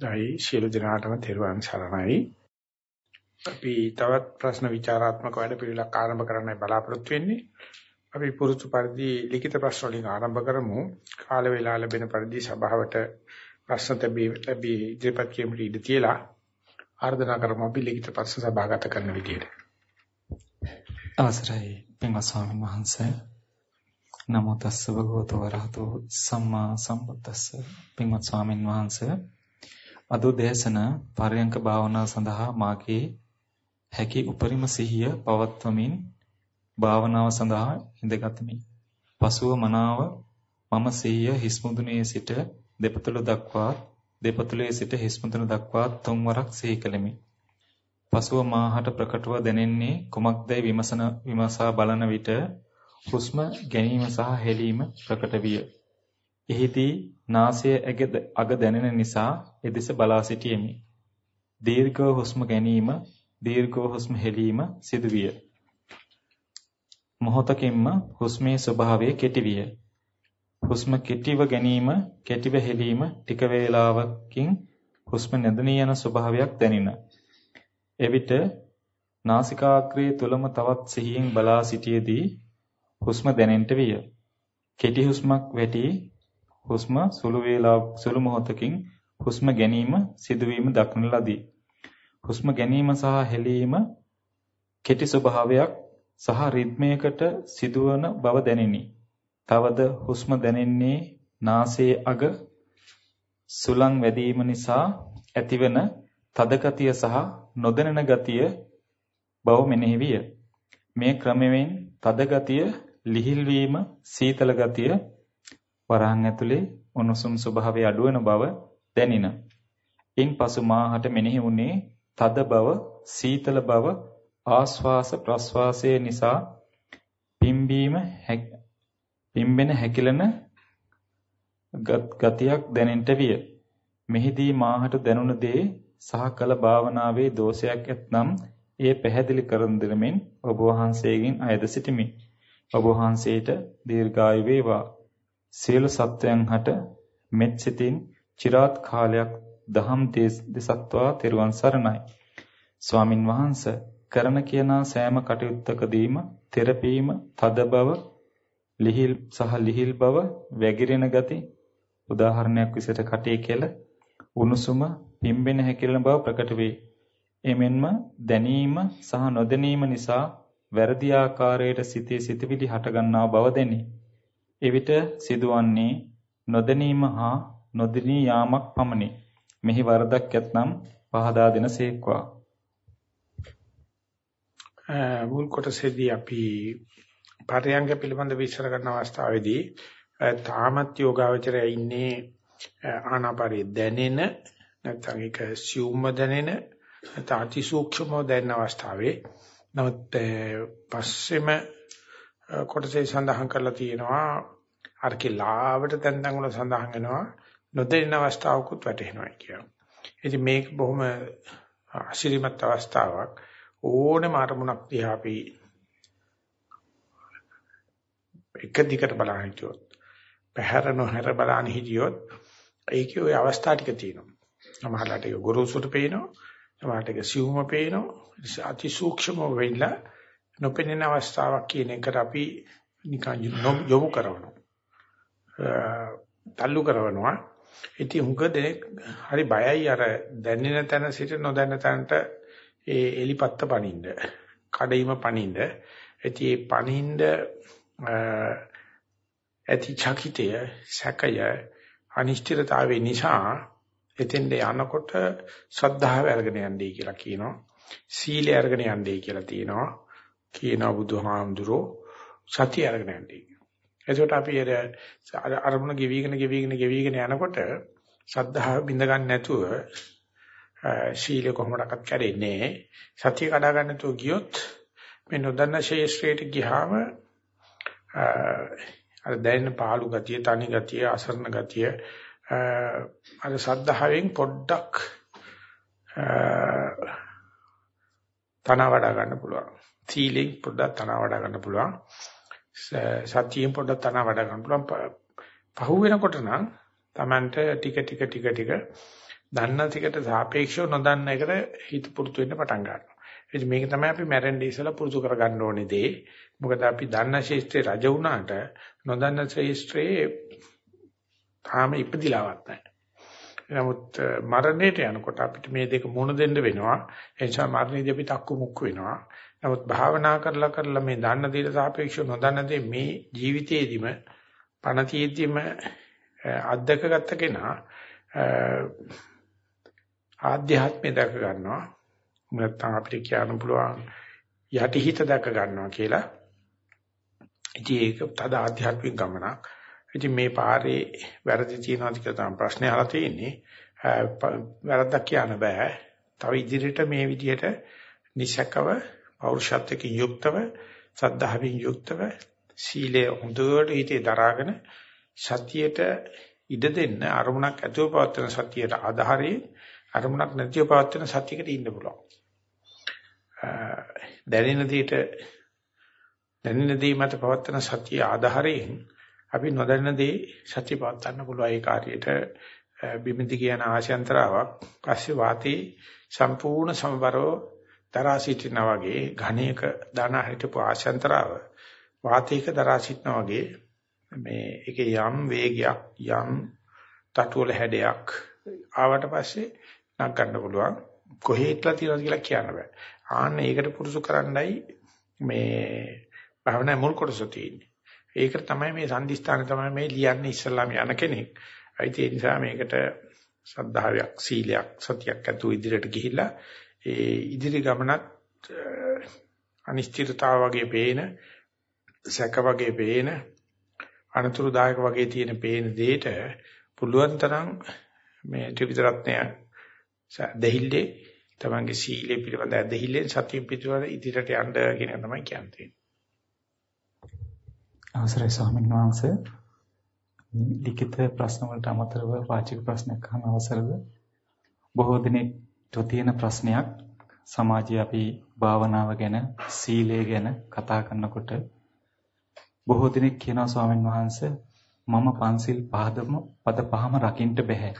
දැයි සියලු දෙනාටම තෙරුවන් සරණයි. අපි තවත් ප්‍රශ්න විචාරාත්මක වැඩ පිළිවෙලක් ආරම්භ කරන්නයි බලාපොරොත්තු වෙන්නේ. අපි පුරුදු පරිදි ලිඛිත ප්‍රශ්න වලින් ආරම්භ කරමු. කාල වේලා ලැබෙන පරිදි සභාවට ප්‍රශ්න තැබී ඉදිරිපත් කිරීමට ඉඩ තියලා ආර්දනා කරමු අපි ලිඛිත ප්‍රශ්න සභාගත කරන විදියට. අවසරයි පින්වත් ස්වාමීන් වහන්සේ. නමෝ තස්ස භගවතු වරහතෝ සම්මා සම්බුද්දස්ස පින්වත් ස්වාමීන් වහන්සේ අද දේශන පරයන්ක භාවනාව සඳහා මාගේ හැකි උපරිම සිහිය පවත්වමින් භාවනාව සඳහා ඉඳගත්මි. පසුව මනාව මම සිහිය හිස්මුදුනේ සිට දෙපතුල දක්වා දෙපතුලේ සිට හිස්මුදුන දක්වා තුන්වරක් සිහි කළෙමි. පසුව මාහට ප්‍රකටව දැනෙන්නේ කුමක්දයි විමසන විමසා බලන විට හුස්ම ගැනීම සහ හෙලීම ප්‍රකට විය. එහිදී නාසය අග දැනෙන නිසා එදෙස බලා සිටියෙමි. දීර්ඝව හුස්ම ගැනීම, දීර්ඝව හුස්ම හෙලීම සිදුවිය. මොහොතකින්ම හුස්මේ ස්වභාවය කෙටි විය. හුස්ම කෙටිව ගැනීම, කෙටිව හෙලීම ටික වේලාවකින් හුස්ම නැදණී යන ස්වභාවයක් දැනින. එවිට නාසිකාග්‍රයේ තුලම තවත් සිහියෙන් බලා සිටියේදී හුස්ම දැනෙන්නට විය. කෙටි හුස්මක් වැටි හුස්ම සුළු වේලා සුළු මොහොතකින් හුස්ම ගැනීම සිදුවීම දක්න ලදී. හුස්ම ගැනීම සහ හෙලීම කෙටි ස්වභාවයක් සහ රිද්මයකට සිදුවන බව දැනිනි. තවද හුස්ම දැනෙන්නේ නාසයේ අග සුලං වැදීම නිසා ඇතිවන තද ගතිය සහ නොදැනෙන ගතිය බව මෙනෙහි විය. මේ ක්‍රමයෙන් තද ගතිය, ලිහිල් වීම, සීතල ගතිය වරහන් ඇතුලේ උණුසුම් ස්වභාවය අඩුවන බව දැනින. ඉන්පසු මාහට මෙනෙහි වුණේ තද බව, සීතල බව, ආස්වාස ප්‍රස්වාසයේ නිසා පිම්බීම පිම්බෙන හැකිලන ගතියක් දැනෙන්නට විය. මෙහිදී මාහට දැනුණ දේ සහ කල භාවනාවේ දෝෂයක් ඇතනම් ඒ පැහැදිලි කරන දෙමින් ඔබ වහන්සේගෙන් අයද සිටිමි. ඔබ වහන්සේට දීර්ඝායු වේවා. සියලු සත්වයන් හට මෙත් සිතින් চিරාත් කාලයක් දහම් දෙසත්වා තෙරුවන් සරණයි. ස්වාමින් වහන්සේ කරන කියන සෑම කටයුත්තකදීම තෙරපීම, තද බව, ලිහිල් සහ ලිහිල් බව, වැగిරෙන ගති උදාහරණයක් විදිහට කටේ කෙල උණුසුම පිම්බෙන හැකිලන බව ප්‍රකට වේ. එමෙන්ම දැනීම සහ නොදැනීම නිසා වැරදි ආකාරයට සිතේ සිතවිලි හටගන්නා බව දැනේ. එවිට සිදුවන්නේ නොදැනීම හා නොදිනී යාමක් පමණි. මෙහි වරදක් ඇතනම් පහදා දෙන සේක්වා. මුල් කොටසේදී අපි පරයන්ක පිළිබඳ විස්තර කරන අවස්ථාවේදී තාමත් යෝගාවචරය ඉන්නේ ආනාපාරය දැනෙන නැත්නම් ඒක සියුම්ම දැනෙන නැත්නම් අතිසූක්ෂමව දැනෙන අවස්ථාවේ නමුත් පස්සෙම කොටසේ සඳහන් කරලා තියෙනවා. අරකේ ලාවට දැන් දැන් වල සඳහන් වෙනවා. නොදෙන අවස්ථාවකුත් වැටෙනවා කියනවා. ඉතින් මේක බොහොම අශිරිමත් අවස්ථාවක්. ඕනම අරමුණක් දිහා අපි එක දිගට බලන හිටියොත් පැහැර නොහැර බලන හිටියොත් ඒකේ ওই අවස්ථා ටික තියෙනවා. සමහරවිට ඒක ගොරෝසුට පේනවා, සමහරවිට ඒක සිවුම පේනවා, අති සූක්ෂම වෙilla නොපෙනෙන අවස්ථාවක් කියන එකට අපි නිකන් යොමු කරනවා. තල්ලු කරනවා. ඉතින් හුඟ දෙනෙක් හරි බයයි අර දැනෙන තැන සිට නොදැන තැනට ඒ එලිපත්ත පනින්න. කඩයිම පනින්න. ඉතින් ඒ පනින්න ඇති චකිතය සැකය අනිශ්චිතතාවේ නිසා එතෙන්ද යනකොට ශ්‍රද්ධාව අරගෙන යන්නේ කියලා කියනවා. සීලය අරගෙන යන්නේ කියලා තියෙනවා. කියනවා බුදුහාමුදුරෝ සතිය අරගෙන යන්නේ. එතකොට අපි අර අරමුණ ගෙවිගෙන ගෙවිගෙන ගෙවිගෙන යනකොට ශ්‍රද්ධාව බින්ද ගන්න නැතුව ශීලය කොහොමඩක්වත් කැඩෙන්නේ සතිය කඩා ගන්න නැතුව ගියොත් මේ නොදන්න ශේෂ්ත්‍රයට ගියාම අර දැනෙන පාළු ගතිය, තනි ගතිය, අසරණ ගතිය අර සද්ධාවෙන් පොඩ්ඩක් තන වඩා ගන්න පුළුවන්. සීලෙන් පොඩ්ඩක් තන වඩා ගන්න පුළුවන්. සතියෙන් පොඩ්ඩක් තන වඩා ගන්න පුළුවන්. පහු වෙනකොට නම් Tamanට ටික ටික ටික ටික දන්න ටිකට සාපේක්ෂව නොදන්න එකට හිත පුරුදු වෙන්න පටන් ගන්නවා. ඉතින් මේක තමයි අපි මැරෙන්නේ ඉස්සලා පුරුදු කරගන්න ඕනේ දේ. මොකද අපි දන්න ශේෂ්ත්‍රේ රජ වුණාට නොදන්න ශේෂ්ත්‍රේ තාම ඉපදිලාවත් නැහැ. නමුත් මරණයට යනකොට අපිට මේ දෙක මුණ දෙන්න වෙනවා. ඒ නිසා මරණයේදී අපි තක්කු මුක්කු වෙනවා. නමුත් භාවනා කරලා කරලා මේ දන්න දේට සාපේක්ෂව නොදන්න දේ මේ ජීවිතේදීම පණ තියෙද්දිම අත්දකගත්ත කෙනා ආධ්‍යාත්මය දැක ගන්නවා. නැත්නම් අපිට කියන්න පුළුවන් යටිහිත දැක ගන්නවා කියලා. ඉතින් ඒක තද ආධ්‍යාත්මික ගමනක්. ඉතින් මේ පාරේ වැරදි තියෙනවාද කියලා තමයි ප්‍රශ්නේ අහලා තියෙන්නේ. වැරද්දක් කියන්න බෑ. තව ඉදිරියට මේ විදිහට නිසකව පෞරුෂත්වකින් යුක්තව සද්ධාවෙන් යුක්තව සීලය හොඳට හිතේ දරාගෙන සතියට ඉඩ දෙන්න අරමුණක් ඇතුව පවත්වන සතියට ආධාරයෙන් අරමුණක් නැතිව පවත්වන සතියකට ඉන්න පුළුවන්. දැනෙන දෙයට දැනෙන දේ මත පවත්වන සතිය ආධාරයෙන් අපි නොදැන්න දේ සතිය පවත්වන්න පුළුවන් ඒ කාර්යයට බිමිති කියන ආශයන්තරාවක් පස්සේ වාතේ සම්පූර්ණ සමබරව දරා සිටිනා වගේ ඝණයක දාන හිටපු ආශයන්තරාව වාතයක දරා සිටිනා වගේ මේ ඒකේ යම් වේගයක් යම් තටුවල හැඩයක් ආවට පස්සේ නක් ගන්න පුළුවන් කොහේ ඉట్లా තියෙනවද කියලා කියන්න බෑ ආන්න ඒකට පුරුසු කරන්නයි මේ භාවනා මුල් කොටස තියෙන්නේ. ඒකට තමයි මේ සම්දිස්ථාන තමයි මේ ලියන්නේ ඉස්සල්ලාම යන කෙනෙක්. ඒ නිසා මේකට ශ්‍රද්ධාවක්, සීලයක්, සතියක් ඇතුව ඉදිරියට ගිහිල්ලා ඒ ඉදිරි ගමනත් අනිශ්චිතතාව වගේ පේන, සැක වගේ පේන, අනතුරුදායක වගේ තියෙන පේන දෙයට පුළුවන් තරම් මේ ත්‍රිවිධ රත්නය දෙහිල්ලේ තමන්ගේ සීලය පිළිබඳ ඇදහිල්ලෙන් සතිය පිටවල ඉදිරියට යන්න කියන එක තමයි කියන්නේ. අවසරයි ස්වාමීන් වහන්සේ. ලිඛිත ප්‍රශ්න වලට අමතරව වාචික ප්‍රශ්නයක් අහන අවසරද? බොහෝ දිනෙක තියෙන ප්‍රශ්නයක් සමාජයේ අපි භාවනාව ගැන සීලය ගැන කතා කරනකොට බොහෝ දිනෙක කියනවා ස්වාමීන් වහන්සේ මම පන්සිල් පහදම පද පහම රකින්න බෑ.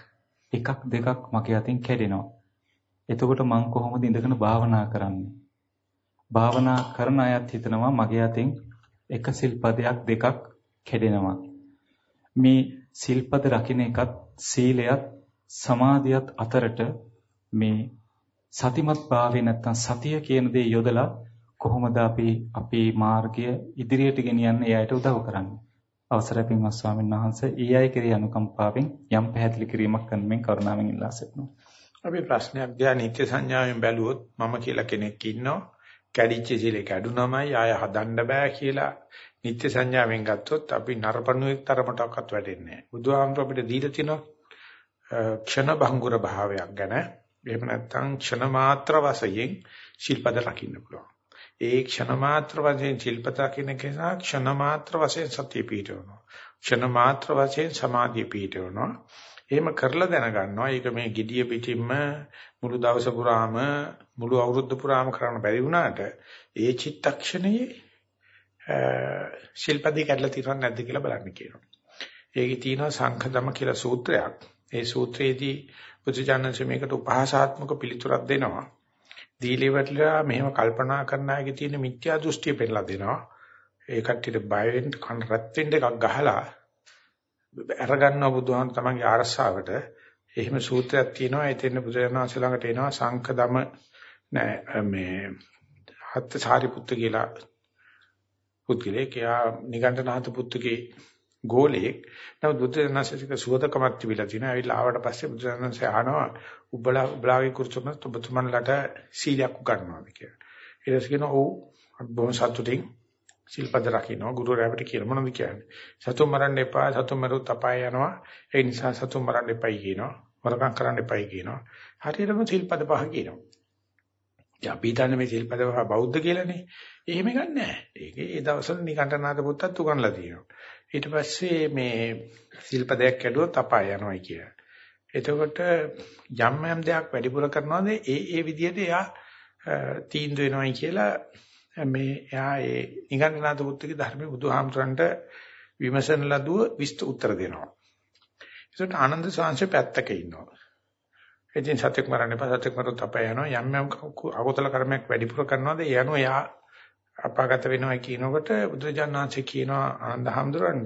එකක් දෙකක් මගේ අතින් කැඩෙනවා. එතකොට මං කොහොමද ඉඳගෙන භාවනා කරන්නේ? භාවනා කරන අයත් හිතනවා මගේ අතින් එක සිල්පදයක් දෙකක් කැඩෙනවා. මේ සිල්පද රකින්න එකත් සීලයත් සමාධියත් අතරට මේ සතිමත් භාවය නැත්තම් සතිය කියන දේ යොදලා කොහොමද අපි අපේ මාර්ගය ඉදිරියට ගෙනියන්නේ එයාට උදව් කරන්නේ? අවසරයි පින්වත් ස්වාමීන් වහන්සේ ඊ අය කෙරෙහි අනුකම්පාවෙන් යම් පැහැදිලි කිරීමක් කරන මෙන් කරුණාවෙන් ඉල්ලා සිටිනවා. අපි ප්‍රශ්නයක් දිහා නිත්‍ය සංඥාවෙන් බැලුවොත් මම කියලා කෙනෙක් ඉන්නවා කැඩිච්ච සිලේ කැඩුනමයි ආය හදන්න බෑ කියලා නිත්‍ය සංඥාවෙන් ගත්තොත් අපි නරපණුවෙක් තරමටවත් වැටෙන්නේ නැහැ. බුදුහාමුදුර අපිට දීලා තියෙනවා ක්ෂණ භංගුර භාවයක් ගැන. එහෙම නැත්නම් ක්ෂණ මාත්‍ර වශයෙන් ශිල්පද රකින්න පුළුවන්. ඒ ක්ෂණ මාත්‍ර වශයෙන් ශිල්පත රකින්න කෙනා ක්ෂණ මාත්‍ර වශයෙන් සතිය පිටවනවා. ක්ෂණ මාත්‍ර වශයෙන් සමාධිය පිටවනවා. එහෙම කරලා දැනගන්නවා. ඒක මේ gediya පිටින්ම මුළු දවස පුරාම මුළු අවුරුද්ද පුරාම කරන්න බැරි වුණාට ඒ චිත්තක්ෂණයේ ශිල්පදී කැඩලා තියෙනවද නැද්ද කියලා බලන්න කියනවා. ඒකේ තියෙනවා සංඛදම කියලා සූත්‍රයක්. ඒ සූත්‍රයේදී බුදුජානක මේකට උපහාසාත්මක පිළිතුරක් දෙනවා. දීලිවටලා මෙහෙම කල්පනා කරන අයගේ තියෙන මිත්‍යා දෘෂ්ටිය පෙන්නලා දෙනවා. ඒ කට්ටියට බය වෙන්න කන රත් වෙන්න එකක් ගහලා අරගන්නවා බුදුහාම තමන්ගේ ආරස්සාවට එහෙම සූත්‍රයක් තියෙනවා එතෙන් බුදුරජාණන් වහන්සේ ළඟට එනවා සංඛදම නෑ මේ හත් සාරිපුත්ත කියලා පුත්කලේ කියා නිගණ්ඨනාත පුත්තුගේ ගෝලෙක්. නමුත් බුදුරජාණන් වහන්සේක සුවදකමක් තිබිලා තියෙනවා. ඇවිල්ලා ආවට පස්සේ බුදුරජාණන් වහන්සේ අහනවා උබලා උබලාගේ කුරුතුම ඔබතුමන්ලට සීලයක් උගන්වනවාද? කියලා. ඊට පස්සේ කියනවා ඔව්. බොහොම සතුටින් සිල්පද රකින්න ගුරුවරයාට කියන මොනවද කියන්නේ? සතුන් මරන්න එපා. සතුන් මරුත් අපාය යනවා. ඒ නිසා සතුන් මරන්න එපයි කියනවා. වරකම් කරන්න එපයි කියනවා. හරියටම සිල්පද පහ කියනවා. ඉතින් අපි හිතන්නේ මේ සිල්පද පහ බෞද්ධ කියලානේ. එහෙම ගන්නෑ ඒකේ ඒ දවස්වල නිකණ්ඨනාත පුත්තත් උගන්ලා තියෙනවා. ඊට පස්සේ මේ සිල්පදයක් කැඩුවොත් අපාය යනවායි කියලා එතකොට යම් යම් දෙයක් වැඩිපුර කරනවාද ඒ ඒ විදිහට එයා තීන්දුව වෙනවයි කියලා මේ එයා ඒ නිගණ්ඨනාත පුත්‍රගේ ධර්මයේ බුදුහාමුදුරන්ට විමසන ලදුව විස්තර උත්තර දෙනවා. ඒකට ආනන්ද සාංශ පැත්තක ඉන්නවා. ඉතින් සත්‍යක් මරන්න එපා සත්‍යක් මරුත් අපය යනවා යම් යම් අකුසල කර්මයක් වැඩිපුර කරනවාද ඒ යනවා යා අපාගත වෙනවා කියනකොට බුදුජානනාංශ කියනවා ආනන්ද හැඳුරන්න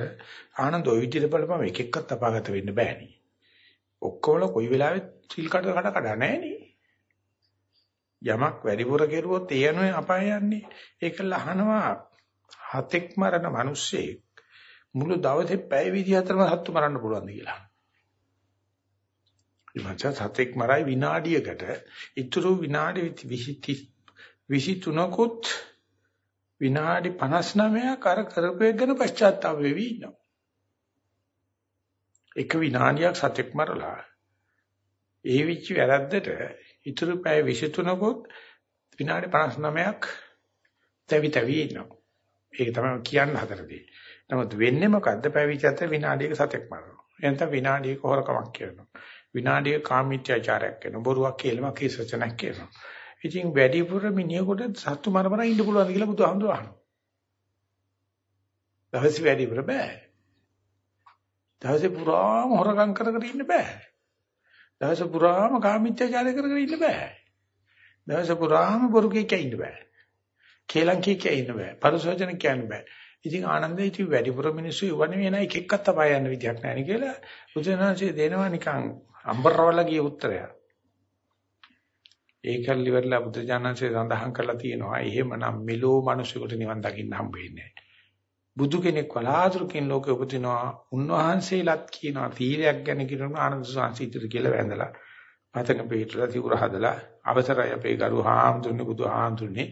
ආනන්ද ඔය විදිහට බලපම එක එක්කත් අපාගත වෙන්න බෑනේ. ඔක්කොම කොයි වෙලාවෙත් සිල් කඩ කඩ කඩ නැහනේ. යමක් වැඩිපුර කෙරුවොත් ඒ යනවා අපාය යන්නේ. ඒක ලහනවා හතෙක් මරන මිනිස්සෙක් මුළු දවසේ පැය 24ම සත්තු මරන්න පුළුවන්ද කියලා. ඉමච සතෙක් මරයි විනාඩියකට ඉතුරු විනාඩි 20 23කුත් විනාඩි 59ක් අර කරපේක ගැන පශ්චාත්තාප වෙවි ඉන්නවා. එක විනාඩියක් සතෙක් මරලා ඒ විච් වැරද්දට ඉතුරු පැය 23කොත් විනාඩි 59ක් තැවි තැවි ඉන්නවා. ඒක තමයි කියන්න හතරදී. නමුත් වෙන්නේ මොකද්ද පැය 24 විනාඩියක සතෙක් මරනවා. එතන විනාඩියක හොරකමක් කරනවා. විනාඩියක කාමීත්‍යාචාරයක් කරනවා. බොරුවක් කියලාම කීසචනක් කරනවා. ඉතින් වැඩිපුර මිනිහෙකුට සත්තු මර මර ඉන්න පුළුවන්ද කියලා බුදුහාමුදුරුවෝ අහනවා. දවස් වැඩිපුර බෑ. දවසේ පුරාම හොරකම් කර කර ඉන්න බෑ. දවස පුරාම කාමීත්‍යචාරය කර කර ඉන්න බෑ. දවස පුරාම බොරු කිය ඉන්න බෑ. කේලම් කිය ඉන්න බෑ. පරිසෝචන කියන්න බෑ. ඉතින් ආනන්දේ ඉති වැඩිපුර මිනිස්සු යවන්නේ වෙන එක එක්කත් අපාය යන විදියක් නැහැ නේ කියලා බුදුනාංශය දෙනවා නිකන් අම්බරවල ගිය උත්තරයක්. ඒකල් ඉවරලා බුදුජානන්සේ සඳහන් කරලා තියෙනවා එහෙමනම් මෙලෝ මිනිසෙකුට නිවන් දකින්න හම්බ වෙන්නේ බුදු කෙනෙක් වලාතුරකින් ලෝකෙ උපදිනවා උන්වහන්සේලාත් කියනවා තීරයක් ගැන කියන ආනන්ද සංසීතර කියලා වැඳලා පතක පිටලා තිවුර හදලා අවසරයි අපේ ගරු හාමුදුරනේ බුදු හාමුදුරනේ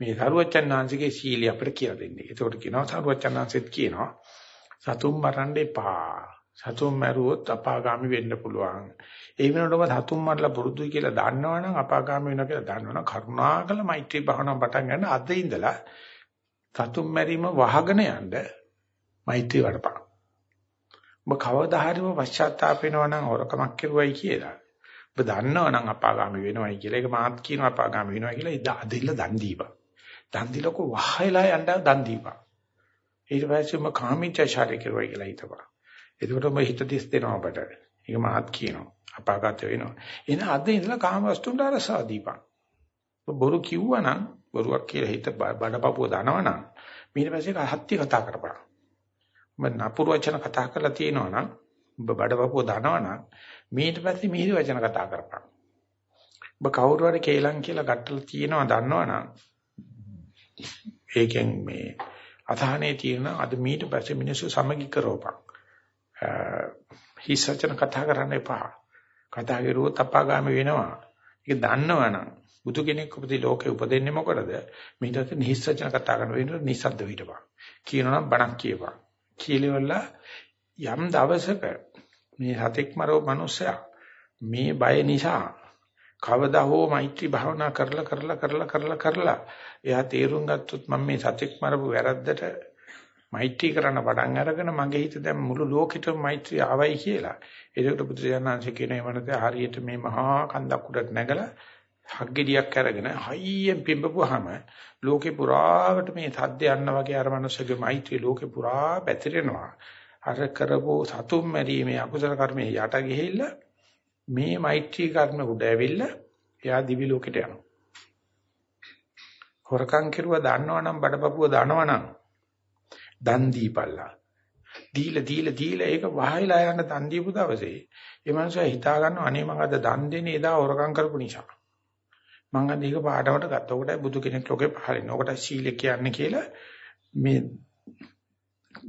මේ සරුවච්චන් වහන්සේගේ සීලිය අපිට කියලා දෙන්නේ. ඒකට කියනවා සරුවච්චන් වහන්සේත් කියනවා සතුම් මරන්න එපා. සතුම් මැරුවොත් අපාගාමි වෙන්න පුළුවන්. ඒ වෙනකොටම සතුම් මරලා පුරුදුයි කියලා දන්නවනම් අපාගාමි වෙනවා කියලා දන්නවනම් කරුණාකර මෛත්‍රී භාවනාව පටන් ගන්න අද ඉඳලා සතුම් මැරීම වහගෙන යන්න මෛත්‍රී වඩපන්. ඔබ කවදා හරිම පශ්චාත්තාප වෙනවනම් හොරකමක් කරුවයි කියලා. ඔබ දන්නවනම් අපාගාමි වෙනවයි කියලා. ඒක මාත් කියනවා අපාගාමි වෙනවයි කියලා. අද ඉල්ල දන් දීපන්. දන් දීලක වහයලා යන්න දන් දීපන්. ඊට පස්සේ ඔබ කාමීච්ඡාචාරය කරුවයි කියලා හිතපන්. එතකොට ඔබ හිත දිස් දෙනවා ඔබට. ඒක මාත් කියනවා. අපාගත වෙනවා. එහෙනම් අද ඉඳලා කාම වස්තුන්ට අරසා දීපන්. බොරු කිව්වනම් බොරුවක් කියලා හිත බඩපපුව දනවනම් ඊට පස්සේ හත්ති කතා කරපන්. ඔබ නපුරු වචන කතා කරලා තියෙනවනම් ඔබ බඩපපුව දනවනම් ඊට පස්සේ මිහිරි වචන කතා කරපන්. ඔබ කවුරු හරි කේලම් කියලා ගැටලා තියෙනවා දන්නවනම් ඒකෙන් මේ අසහනේ තියෙන අද මීට පස්සේ මිනිස්සු සමගි කරවපන්. හිස් වචන කතා කරන්න එපා. කතා කරුවොත් අපාගාමී වෙනවා. ඒක දන්නවනම් බුදු කෙනෙක් උපදී ලෝකේ උපදින්නේ මොකටද? මේකට නිහිස් වචන කතා කරන වෙනකොට නිසද්ද හිටපන්. කියනනම් බණක් කියපන්. කීලෙවල යම් දවසක මේ හතෙක් මරව මිනිසයා මේ බය නිසා කවදා හෝ මෛත්‍රී භාවනා කරලා කරලා කරලා කරලා කරලා එයා තේරුම් ගත්තොත් මම මේ සතෙක් මරපු වැරද්දට මෛත්‍රී කරන්න පටන් අරගෙන මගේ හිත දැන් මුළු ලෝකෙටම මෛත්‍රී ආවයි කියලා. ඒකට බුදුසසුනාංශ කියන එවනත හරියට මේ මහා කන්දක් උඩට නැගලා හග්ගෙඩියක් අරගෙන හයියෙන් පිඹපුවාම ලෝකේ පුරාවට මේ සද්ද යන්න වගේ අර මනුස්සගේ මෛත්‍රී ලෝකේ පුරා පැතිරෙනවා. අර කරපෝ සතුම් මැරීමේ අකුසල කර්මයේ යට ගිහිල්ලා මේ මෛත්‍රී කර්ම උඩ ඇවිල්ලා එයා දිවි ලෝකෙට යනවා. හොරකම් කෙරුවා දන්නවනම් බඩපපුව දන්නවනම් දන් දීපල්ලා. දීලා දීලා දීලා ඒක වහයලා යන දන් දීපු දවසේ ඒ මනුස්සයා හිතා ගන්නවා අනේ මම අද දන් දෙන්නේ එදා හොරකම් කරපු නිසා. මං අද ඒක පාඩමට ගත්තා. ඔකටයි බුදු කෙනෙක් ලෝකේ පහළින්. ඔකටයි සීලය කියන්නේ කියලා මේ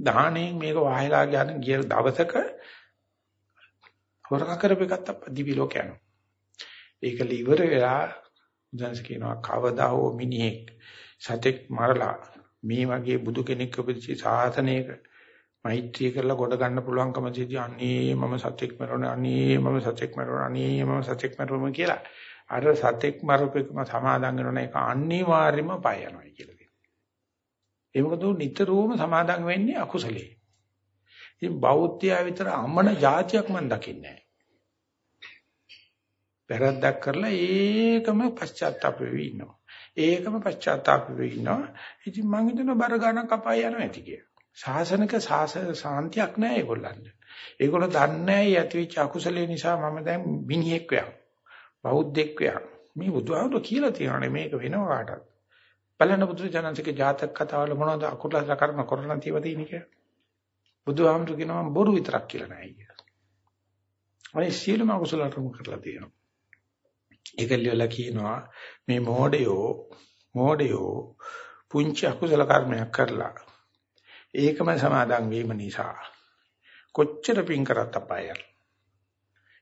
දාහණයෙන් මේක වහයලා ගියන ගිය දවසක හොරකම් කරපෙකත් දිවි ලෝක යනවා. ඒක liver වෙලා දැන්ස් කියනවා කවදා හෝ මිනිහෙක් සතෙක් මරලා මේ වගේ බුදු කෙනෙක් උපදිච්ච සාසනයක මෛත්‍රී කරලා ගොඩ ගන්න පුළුවන්කම තියදී අනේ මම සතෙක් මරණ අනේ මම සතෙක් මරණ අනේ මම සතෙක් මරණ කියලා අර සතෙක් මරපෙකම සමාදන් වෙන එක අනිවාර්යයෙන්ම පය යනවා කියලා කියනවා. ඒ මොකද නිතරම සමාදන් වෙන්නේ අකුසලයේ. ඉතින් බෞද්ධයා විතර අමන જાතියක් මම දකින්නේ නැහැ. වැරද්දක් කරලා ඒකම පශ්චාත්තාප වෙවි ඉන්නවා. ඒකම පශ්චාත්තාප වෙවි ඉන්නවා. ඉතින් මං හිතනවා බර ගණන් කපා යනවා ඇති කියලා. ශාසනික සාන්තියක් නැහැ ඒගොල්ලන්ට. ඒගොල්ලෝ දන්නේ නැහැ ඇතිවෙච්ච අකුසලේ නිසා මම දැන් මිනිහෙක් වෙනවා. බෞද්ධෙක් වෙයක් මේ බුදුහාමුදුර කියලා තියෙනවානේ මේක වෙනව කාටවත්. බලන්න බුදුජානකගේ ජාතක කතාවල මොනවද අකුසල කර්ම කරන තියව තියෙන්නේ කියලා. බුදුහාමුදුර කියනවා බොරු විතරක් කියලා නෑ කියලා. අනේ සියලුම අකුසල කර්ම කරලා තියෙනවා. ඒකල්ලියලා කියනවා මේ මොඩයෝ මොඩයෝ පුංචි අකුසල කර්මයක් කරලා ඒකම සමාදන් වීම නිසා කොච්චර පින් කරත් අපායයි.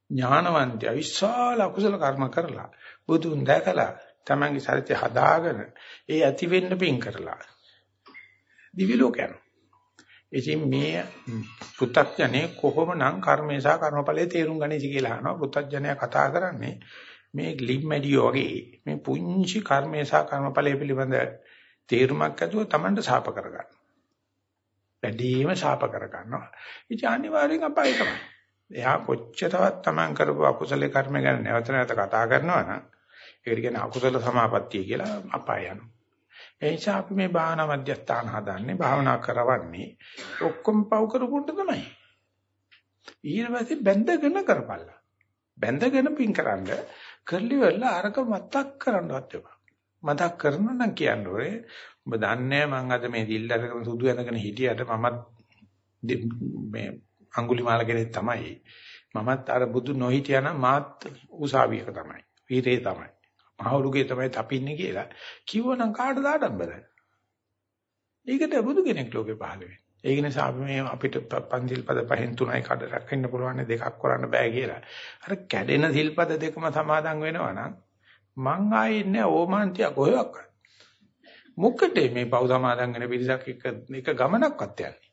ඥානවන්තය විශාල අකුසල කර්ම කරලා බුදුන් දැකලා තමන්ගේ චරිතය හදාගෙන ඒ ඇති වෙන්න පින් කරලා දිවි ලෝක යනවා. ඉතින් මේ පුත්තජනේ කොහොමනම් කර්මේ සහ කර්මඵලයේ තේරුම් ගන්නේසි කියලා අහනවා. පුත්තජනයා කතා කරන්නේ මේ ලිම්මැඩියෝ වගේ මේ පුංචි කර්මේ සහ කර්මඵලයේ පිළිබඳ තේරුමක් ඇතුව Tamanට ශාප කරගන්න. වැඩිම ශාප කරගන්නවා. ඉතින් අනිවාර්යෙන් අපාය තමයි. එයා කොච්චරවත් Taman කරපු අකුසල කර්ම ගැන නැවත නැවත කතා කරනවා නම් ඒකට කියන්නේ අකුසල සමාපත්තිය කියලා අපාය යනවා. ඒ නිසා අපි මේ භාවනා මධ්‍යස්ථාන හදන්නේ භාවනා කරවන්නේ ඔක්කොම පව් කරපුන්ට තමයි. ඊළඟට බැඳගෙන කරපල්ලා. බැඳගෙන පින්කරනද කරලි වෙලා අරක මතක් කරන්නවත් එපා. මතක් කරන නම් කියන්නේ ඔබ දන්නේ මම අද මේ දිල් අරගෙන සුදු ඇඳගෙන හිටියට මමත් මේ අඟුලිමාල කෙනෙක් තමයි. මමත් අර බුදු නොහිටියානම් මාත් උසාවියක තමයි. වීරේ තමයි. මහවුරුගේ තමයි තපින්නේ කියලා කිව්වනම් කාටද ආඩම්බරයි. ඒකට බුදු කෙනෙක් ලෝකේ පහළ වෙන්නේ. ඒක නිසා අපි මේ අපිට පන්සිල් පද පහෙන් තුනයි කඩ රැකෙන්න පුළුවන් දෙකක් කරන්න බෑ කියලා. අර කැඩෙන සිල්පද දෙකම සමාදන් වෙනවා නම් මං ආයේ නෑ ඕමාන්තිය කොහෙවත්. මොකටද මේ පව් සමාදන් වෙන පිරිසක් එක එක ගමනක්වත් යන්නේ.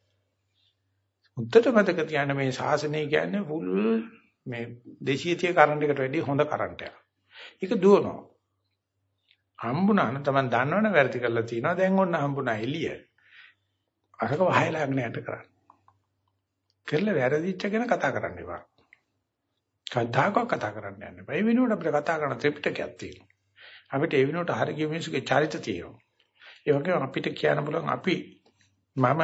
උත්තර මතක තියාගෙන මේ ශාසනය කියන්නේ ෆුල් මේ 230 කරන්ට් එකට වැඩිය හොඳ කරන්ට් එකක්. ඒක දුවනවා. හම්බුණා නම් Taman දන්නවනේ වැරදි කරලා තියෙනවා. දැන් ඔන්න හම්බුණා එළිය. අරක වහයලා යන්න යට කරන්න. කරලා වැරදිච්ච ගැන කතා කරන්න එපා. කවදාකවත් කතා කරන්න යන්න එපා. ඒ වෙනුවට අපිට කතා කරන ත්‍රිපිටකයක් තියෙනවා. අපිට ඒ වෙනුවට හරිය මිනිස්සුගේ චරිත තියෙනවා. ඒ වගේම අපිට කියන්න පුළුවන් අපි මම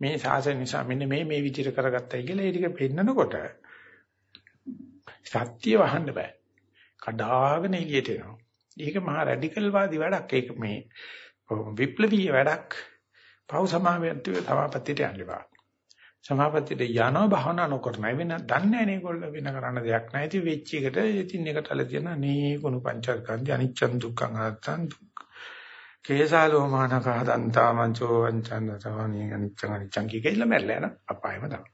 මේ ශාසනය නිසා මෙන්න මේ මේ විදිහට කරගත්තයි කියලා ඒ ටික පෙන්නකොට සත්‍ය වහන්න බෑ. කඩාගෙන එළියට එනවා. ඒක මහා රැඩිකල් වාදී වැඩක්. ඒක මේ විප්ලවීය වැඩක්. පව් සමාවෙන්තු සමාපත්තියට යන්න බෑ. සමාපත්තියට යනවා භවනා නොකරන වෙන දන්නේ නැහැ නේගොල්ල වෙන කරන්න දෙයක් නැහැ. ඉතින් වෙච්ච එකට ඉතින් එකටල තියෙන නේ කුණු පංචස්කන්ධ අනිච්චන් දුක්ඛං අනත්තං කේසාලෝමානක හදන්තා මංචෝ වංචන්න තවණී අනිච්චං අනිච්චං කියලා මැරලා යන අපායම තමයි.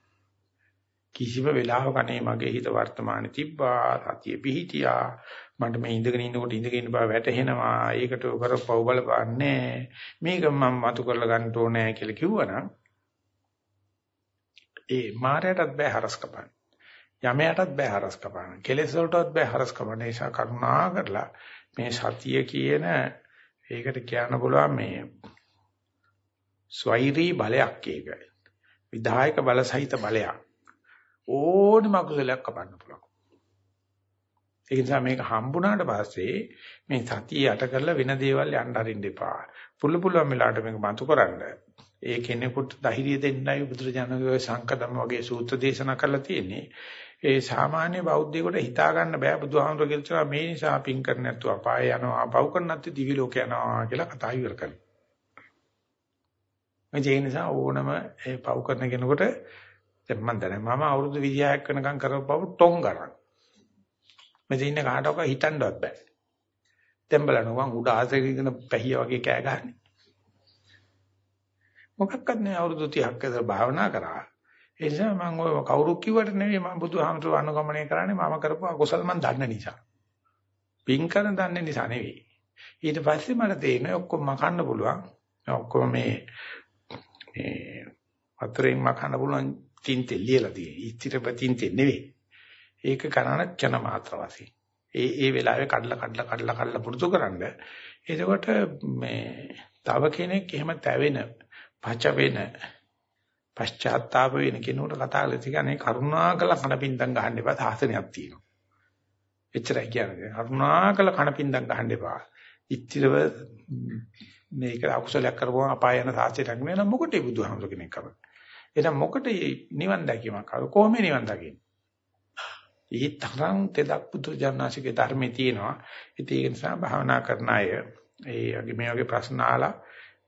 කිසිම වෙලාවක අනේ මගේ හිත වර්තමානයේ තිබ්බා සතිය පිහිටියා මට මේ ඉඳගෙන ඉන්නකොට ඉඳගෙන ඉන්න බව වැටහෙනවා ඒකට කරපව බලපන්නේ මේක මම මතු කරලා ගන්න ඕනේ කියලා කිව්වනම් ඒ මායයටත් බෑ හරස් කපන්න. යමයටත් බෑ හරස් කපන්න. කෙලෙස් වලටත් බෑ හරස් කපන්න. ඒ නිසා කරුණා කරලා මේ සතිය කියන ඒකට කියන්න පුළුවන් මේ ස්වෛරී බලයක් ඒක. විධායක බල සහිත බලයක්. ඕනම කුසලයක් කපන්න පුළුවන්. ඒ නිසා මේක හම්බුණාට පස්සේ මේ සතිය යට කරලා වෙන දේවල් යන්න අරින්න එපා. පුළු පුළුවන් වෙලාවට මේක මතු කරන්න. ඒ කෙනෙකුට ධෛර්යය දෙන්නයි බුදුරජාණන්ගේ සංකදම් වගේ සූත්‍ර දේශනා කරලා තියෙන්නේ. ඒ සාමාන්‍ය බෞද්ධයෙකුට හිතා ගන්න බෑ බුදුහාමුදුරුවෝ කියලා මේ නිසා පින් කර නැත්තු අපාය යනවා, පව් කර නැත්තු දිවි ලෝක යනවා කියලා කතා ඉවර කරනවා. ඒ නිසා ඕනම ඒ පව් කරන කෙනෙකුට දැන් මම දන්නේ මම අවුරුදු 26ක් වෙනකම් කරපුව ටොං ගන්න. මෙතන ඉන්න කාටවත් හිතන්නවත් බෑ. දැන් බලන්න මං උඩ ආසෙකින් පැහිය වගේ කෑ ගහන්නේ. මොකක්වත් නෑ අවුරුදු 30ක් විතර භාවනා කරා. ඒ නිසා මම ඔය කවුරු කිව්වට නෙවෙයි මම බුදුහාමතුරු අනුගමනය කරන්නේ මම කරපු අකුසල මම දන්න නිසා. පින් කරන දන්න නිසා නෙවෙයි. ඊට පස්සේ මට තේරෙනවා ඔක්කොම මකන්න පුළුවන්. ඔක්කොම මේ මේ වතුරෙන් මකන්න පුළුවන් තින්තේ ලියලා තියෙන්නේ. ඉතිරප තින්තේ නෙවෙයි. ඒක කරණ චන මාත්‍ර වශයෙන්. ඒ ඒ වෙලාවේ කඩලා කඩලා කඩලා කඩලා පුරුදු කරන්න. එතකොට මේ තව කෙනෙක් එහෙම තැවෙන පච වෙන පශ්චාත්තාප වෙන කෙනෙකුට කතා කරලා තියන්නේ කරුණාකර කණපින්දම් ගහන්න එපා සාසනයක් තියෙනවා. එච්චරයි කියන්නේ. කරුණාකර කණපින්දම් ගහන්න එපා. ඉතිරව මේක අකුසලයක් කරපුවම අපාය යන සාසනයක් නෙවෙයි නම් මොකටද බුදුහාමුදුර කෙනෙක් කරන්නේ. එහෙනම් මොකටද නිවන් දැකීමක් ආව කොහොමද නිවන් දකින්නේ? ඒ තරම් තෙදක් පුදුජානනාසිකේ ධර්මයේ තියෙනවා. ඉතින් ඒ නිසා භාවනා කරන අය ඒ වගේ මේ වගේ ප්‍රශ්න අහලා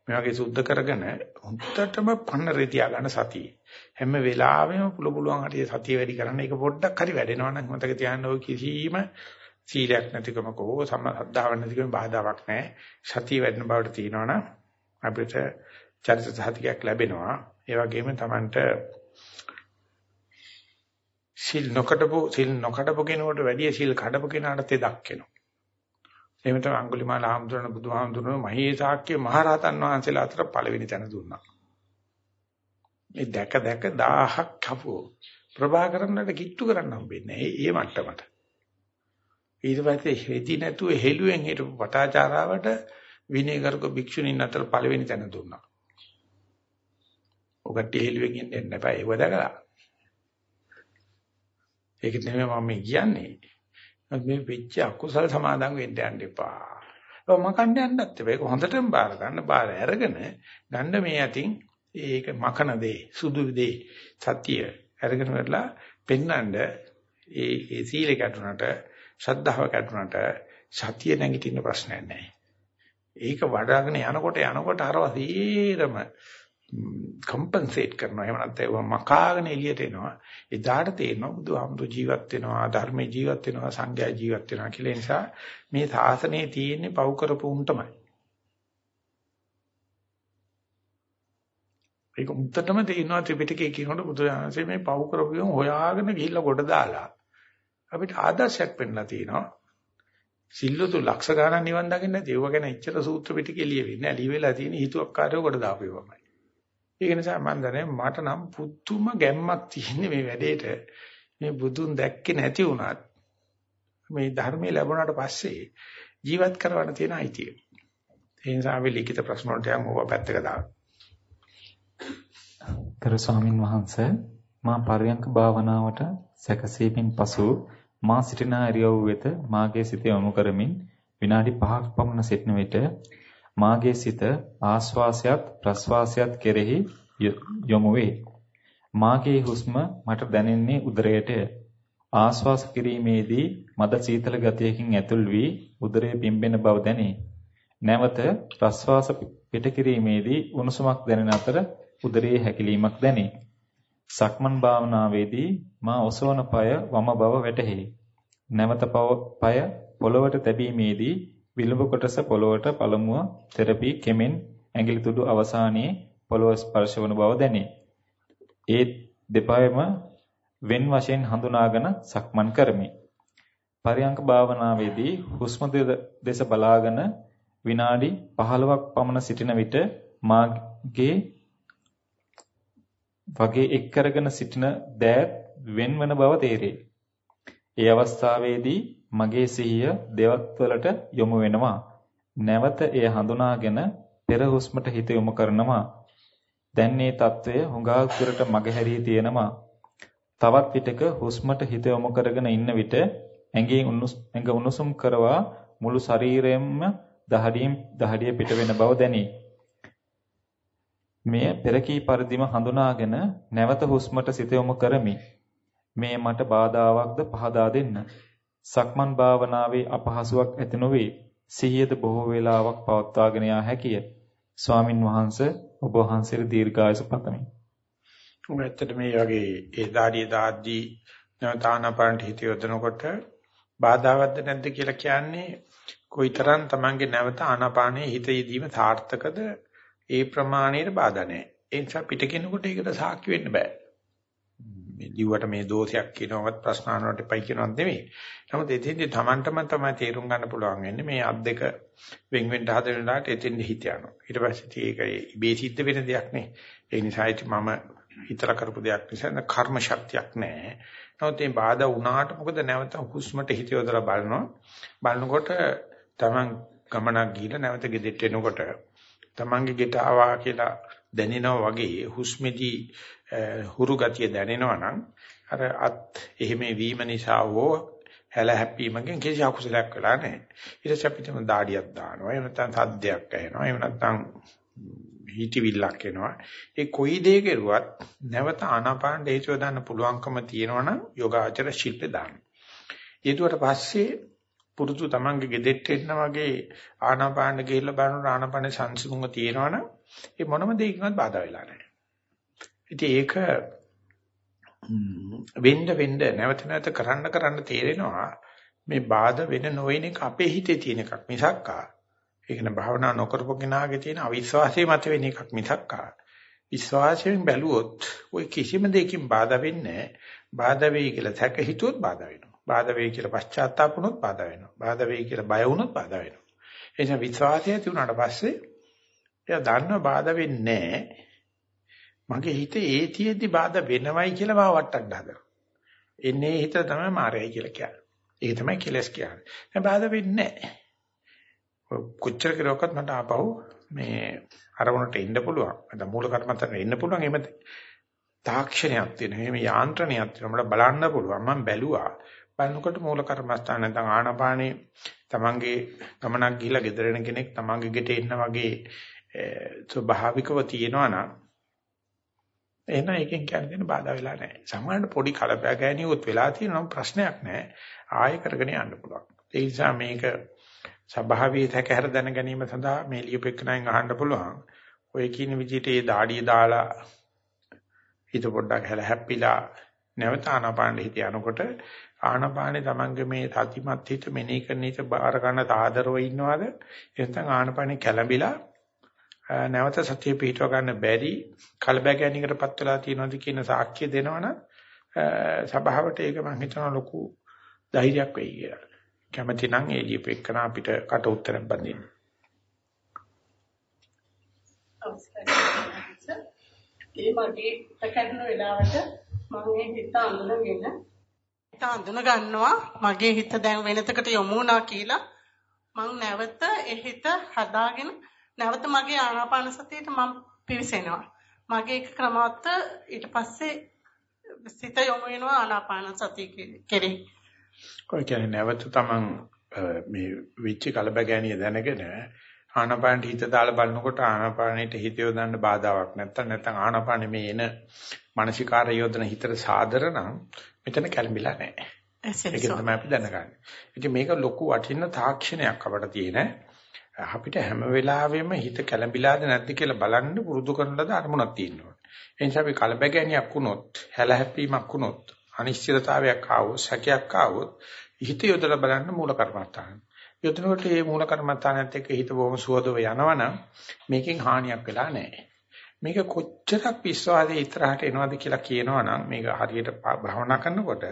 මේ වගේ සුද්ධ කරගෙන හොඳටම පන්නරේ තියාගන්න සතිය. හැම වෙලාවෙම පුළු පුළුවන් හරිය සතිය වැඩි කරන්න ඒක පොඩ්ඩක් හරි වැඩෙනවා නම් මතක තියාගන්න ඔය කිසිම සීලයක් නැතිකමක හෝ සම්මාද්ධාවක් නැතිකම බාධාවක් නැහැ. සතිය වැඩෙන බවට තියෙනවනම් අපිට චරිත සහතිකයක් ලැබෙනවා. ඒ වගේම Tamanට සිල් නොකඩපු සිල් නොකඩපු කෙනෙකුට වැඩිය සිල් කඩපු කෙනාට තෙදක් එනවා. එහෙම තමයි අඟුලිමාල ආම්දුරණ බුදුහාමුදුරන මහේසාක්‍ය මහරහතන් වහන්සේලා අතර පළවෙනි තැන දුන්නා. මේ දැක දැක 1000ක් කපුව ප්‍රභාකරන්නට කිට්ටු කරන්න හම්බෙන්නේ නැහැ. ඒ මට්ටමට. ඊට පස්සේ හෙදි නැතුව හෙළුවෙන් හිටපු පටාචාරාවට විනයගරුක භික්ෂුණීන් අතර පළවෙනි තැන දුන්නා. ඔකට හෙළුවෙන් ඉන්න එපා ඒව දැකලා. ඒක නෙමෙයි මම කියන්නේ. මේ වෙච්ච අකුසල සමාදන් වෙන්න යන්න එපා. ඔව් මකන්න යන්නත් එපා. ඒක හොඳටම බාර ගන්න. බාර අරගෙන ගන්න මේ අතින් ඒක මකන දේ, සුදු දේ, සත්‍ය අරගෙන වෙලා පෙන්නඳ ඒ ඒ සීල කැඩුනට, ශ්‍රද්ධාව කැඩුනට සතිය නැගිටින්න ප්‍රශ්නයක් නැහැ. ඒක වඩාගෙන යනකොට යනකොට අරවා සීරම කම්පන්සේට් කරනවා. එහෙම නැත්නම් ඒව මකාගෙන එළියට එනවා. එදාට තේරෙනවා බුදුහාමුදුරු ජීවත් වෙනවා ධර්මයේ ජීවත් වෙනවා සංඝයා ජීවත් වෙනවා කියලා. නිසා මේ සාසනයේ තියෙන්නේ පව් කරපු උන් තමයි ඒක උන්ටම තේරෙනවා ත්‍රිපිටකයේ කියනකොට බුදුහාමසේ මේ පව් කරපු උන් හොයාගෙන ගිහිල්ලා කොට දාලා අපිට ආදර්ශයක් පෙන්නලා තියෙනවා. සිල්ලුතු ලක්ෂ ගණන් නිවන් දකින්න නැති ඒව ගැන එච්චර සූත්‍ර පිටකේ ලියවෙන්නේ නැහැ. ලියවිලා තියෙන හිතුවක්කාරයෝ කොට දාපේවමයි ඒක නිසා මම දන්නේ මට නම් පුදුම ගැම්මක් තියෙන්නේ මේ වැඩේට. මේ බුදුන් දැක්කේ නැති වුණත් මේ ධර්මයේ ලැබුණාට පස්සේ ජීවත් කරවන්න තියෙන අයිතිය. ඒ නිසා අපි ලිඛිත ප්‍රශ්න වලට යමු ඔබ පැත්තක දාන්න. කරු ස්වාමින් වහන්සේ මා පරයන්ක භාවනාවට සැකසීමෙන් පසු මා සිටින ඉරියව් වෙත මාගේ සිත යොමු කරමින් විනාඩි 5ක් පමණ සිටන විට මාගේ සිත ආස්වාසයත් ප්‍රස්වාසයත් කෙරෙහි යොමු වේ. මාගේ හුස්ම මට දැනෙන්නේ උදරයටය. ආස්වාස කිරීමේදී මද සීතල ගතියකින් ඇතුල් වී උදරයේ පිම්බෙන බව දැනේ. නැවත ප්‍රස්වාස පිට කිරීමේදී උණුසුමක් දැනෙන අතර උදරයේ හැකිලීමක් දැනේ. සක්මන් භාවනාවේදී මා ඔසවන পায় වම බව වැටහේ. නැවත পায় පොළවට තැබීමේදී විලුඹ කොටස පොළොවට පළමුව තෙරපි කෙමෙන් ඇඟිලි තුඩු අවසානයේ පොළොව ස්පර්ශ වන බව දැනේ. ඒ දෙපායම වෙන් වශයෙන් හඳුනාගෙන සක්මන් කරමි. පරියංක භාවනාවේදී හුස්ම දෙස බලාගෙන විනාඩි 15ක් පමණ සිටින විට මාගේ වගේ එක් කරගෙන සිටින දෑත් වෙන්වන බව තේරේ. ඒ අවස්ථාවේදී මගේ සිහිය දෙවත් වලට යොමු වෙනවා. නැවත එය හඳුනාගෙන පෙර හුස්මට හිත යොමු කරනවා. දැන් මේ తත්වය හුඟා දුරට මගහැරී තියෙනවා. තවත් විටක හුස්මට හිත යොමු කරගෙන ඉන්න විට ඇඟේ ඇඟ උණුසුම් කරවා මුළු ශරීරයෙන්ම දහඩියෙන් දහඩිය පිට වෙන බව දැනේ. මෙය පෙරකී පරිදිම හඳුනාගෙන නැවත හුස්මට සිත යොමු කරමි. මේ මට බාධාවක්ද පහදා දෙන්න. සක්මන් භාවනාවේ අපහසුාවක් ඇති නොවේ. සිහියද බොහෝ වේලාවක් පවත්වාගෙන යා හැකිය. ස්වාමින් වහන්සේ ඔබ වහන්සේට දීර්ඝායස පතමි. ඔබ ඇත්තට මේ වගේ ඒ ධාරිය දාද්දී නවතානපරන්ට හිත යොදනකොට බාධාවත්ද නැද්ද කියලා කියන්නේ කොයිතරම් Tamange නැවත ආනාපානයේ හිත යෙදීම සාර්ථකද ඒ ප්‍රමාණයට බාධා නැහැ. ඒ නිසා පිටකිනුකොට ඒකට සාක්ෂි වෙන්න බෑ. මේ ලිව්වට මේ දෝෂයක් කියනවත් ප්‍රශ්න අහනවට එපයි කියනවත් නෙමෙයි. නමුත් එතෙන්දී Tamanටම තමයි තේරුම් ගන්න පුළුවන් වෙන්නේ මේ අත් දෙක වෙන් වෙන්න හදන වෙලාවට එතෙන්ද හිත යනවා. ඊට පස්සේ ඒක ඉබේ සිද්ධ වෙන දෙයක් නේ. ඒ නිසා මම හිතලා කරපු දෙයක් නිසා කර්ම ශක්තියක් නැහැ. නමුත් මේ බාධා වුණාට මොකද නැවත හුස්මට හිත යොදලා බලනවා. බලනකොට Taman ගමනක් ගිහිල්ලා නැවත ගෙදෙට්ට එනකොට Tamanගේ ගෙට ආවා කියලා දැනෙනවා වගේ හුස්මේදී හුරු ගතිය දැනෙනවා නම් අර අත් එහෙම වීම නිසා හෝ හැල හැප්පීමකින් කිසි අකුසලයක් වෙලා නැහැ. ඊට පස්සේ අපිටම දාඩියක් දානවා. එහෙම නැත්නම් සද්දයක් ඇහෙනවා. එහෙම නැත්නම් හිතවිල්ලක් එනවා. ඒ කොයි දෙයක කරුවත් නැවත ආනාපාන හේතුව දාන්න පුළුවන්කම තියෙනවනම් යෝගාචර ශිල්පේ දාන්න. ඊටුවට පස්සේ පුරුදු තමන්ගේ ගෙදෙට්ට එන්න වගේ ආනාපාන ගිහිල්ලා බලනකොට ආනාපානේ සංසුන්ව තියෙනවනම් ඒ මොනම දෙයකින්වත් බාධා වෙලා නැහැ. ඉතින් ඒක වෙන්න වෙන්න නැවත නැවත කරන්න කරන්න තේරෙනවා මේ බාධා වෙන නොවන එක අපේ හිතේ තියෙන එකක් මිසක්කා ඒක න භාවනා නොකරපු කෙනාගේ තියෙන අවිශ්වාසය මත වෙන එකක් මිසක්කා විශ්වාසයෙන් බැලුවොත් ওই කිසිම දෙයකින් බාධා වෙන්නේ නැහැ. බාධා වෙයි කියලා තැක හිතුවොත් බාධා වෙනවා. බාධා වෙයි කියලා පශ්චාත්තාප වුණොත් බාධා වෙනවා බාධා වෙයි කියලා බය වුණොත් බාධා වෙනවා ඒ නිසා විශ්වාසය ඇති වුණාට පස්සේ එයා දන්නවා බාධා වෙන්නේ නැහැ මගේ හිතේ ඒතියෙදි බාධා වෙනවයි කියලා මාව වටන්න හදනවා. එන්නේ හිත තමයි මායයි කියලා කියන්නේ. ඒක තමයි කෙලස් කියන්නේ. දැන් බාධා වෙන්නේ නැහැ. කොච්චර කෙරුවක්වත් මට ආපහු මේ අරමුණට එන්න පුළුවන්. නැත්නම් මූල කර්මත්තට එන්න පුළුවන්. එහෙම තාක්ෂණයක් තියෙනවා. එහෙම යාන්ත්‍රණයක් තියෙනවා. මට බලන්න පුළුවන්. මම බැලුවා. බලනකොට මූල කර්මස්ථාන නැත්නම් ආනාපානේ තමන්ගේ ගමනක් ගිහිලා ගෙදර කෙනෙක් තමන්ගේ ගෙට එන්න වගේ ස්වභාවිකව තියෙනවා නම් එහෙනම් එකෙන් කියන්නේ දෙන බාධා වෙලා නැහැ. සමහරවිට පොඩි කලබගෑනියොත් වෙලා තියෙනවා ප්‍රශ්නයක් නැහැ. ආයෙ කරගෙන යන්න පුළුවන්. ඒ නිසා මේක ස්වභාවීය තැකහැර දැන ගැනීම සඳහා මේ ලියුපෙක්කණෙන් අහන්න පුළුවන්. ඔය කියන විදිහට ඒ දාඩිය දාලා හිත පොඩ්ඩක් හැල හැප්පිලා නැවත ආනාපානෙ හිත යනකොට ආනාපානෙ තමන්ගේ මේ සතිමත් හිත මෙනෙහි කරන හිත බාර ගන්න තාදරව ඉන්නවද? එහෙනම් ආනාපානෙ කැළඹිලා නැවත සතිය පිහිටව ගන්න බැරි කලබගැනීමකටපත් වෙලා තියෙනවද කියන සාක්ෂිය දෙනවනම් සභාවට ඒක මම හිතනවා ලොකු ධෛර්යයක් වෙයි කියලා. කැමති නම් ඒ දීපෙකන අපිට කට උත්තරයක් බඳින්න. ඒ මගේ පැකරන වෙලාවට මම මේ හිත අඳුනගෙන හිත අඳුන ගන්නවා මගේ හිත දැන් වෙනතකට යොමු වුණා කියලා මම නැවත ඒ හිත හදාගෙන නැවත මගේ ආනාපාන සතියට මම පිවිසෙනවා. මගේ එක ක්‍රමවත් ඊට පස්සේ සිත යොමු වෙනවා ආනාපාන සතිය කෙරෙහි. කොයි කියන්නේ නැවත තමන් මේ විච්ච කලබගෑනිය දැනගෙන ආනාපානට හිත දාලා බලනකොට ආනාපානෙට හිත යොදන්න බාධාවක් නැත්තම් නැත්තම් ආනාපානෙ මේ එන මානසිකාර යොදන හිතට සාදර නම් මෙතන කැළඹිලා නැහැ. ඒක තමයි අපි දැනගන්නේ. ඉතින් මේක ලොකු වටින තාක්ෂණයක් අපට තියෙන. අපිට හැම වෙලාවෙම හිත කැළඹිලාද නැද්ද කියලා බලන්න පුරුදු කරන ලද අරමුණක් තියෙනවා. ඒ නිසා අපි කලබගැනියක් වුණොත්, හැලහැප්පීමක් වුණොත්, අනිශ්චිතතාවයක් ආවොත්, සැකයක් ආවොත් හිත යොදලා බලන්න මූල කර්මස්ථාන. යොදනකොට මේ මූල කර්මස්ථානත් එක්ක හිත බොහොම සුවදව යනවනම් මේකෙන් හානියක් වෙලා නැහැ. මේක කොච්චරක් විශ්වාසයේ ඉතරහට එනවද කියලා කියනවනම් මේක හරියට භවනා කරනකොට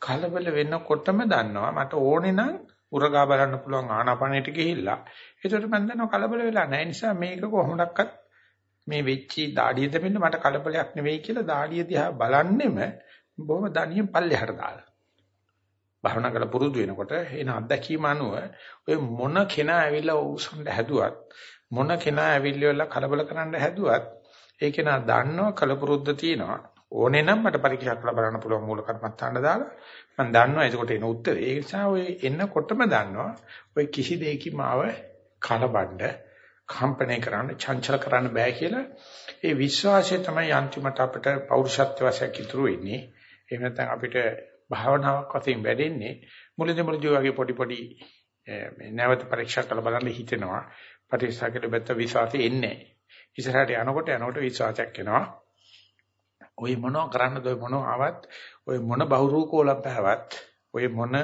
කලබල වෙනකොටම දන්නවා මට ඕනේ නම් උරගා බලන්න පුළුවන් ආනාපානෙට ගිහිල්ලා. ඒකට මම දන්නවා කලබල වෙලා නැහැ. නිසා මේක කොහොමඩක්වත් මේ වෙච්චි දාඩිය දෙමින් මට කලබලයක් නෙවෙයි කියලා දාඩිය දිහා බලන්නෙම බොහොම දණියෙන් පල්ලෙහාට දාලා. භවනා කරලා පුරුදු වෙනකොට එන අත්දැකීම අනුව ඔය මොන කෙනා ඇවිල්ලා උසුන්ඩ හැදුවත් මොන කෙනා ඇවිල්ලා කලබල කරන්න හැදුවත් ඒ කෙනා දන්නවා කලපුරුද්ද තියෙනවා. ඕනේ නම් මට පරීක්ෂා කරලා බලන්න පුළුවන් මූල කර්මත්තාන්න දාලා මම දන්නවා ඒකට එන උත්තරේ. ඒ නිසා ඔය එන්නකොටම දන්නවා ඔය කිසි දෙයකින් මාව කලබණ්ඩ කම්පණය කරන්න චංචල කරන්න බෑ කියලා. ඒ විශ්වාසය තමයි අන්තිමට අපිට පෞරුෂත්ව වශයෙන් ඉතුරු වෙන්නේ. එහෙම නැත්නම් අපිට භාවනාවක් වශයෙන් වැඩෙන්නේ මුලදී මුලදී වගේ පොඩි පොඩි මේ නැවත පරීක්ෂා කරලා බලන්න හිතෙනවා පරීක්ෂා කළ බැත්ත විශ්වාසය එන්නේ ඉස්සරහට යනකොට යනකොට විශ්වාසයක් එනවා ඔය මොනව කරන්නද ඔය මොනව ආවත් ඔය මොන බහුරූපෝලම් පැවවත් ඔය මොන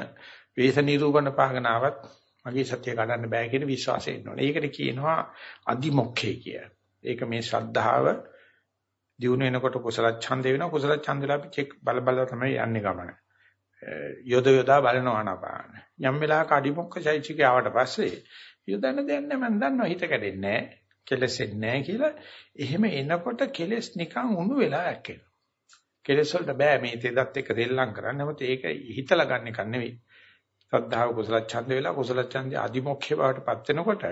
වේස නිරූපණ පාගන ආවත් මගේ සත්‍ය කඩන්න බෑ කියන විශ්වාසය ඉන්නවනේ. ඒකට කියනවා අදිමොක්ඛේ කිය. ඒක මේ ශ්‍රද්ධාව දිනු වෙනකොට කුසල ඡන්දේ වෙනවා කුසල ඡන්දලා අපි චෙක් බල බල තමයි යන්නේ ගමන. යොද යොදා බලනවා නපාන. යම් වෙලාවක අදිමොක්ඛ චෛත්‍යක ආවට පස්සේ යොදන්න දෙයක් නැහැ මම දන්නවා හිත කැඩෙන්නේ නැහැ. කෙලෙසෙන්නේ නැහැ කියලා එහෙම එනකොට කෙලස් නිකන් උණු වෙලා ඇක්කෙනවා. කෙලෙස් වලට බෑ මේ තෙදත් එක්ක දෙල්ලම් කරන්න. නමුත් ඒක හිතලා ගන්න එක නෙවෙයි. සද්ධාව කුසල ඡන්ද වෙලා කුසල ඡන්දේ අදිමොක්ඛේ බවට පත් වෙනකොට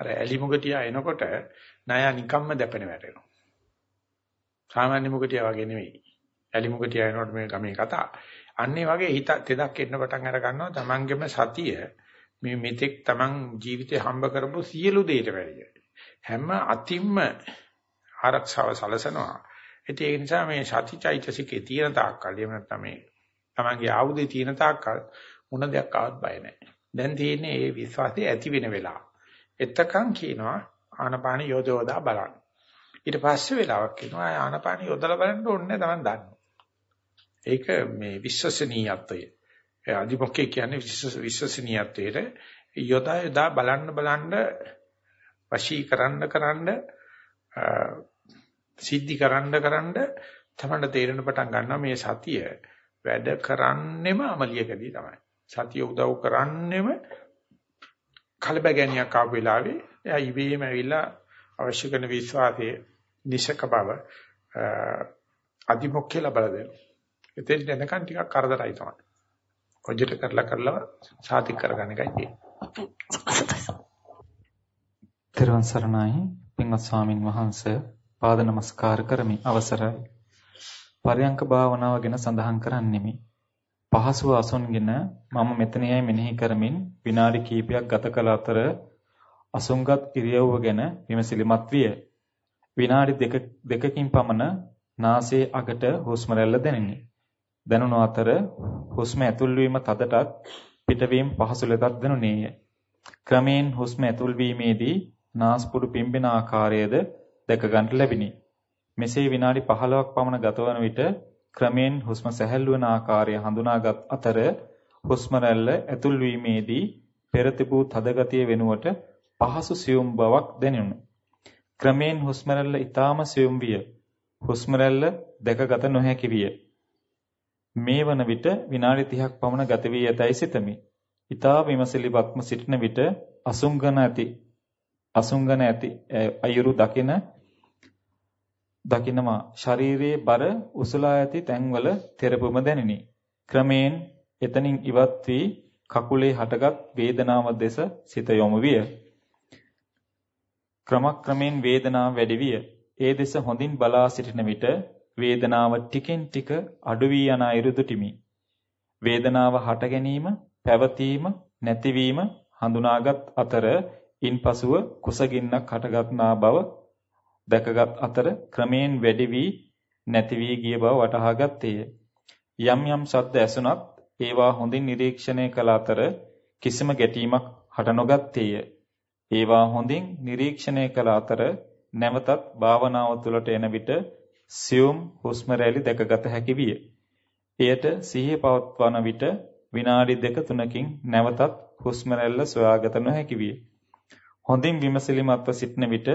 අර ඇලිමුගටියා එනකොට ණය නිකම්ම දැපෙන වැටෙනවා. සාමාන්‍ය මුගටියා වගේ නෙවෙයි. ඇලිමුගටියා එනකොට මේ ගමේ කතා. අන්නේ වගේ හිත තෙදක් එන්න පටන් අර ගන්නවා. Tamangema සතිය මේ මෙතෙක් Taman ජීවිතේ හම්බ කරපු සියලු දේට වැඩිය. හැම අතිම්ම ආරක්ෂාව සලසනවා. ඒ නිසා මේ සතිචෛතසිකේ තියෙන තාක්කල් එහෙම නැත්නම් මේ තමන්ගේ ආයුධේ තියෙන තාක්කල් මොන දෙයක් ආවත් බය නැහැ. දැන් තියෙන්නේ මේ විශ්වාසය ඇති වෙන වෙලාව. එතකන් කියනවා ආනපාන යෝධෝදා බලන්න. ඊට පස්සේ වෙලාවක් කියනවා ආනපාන යොදලා බලන්න ඕනේ තමන් දන්නවා. ඒක මේ විශ්වසනීයත්වය. ඒ අධිපොක්කේ කියන්නේ විශ්වසනීයත්වයට යොදා යොදා බලන්න බලන්න වශී කරන්න කරන්න සිද්ධි කරන්න කරන්න තමයි තේරෙන පටන් ගන්නවා මේ සතිය වැඩ කරන්නෙම අමලියකදී තමයි. සතිය උදව් කරන්නෙම කලබගැනියක් ආපු වෙලාවේ එයා ඉබේම ඇවිල්ලා අවශ්‍ය කරන විශ්වාසයේ නිශක බව අධිමුඛ්‍ය ලබා දෙනවා. එතෙන් යනකන් ටිකක් කරදරයි තමයි. කොජ්ජට කරලා කරලා සාතික් කරගන්න එකයි තියෙන්නේ. තෙරුවන් සරණයි පින්වත් ස්වාමින් වහන්සේ පාද නමස්කාර කරමි අවසරයි. පරයන්ක භාවනාව ගැන සඳහන් කරන්නෙමි. පහසුව අසුන්ගෙන මම මෙතනයි මෙනෙහි කරමින් විනාඩි කිහිපයක් ගත කළ අතර අසුන්ගත් ඉරියව්ව ගැන විමසිලිමත් විය. විනාඩි දෙක දෙකකින් පමණ නාසයේ අගට හුස්ම රැල්ල දැනිනි. දැනුණු අතර හුස්ම ඇතුල් වීම තදටත් පිටවීම පහසු ලෙසත් දැනුනේය. ක්‍රමයෙන් හුස්ම ඇතුල් වීමේදී නාස්පුඩු පිම්බෙන ආකාරයද දැක ගන්නට ලැබිනි. මෙසේ විනාඩි 15ක් පමණ ගතවන විට ක්‍රමෙන් හුස්ම සැහැල්ලු වන ආකාරය හඳුනාගත් අතර හුස්ම රැල්ල ඇතුල් වීමේදී පෙර තිබූ තද ගතිය වෙනුවට පහසු සියුම් බවක් දැනුණි. ක්‍රමෙන් හුස්ම රැල්ල ඊටාම සියුම් විය. හුස්ම රැල්ල දැකගත නොහැකි විය. මේ වන විට විනාඩි 30ක් පමණ ගත වී ඇතැයි සිතමි. ඊටා විමසිලිවත්ම සිටින විට අසුංගන ඇති අසුංගන ඇති අයුරු දකින දකිනවා ශරීරයේ බර උසලා ඇති තැන්වල තෙරපුම දැනිනි. ක්‍රමයෙන් එතනින් ඉවත් වී කකුලේ හටගත් වේදනාව දෙස සිත යොමු විය. ක්‍රමක්‍රමයෙන් වේදනාව වැඩි විය. ඒ දෙස හොඳින් බලා සිටින විට වේදනාව ටිකෙන් ටික අඩු වී යන අයුරු දුටිමි. වේදනාව හට ගැනීම, පැවතීම, නැතිවීම හඳුනාගත් අතර ඉන්පසුව කුසගින්නක් හටගත්නා බව දැකගත් අතර ක්‍රමයෙන් වැඩි වී නැති වී ගිය බව වටහා ගත්තේය. යම් යම් ශබ්ද ඇසුණත් ඒවා හොඳින් නිරීක්ෂණය කළ අතර කිසිම ගැටීමක් හට නොගත්තේය. ඒවා හොඳින් නිරීක්ෂණය කළ අතර නැවතත් භාවනාව තුළට එන විට සියුම් හුස්ම රැලි දැකගත හැකි විය. එයට සිහිය පවත්වන විට විනාඩි දෙක තුනකින් නැවතත් හුස්ම රැල්ල සොයාගත නොහැකි විය. හොඳින් විමසිලිමත්ව සිටන විට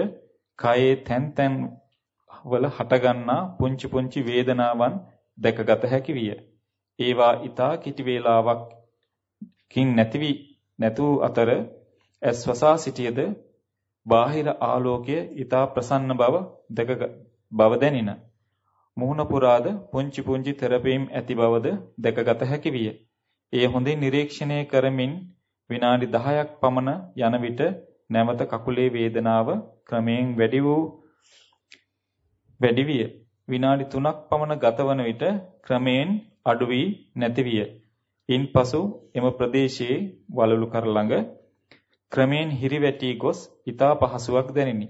කයේ තැන් තැන් වල හටගන්නා පුංචි පුංචි වේදනාවන් දැකගත හැකි විය. ඒවා ඊතා කිටි වේලාවකින් නැති වී නැතු අතර ඇස් වසා සිටියද බාහිර ආලෝකය ඊතා ප්‍රසන්න බව දැක බව දැනින. මුහුණ පුරාද පුංචි පුංචි තෙරපීම් ඇති බවද දැකගත හැකි විය. එය හොඳින් නිරීක්ෂණය කරමින් විනාඩි 10ක් පමණ යන විට නැවත කකුලේ වේදනාව ක්‍රමයෙන් වැඩි වූ වැඩි විය. විනාඩි 3ක් පමණ ගතවන විට ක්‍රමයෙන් අඩු වී නැති විය. ඉන්පසු එම ප්‍රදේශයේ වලලු කර ළඟ ක්‍රමයෙන් හිරිවැටි ගොස් ඊතා පහසුවක් දැනිනි.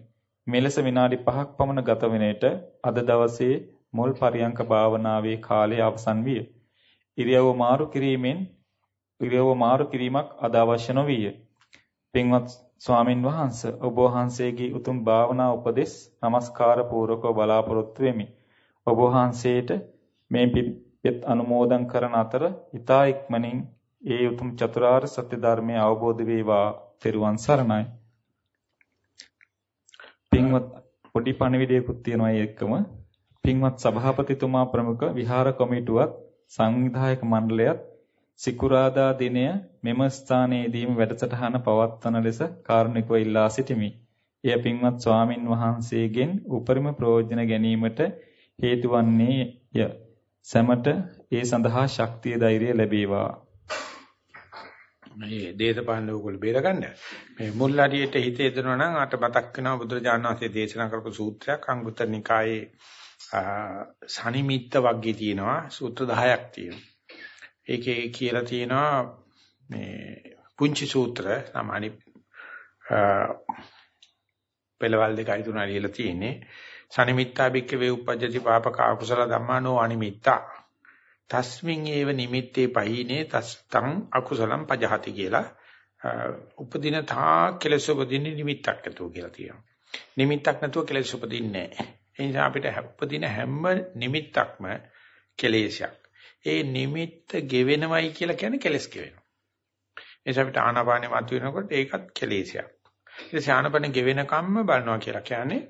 මෙලෙස විනාඩි 5ක් පමණ ගත වන විට අද දවසේ මුල් පරියංක භාවනාවේ කාලය අවසන් විය. ඉරියව්ව මාරු කිරීමෙන් ඉරියව්ව මාරු කිරීමක් අද අවශ්‍ය නොවිය. පින්වත් ස්වාමින් වහන්සේ ඔබ වහන්සේගේ උතුම් භාවනා උපදෙස් নমස්කාර පූර්වකව බලාපොරොත්තු වෙමි. ඔබ වහන්සේට මේ පිත් අනුමෝදන් කරන අතර ඊතා ඉක්මනින් ඒ උතුම් චතුරාර්ය සත්‍ය ධර්මය අවබෝධ වේවා. තෙරුවන් සරණයි. පින්වත් පොඩි පණිවිඩයකුත් තියෙනවා ඒකම පින්වත් සභාපතිතුමා ප්‍රමුඛ විහාර කොමිටුවත් සංවිධායක මණ්ඩලයත් සිකුරාදා දිනය මෙම ස්ථානයේදීම වැඩසටහන පවත්වන ලෙස කාරුණිකව ඉල්ලා සිටිමි. එය පින්වත් ස්වාමින් වහන්සේගෙන් උපරිම ප්‍රයෝජන ගැනීමට හේතු වන්නේය. සැමට ඒ සඳහා ශක්තිය ධෛර්යය ලැබේවා. මේ දේශපාලන ඕගොල්ලෝ බේරගන්න. මේ මුල් හරියට හිතේ දෙනවා නම් අට මතක් වෙනවා බුදුරජාණන් වහන්සේ දේශනා කරපු සූත්‍රයක් අංගුත්තර නිකායේ සනිමිත්ත වර්ගයේ තියෙනවා සූත්‍ර 10ක් තියෙනවා. ඒකේ කියලා තියෙනවා මේ පුංචි සූත්‍ර සාමාන්‍ය පෙළවල් දෙකයි තුනයි ලියලා තියෙන්නේ. සනිමිත්තා බික්ක වේ උපජ්ජති පාපක අකුසල ධම්මානෝ අනිමිත්තා. තස්මින් ඒව නිමිත්තේ පහිනේ තස්තං අකුසලම් පජහති කියලා උපදින තා කෙලෙස උපදින්නේ නිමිත්තක් නැතුව කියලා තියෙනවා. නිමිත්තක් නැතුව කෙලෙස් උපදින්නේ නැහැ. ඒ නිසා අපිට උපදින හැම නිමිත්තක්ම කෙලෙසයක්. ඒ නිමිත්ත ගෙවෙනවයි කියලා කියන්නේ කෙලස් ගෙවෙනවා. ඒ නිසා අපිට ආනාපානෙ මතුවෙනකොට ඒකත් කෙලෙසයක්. ඒ ශානපන ගෙවෙන කම්ම බලනවා කියලා කියන්නේ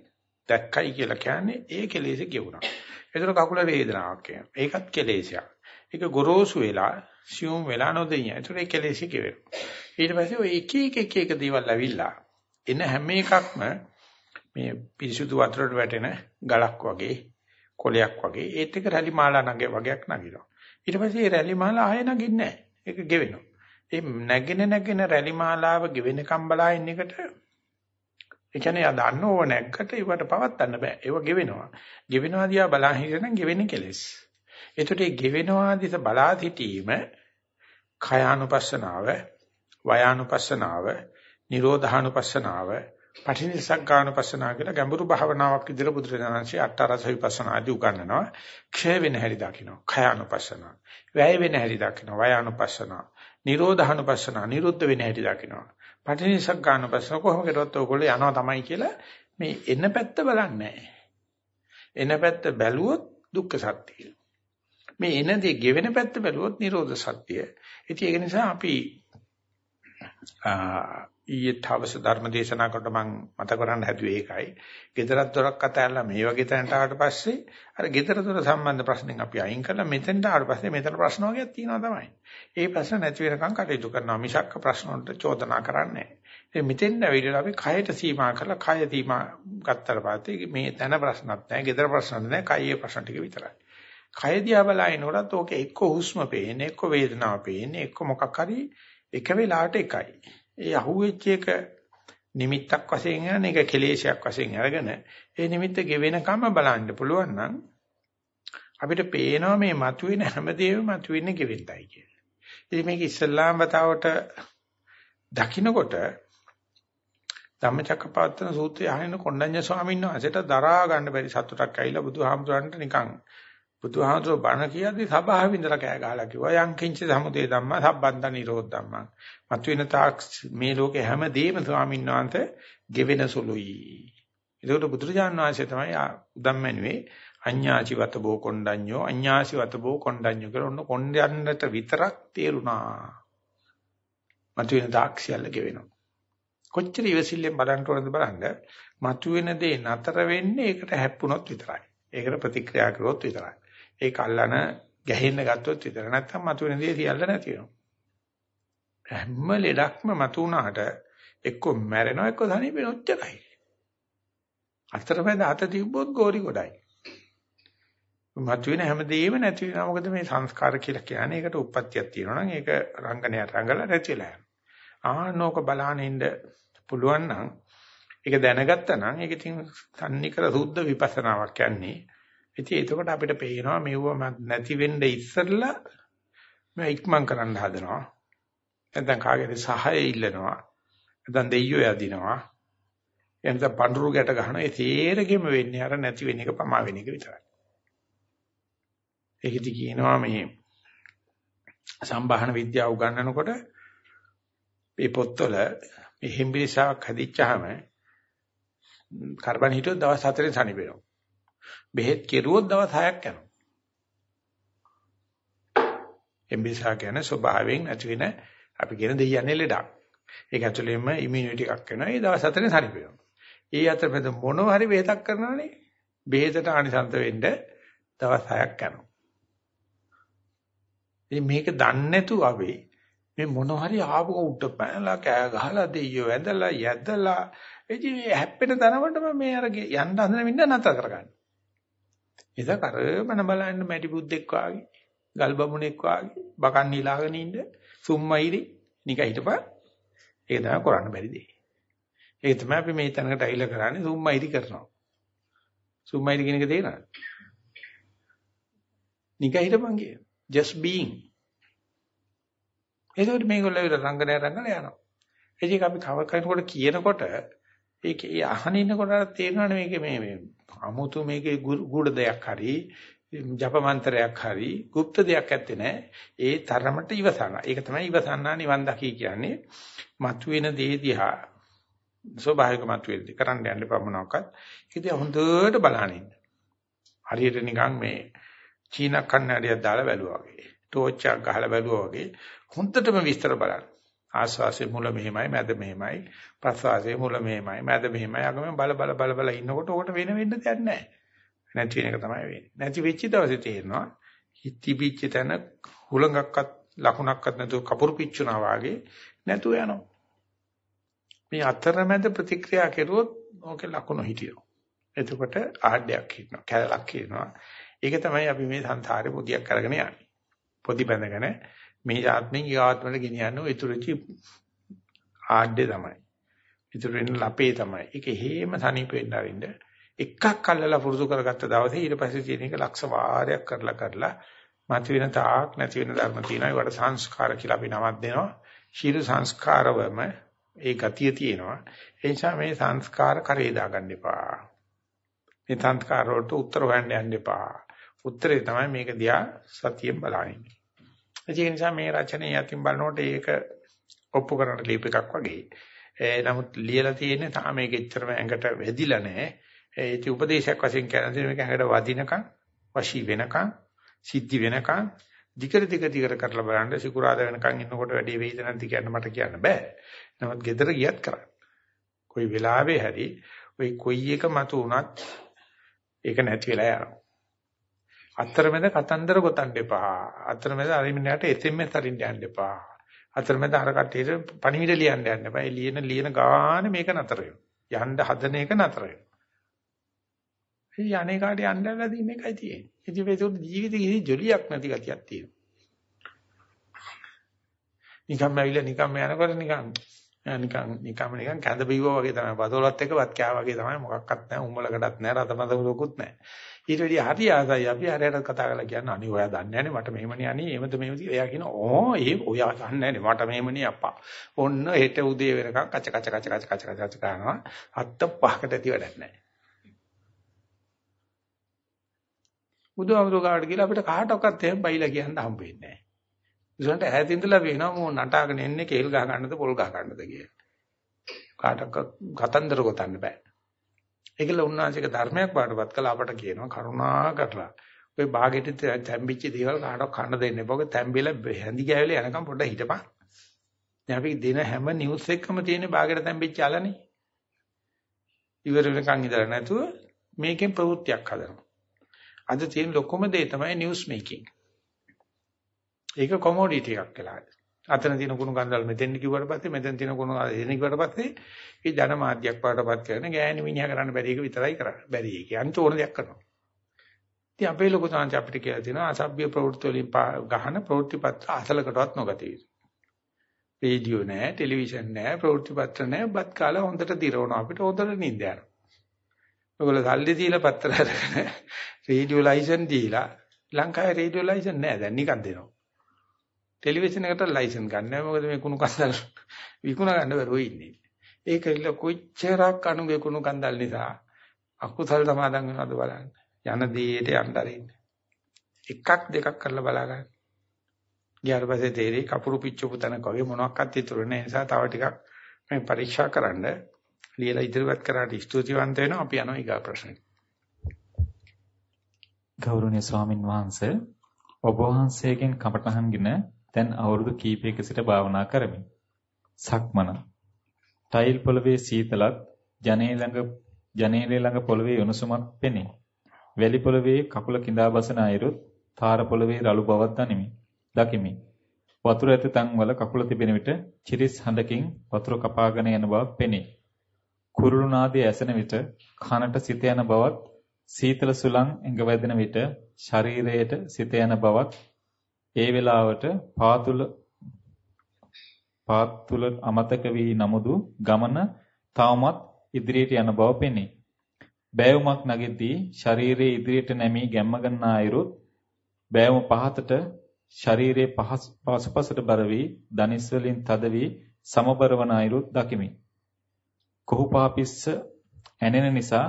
දැක්කයි කියලා කියන්නේ ඒ කෙලෙස ගෙවුණා. ඒතර කකුල වේදනාවක් එනවා. ඒකත් කෙලෙසයක්. ඒක ගොරෝසු වෙලා සියුම් වෙලා නොදෙනිය. ඒතර ඒ කෙලෙසි ගෙවෙනවා. ඊට පස්සේ ඔය එක එක එක එක දේවල් ඇවිල්ලා එන හැම එකක්ම මේ පිරිසුදු වතුරට වැටෙන ගලක් වගේ කොලයක් වගේ ඒත් එක රැලි මාලා නගේ වගේක් නගිනවා. ඊට පස්සේ ඒ රැලි මාලා ආයෙ නගින්නේ නැහැ. ඒක ගෙවෙනවා. ඒ නැගෙන නැගෙන රැලි මාලාව ගෙවෙනකම් බලා ඉන්න එකට ඒ කියන්නේ ආ දන්න ඕව නැග්ගට ඒවට පවත්න්න බෑ. ඒව ගෙවෙනවා. ගෙවෙනවා දිහා බලා හිටියනම් ගෙවෙන්නේ කෙලස්. ඒකට ඒ ගෙවෙනවා දිහා බලා සිටීම කයානුපස්සනාව, වයානුපස්සනාව, නිරෝධානුපස්සනාව, පටිනිසග්ගානුපස්සනාව කියලා ගැඹුරු භාවනාවක් විදිහට බුදුරජාණන්සේ අට්ඨරස විපස්සනා ආදී උගන්වනවා. ක්ෂය වෙන හැටි දකින්න. කයානුපස්සනාව. වැය වෙන හැටි දකින්න. වයානුපස්සනාව. නිරෝධානුපස්සනාව. නිරුද්ධ වෙන හැටි දකින්න. පටිනිසග්ගානුපස්සන කොහොම කෙරුවත් ඔයගොල්ලෝ යනවා තමයි කියලා මේ එන පැත්ත බලන්නේ එන පැත්ත බැලුවොත් දුක්ඛ සත්‍යය. මේ එන දේ ගෙවෙන පැත්ත බැලුවොත් නිරෝධ සත්‍යය. ඉතින් ඒක නිසා අපි ඊයේ තවස ධර්ම දේශනා කොට මම මතක කරන්න හැදුවේ ඒකයි. gedarat dorak කතා කරලා මේ වගේ තැනට ආවට පස්සේ අර gedara dora සම්බන්ධ ප්‍රශ්نين අපි අයින් කළා. මෙතෙන්ට ආවට පස්සේ මෙතන ප්‍රශ්න වර්ගයක් තියෙනවා තමයි. ඒ ප්‍රශ්න නැති වෙනකන් කටයුතු කරනවා. මිසක් ප්‍රශ්න වලට චෝදනා කරන්නේ නැහැ. මෙතෙන්ට ඇවිල්ලා අපි කයට සීමා කරලා කය සීමා ගත්තට පස්සේ මේ තැන ප්‍රශ්නත් නැහැ, gedara ප්‍රශ්නත් නැහැ, කයේ ප්‍රශ්න ටික විතරයි. කය දිහා බලනකොටත් ඕකේ එක්ක හුස්ම පේන්නේ, එක්ක වේදනාව පේන්නේ, එක්ක මොකක් හරි එක වෙලාවට එකයි. ඒ අහුවෙච්ච එක නිමිත්තක් වශයෙන් යන එක කෙලේශයක් වශයෙන් අරගෙන ඒ නිමිත්ත ගෙවෙනකම බලන්න පුළුවන් නම් අපිට පේනවා මේ මතුවෙන හැමදේම මතුවෙන්නේ ගෙවෙන්නයි කියලා. ඉතින් මේක ඉස්ලාම් වතාවට දකින්නකොට ධම්මචක්කපවත්තන සූත්‍රය අහන කොණ්ඩඤ්ඤ ස්වාමීන් වහන්සේට දරා ගන්න බැරි සතුටක් ඇවිල්ලා බුදුහාමුදුරන්ට නිකන් බුදුහාමුදුර බණ කියද්දි සභාවෙ ඉඳලා කෑ ගහලා කිව්වා යං කිංච සමුදේ ධම්මා සම්බන්ධ නිරෝධ ධම්මා. මතුවෙන තාක් මේ ලෝකේ හැම දෙයක්ම ස්වාමීන් වහන්සේ ගෙවෙන සුළුයි. ඒකට බුදුරජාණන් වහන්සේ තමයි උදම්මැනුවේ අඤ්ඤාචිවත බෝ කොණ්ඩඤ්ඤෝ අඤ්ඤාසිවත බෝ කොණ්ඩඤ්ඤෝ කියලා ඔන්න කොණ්ඩයන්ට විතරක් තේරුණා. මතුවෙන තාක් සියල්ල ගෙවෙනවා. කොච්චර ඉවසිල්ලෙන් බලන්න ඕනද බලන්න මතුවෙන දේ නතර වෙන්නේ ඒකට හැප්පුණොත් විතරයි. ඒකට ප්‍රතික්‍රියා කරොත් විතරයි. ඒක අල්ලන ගැහෙන්න ගත්තොත් විතර නැත්තම් මතුවෙන දේ සියල්ල නැති වෙනවා. හැම ලෙඩක්ම මතු වුණාට එක්ක මැරෙනවා එක්ක ධනිපෙන ඔච්චරයි. අතරමැද අත තිබ්බොත් ගෝරි ගොඩයි. මතුවෙන හැමදේම නැති වෙනවා. මොකද මේ සංස්කාර කියලා කියන්නේ ඒකට උප්පත්තියක් තියෙනවා නම් ඒක රංගනයට රංගලා නැතිලා යනවා. ආනෝක බලහන් ඉන්න පුළුවන් නම් ඒක දැනගත්තා නම් ඒක ඉතින් තන්නේ කර සුද්ධ විපස්සනාවක් යන්නේ. ඉතින් එතකොට අපිට පේනවා මෙව නැති වෙන්න ඉස්සෙල්ලා මම ඉක්මන් කරන්න හදනවා. නැත්නම් කාගේද සහාය ඉල්ලනවා. නැත්නම් දෙයියෝ යදිනවා. එනද පඳුරු ගැට ගන්නවා. ඒ තේරෙගෙම වෙන්නේ අර නැති වෙන එක පමා වෙන එක විතරයි. ඒකෙදි කියනවා මේ සම්භාහන විද්‍යාව උගන්වනකොට මේ පොත්වල මේ හිම්බිරිසාවක් හදිච්චාම කාබන් හිටියොත් දවස් 4ෙන් සනීප වෙනවා. බෙහෙත් කෙරුවොත් දවස් 6ක් යනවා. එම්බිසා කියන්නේ ස්වභාවයෙන් ඇති වෙන අපි කියන දෙයයන්ේ ලෙඩක්. ඒක ඇතුළේම ඉමුනිටි එකක් වෙනවා. ඒ දවස් 4ෙන් සනීප වෙනවා. ඒ අතරමැද මොනවා හරි බෙහෙතක් කරනවනේ. බෙහෙතට ආනිසන්ත වෙන්න දවස් 6ක් යනවා. ඉතින් මේක දන්නේ නැතුව අපි මේ මොන හරි ආපු උඩ පැනලා කෑ ගහලා දෙයියෝ වැඳලා යැදලා එදි මේ හැප්පෙන තනකොටම මේ අර යන්න හදන මින්න නැතර කරගන්න. ඉතින් කරමන බලන්න මැටි බුද්දෙක් වාගේ, ගල් බමුණෙක් වාගේ, බකන් නිලාගෙන ඉන්න සුම්මයිරි නික හිටපන්. ඒක තමයි කරන්න බැරි දෙය. ඒක තමයි අපි මේ තැනකට ඇවිල්ලා කරන්නේ සුම්මයිරි කරනවා. සුම්මයිරි කියන එක තේරෙනවද? නික හිටපන් කිය. just being. ඒකෝට මේගොල්ලෝ රංගනය රංගන යනවා. ඒක අපි කව කරනකොට කියනකොට ඒක ඒ අහන ඉන්නකොට තේරෙනවනේ මේකේ මේ මේ 아무තු මේකේ ගුඩ දෙයක් හරි ජප මන්ත්‍රයක් හරි গুপ্ত දෙයක් ඇත්තේ නැහැ. ඒ තරමට ඉවසනවා. ඒක තමයි ඉවසන්නා නිවන් දකි කියන්නේ. මතුවෙන දේ දිහා ස්වභාවික මතුවෙන දේ කරන්න යන්න ප්‍රමණවකත් ඒක දිහා හොඳට බලන ඉන්න. හරියට නිකන් මේ චීන කන්නඩියක් දාලා බැලුවා වගේ. ටෝච් එකක් ගහලා බැලුවා වගේ හොඳටම විස්තර බලන්න. ආස්වාසේ මුල මෙහෙමයි මැද මෙහෙමයි ප්‍රස්වාසයේ මුල මෙහෙමයි මැද මෙහෙමයි අගම බල බල බල බල ඉන්නකොට ඕකට වෙන වෙන්න දෙයක් නැහැ. නැති වෙන එක තමයි වෙන්නේ. නැති වෙච්ච දවසේ තේරෙනවා හිතිපිච්ච තැන හුලඟක්වත් ලකුණක්වත් නැතුව කපුරු පිච්චුනා වාගේ නැතුව යනවා. මේ අතරමැද ප්‍රතික්‍රියා කෙරුවොත් ඕකේ ලකුණු හිටිනවා. එතකොට ආඩයක් හිටිනවා, කැලලක් හිටිනවා. ඒක තමයි අපි මේ සංසාරේ පොදියක් කරගෙන යන්නේ. පොදි බැඳගෙන මේ ආත්මෙන් ඊ ආත්මෙට ගෙනියන්නේ ඊතුරුචි ආඩේ තමයි. ඊතුරු වෙන ලපේ තමයි. ඒක හේම සනීප වෙන්න අරින්න. එකක් අල්ලලා පුරුදු කරගත්ත දවසේ ඊට පස්සේ තියෙන එක ලක්ෂ වාරයක් කරලා කරලා මත වෙන තාක් නැති වෙන ධර්ම තියෙනවා. ඒකට සංස්කාර කියලා අපි නමක් දෙනවා. ශීල සංස්කාරවම ඒ ගතිය තියෙනවා. ඒ නිසා මේ සංස්කාර කරේ දාගන්න එපා. මේ සංස්කාර වලට උත්තර හොයන්න යන්න එපා. උත්තරේ තමයි මේක දිහා සතියෙන් බලන්නේ. ඒ නිසා මේ රචනයේ යතින් බලනකොට ඒක ඔප්පු කරන්න ලියප එකක් වගේ. ඒ නමුත් ලියලා තියෙන්නේ තාම මේක එච්චරම ඇඟට වැදිලා නැහැ. ඒක උපදේශයක් වශයෙන් කියන්නේ මේක ඇඟට වදිනකන් වශී වෙනකන් සිද්ධි වෙනකන් දිගට දිග දිගට කරලා බලන්න සිකුරාද වෙනකන් ඉන්නකොට වැඩි වෙයිද නැද්ද කියන්න මට කියන්න බෑ. නමුත් gedara ගියත් කරන්න. කොයි වෙලාවෙ හරි ওই කොයි එක මතු වුණත් ඒක නැති වෙලා යනවා. අතරමැද කතන්දර ගොතන්න එපා. අතරමැද අරිමිනයට SMS අරින්න යන්න එපා. අතරමැද අර කට්ටියට පණිවිඩ ලියන්න යන්න එපා. ඒ ලියන ලියන ගාන මේක නතර වෙනවා. යන්න හදන එක නතර වෙනවා. ඉතින් අනේ කාට යන්න නැලා දින එකයි තියෙන්නේ. ඉතින් ඒක ජීවිතේ කිසි ජොලියක් නැති ගතියක් තියෙනවා. නිකම්ම ඇවිල්ලා නිකම්ම යනකොට නිකන් නිකන් නිකම්ම නිකන් කැඳ බිව්වා වගේ තමයි. බතෝලත් එක වත් කෑවා වගේ තමයි. මොකක්වත් නැහැ. උම්මලකටත් නැහැ. රතමත උලකුත් නැහැ. ඊට වැඩිය හරි ආසයි. අපි හරියට කතා කරලා කියන්නේ අනේ ඔයා දන්නේ නැනේ මට මෙහෙමනේ අනේ එහෙමද මෙහෙමද කියලා. එයා කියනවා ඕ ඒ ඔයා දන්නේ නැනේ මට මෙහෙමනේ අප්පා. ඔන්න හෙට උදේ වෙනකන් කච කච කච කච කච කච කච කරනවා. අත්ත පහකට ඇති වැඩක් නැහැ. බුදුහාමුදුරුවෝ කාට කියලා අපිට කාටවත් එහෙම බයිලා කියන්න හම්බ වෙන්නේ නැහැ. ඉතින්ට ඈත ඉඳලා වෙනවා මෝ නටාගෙන එන්නේ කේල් ගහ ගන්නද පොල් ගහ ගන්නද කියලා. කාටවත් කතන්දර ගොතන්න බෑ. ඒකල උන්වහන්සේක ධර්මයක් පාඩපත් කළා අපට කියනවා කරුණා කරලා ඔය ਬਾගෙට තැම්බිච්ච දේවල් කාටවත් කන්න දෙන්න එපා. ඔක තැම්බිලා හැඳි ගෑවිලා යනකම් පොඩ්ඩක් හිටපන්. දැන් අපි දින හැම නිවුස් එකකම තියෙන ਬਾගෙට තැම්බිච්ච අලනේ. ඉවර වෙනකන් ඉඳලා නැතුව මේකෙන් ප්‍රවෘත්තියක් හදනවා. අද තියෙන ලොකුම දේ තමයි නිවුස් මේකින්. ඒක කොමෝඩිටි එකක් කියලා. අතන තියෙන කුණු කන්දල් මෙතෙන් කිව්වට පස්සේ මෙතෙන් තියෙන කුණු එතන කිව්වට පස්සේ ඒ ජනමාධ්‍යයක් පාටපත් කරන ගෑණි මිනිහා කරන්න බැරි එක විතරයි කරන්නේ. බැරි ඒක. අනිත් ඕන දෙයක් කරනවා. ඉතින් අපේ ලොකු සංජ අපිට කියලා තියෙනවා අසභ්‍ය ප්‍රවෘත්ති වලින් ගහන ප්‍රවෘත්තිපත්‍ර අසලකටවත් නොගතියි. රේඩියෝ නැහැ, ටෙලිවිෂන් නැහැ, ප්‍රවෘත්තිපත්‍ර නැහැ, බත් කාලා හොඳට දිරවනවා අපිට හොඳට නිින්ද යනවා. ඔයගොල්ලෝ සල්ලි දීලා පත්‍ර අරගෙන රේඩියෝ ලයිසන් දීලා ලංකාවේ රේඩියෝ ලයිසන් නැහැ දැන් නිකන් දෙනවා. ටෙලිවිෂන් එකට ලයිසන් ගන්න මොකද මේ කුණු කන්දල් විකුණ ගන්න බැරුව ඉන්නේ. ඒක ඉල්ල කොච්චරක් අනුගේ කුණු කන්දල් නිසා අකුසල් සමාදන් වෙනවද බලන්න. යන දේට යන්න අරින්න. එකක් දෙකක් කරලා බලා ගන්න. ඊට පස්සේ තේරෙයි කපුරු පිච්චපු තැනක වගේ මොනවත් ඉතුරු නැහැ. නිසා තව ටිකක් මේ පරීක්ෂා කරන්න ලියලා ඉදිරිපත් කරාට ස්තුතිවන්ත වෙනවා. අපි යනවා ඊගා ප්‍රශ්නෙට. ගෞරවනීය ස්වාමින් වහන්සේ ඔබ වහන්සේගෙන් කමඨහන්ගෙන දැන් අවුරුදු කීපයක සිට භාවනා කරමි. සක්මන. ටයිල් පොළවේ සීතලත් ජනේ ළඟ ජනේලේ ළඟ පොළවේ උණුසුමක් පෙනේ. වැලි පොළවේ කකුල කිඳා බසන අයුරුත් තාර පොළවේ රළු බවක් දනිමි. දකිමි. වතුර ඇති තන්වල කකුල තිබෙන විට චිරිස් හඬකින් වතුර කපාගෙන යන බවක් පෙනේ. කුරුළු නාදයේ ඇසෙන විට කනට සිත යන බවත් සීතල සුළං ඇඟ වැදෙන විට ශරීරයට සිත යන බවත් ඒ වෙලාවට පාතුල පාතුල අමතක වී නමුදු ගමන තවමත් ඉදිරියට යන බව පෙනේ. බෑවුමක් නැගෙද්දී ශරීරයේ ඉදිරියට නැමී ගැම්ම ගන්නා අයුරුත් බෑවුම පහතට ශරීරයේ පසුපසට බර වී දනිස් වලින් තද වී සමබර වන අයුරුත් දකිමි. කොහුපාපිස්ස ඇනෙන නිසා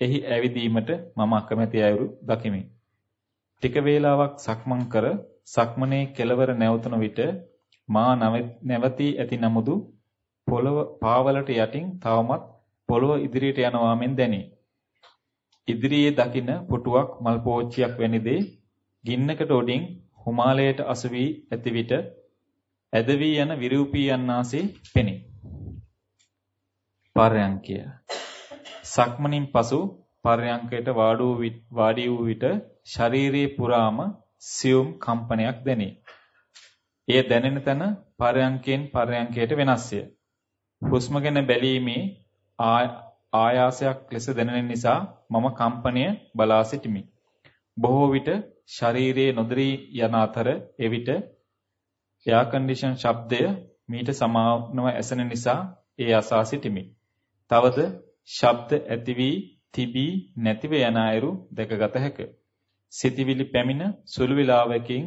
එහි ඇවිදීමට මම අකමැති අයුරු දකිමි. ටික වේලාවක් සක්මන් කර සක්මනේ කෙලවර නැවතුන විට මා නැවතී ඇති නමුදු පොළව පාවලට යටින් තවමත් පොළව ඉදිරියට යනවා මෙන් දැනේ. ඉදිරියේ දකින පුටුවක් මල් පෝච්චියක් වැනි දේ ගින්නකට උඩින් හිමාලයට අසු වී ඇති විට ඇද වී යන විරූපී යන්නාසේ පෙනේ. පර්යංකය. සක්මනින් පසු පර්යංකයට වාඩි වූ විට ශරීරයේ පුරාම සියුම් කම්පනයක් දැනේ. එය දැනෙන තැන පර්යංකයෙන් පර්යංකයට වෙනස්ය. හුස්ම ගැන බැලීමේ ආයාසයක් ලෙස දැනෙන නිසා මම කම්පනය බලා සිටිමි. බොහෝ විට ශරීරයේ නොදරී යන අතර එවිට එයා කන්ඩිෂන් ශබ්දය මීට සමානව ඇසෙන නිසා ඒ අසා සිටිමි. තවද ශබ්ද ඇති වී තිබී නැතිව යන අයුරු දැකගත හැකිය. සිතවිලි පැමිණ සුළු වේලාවකින්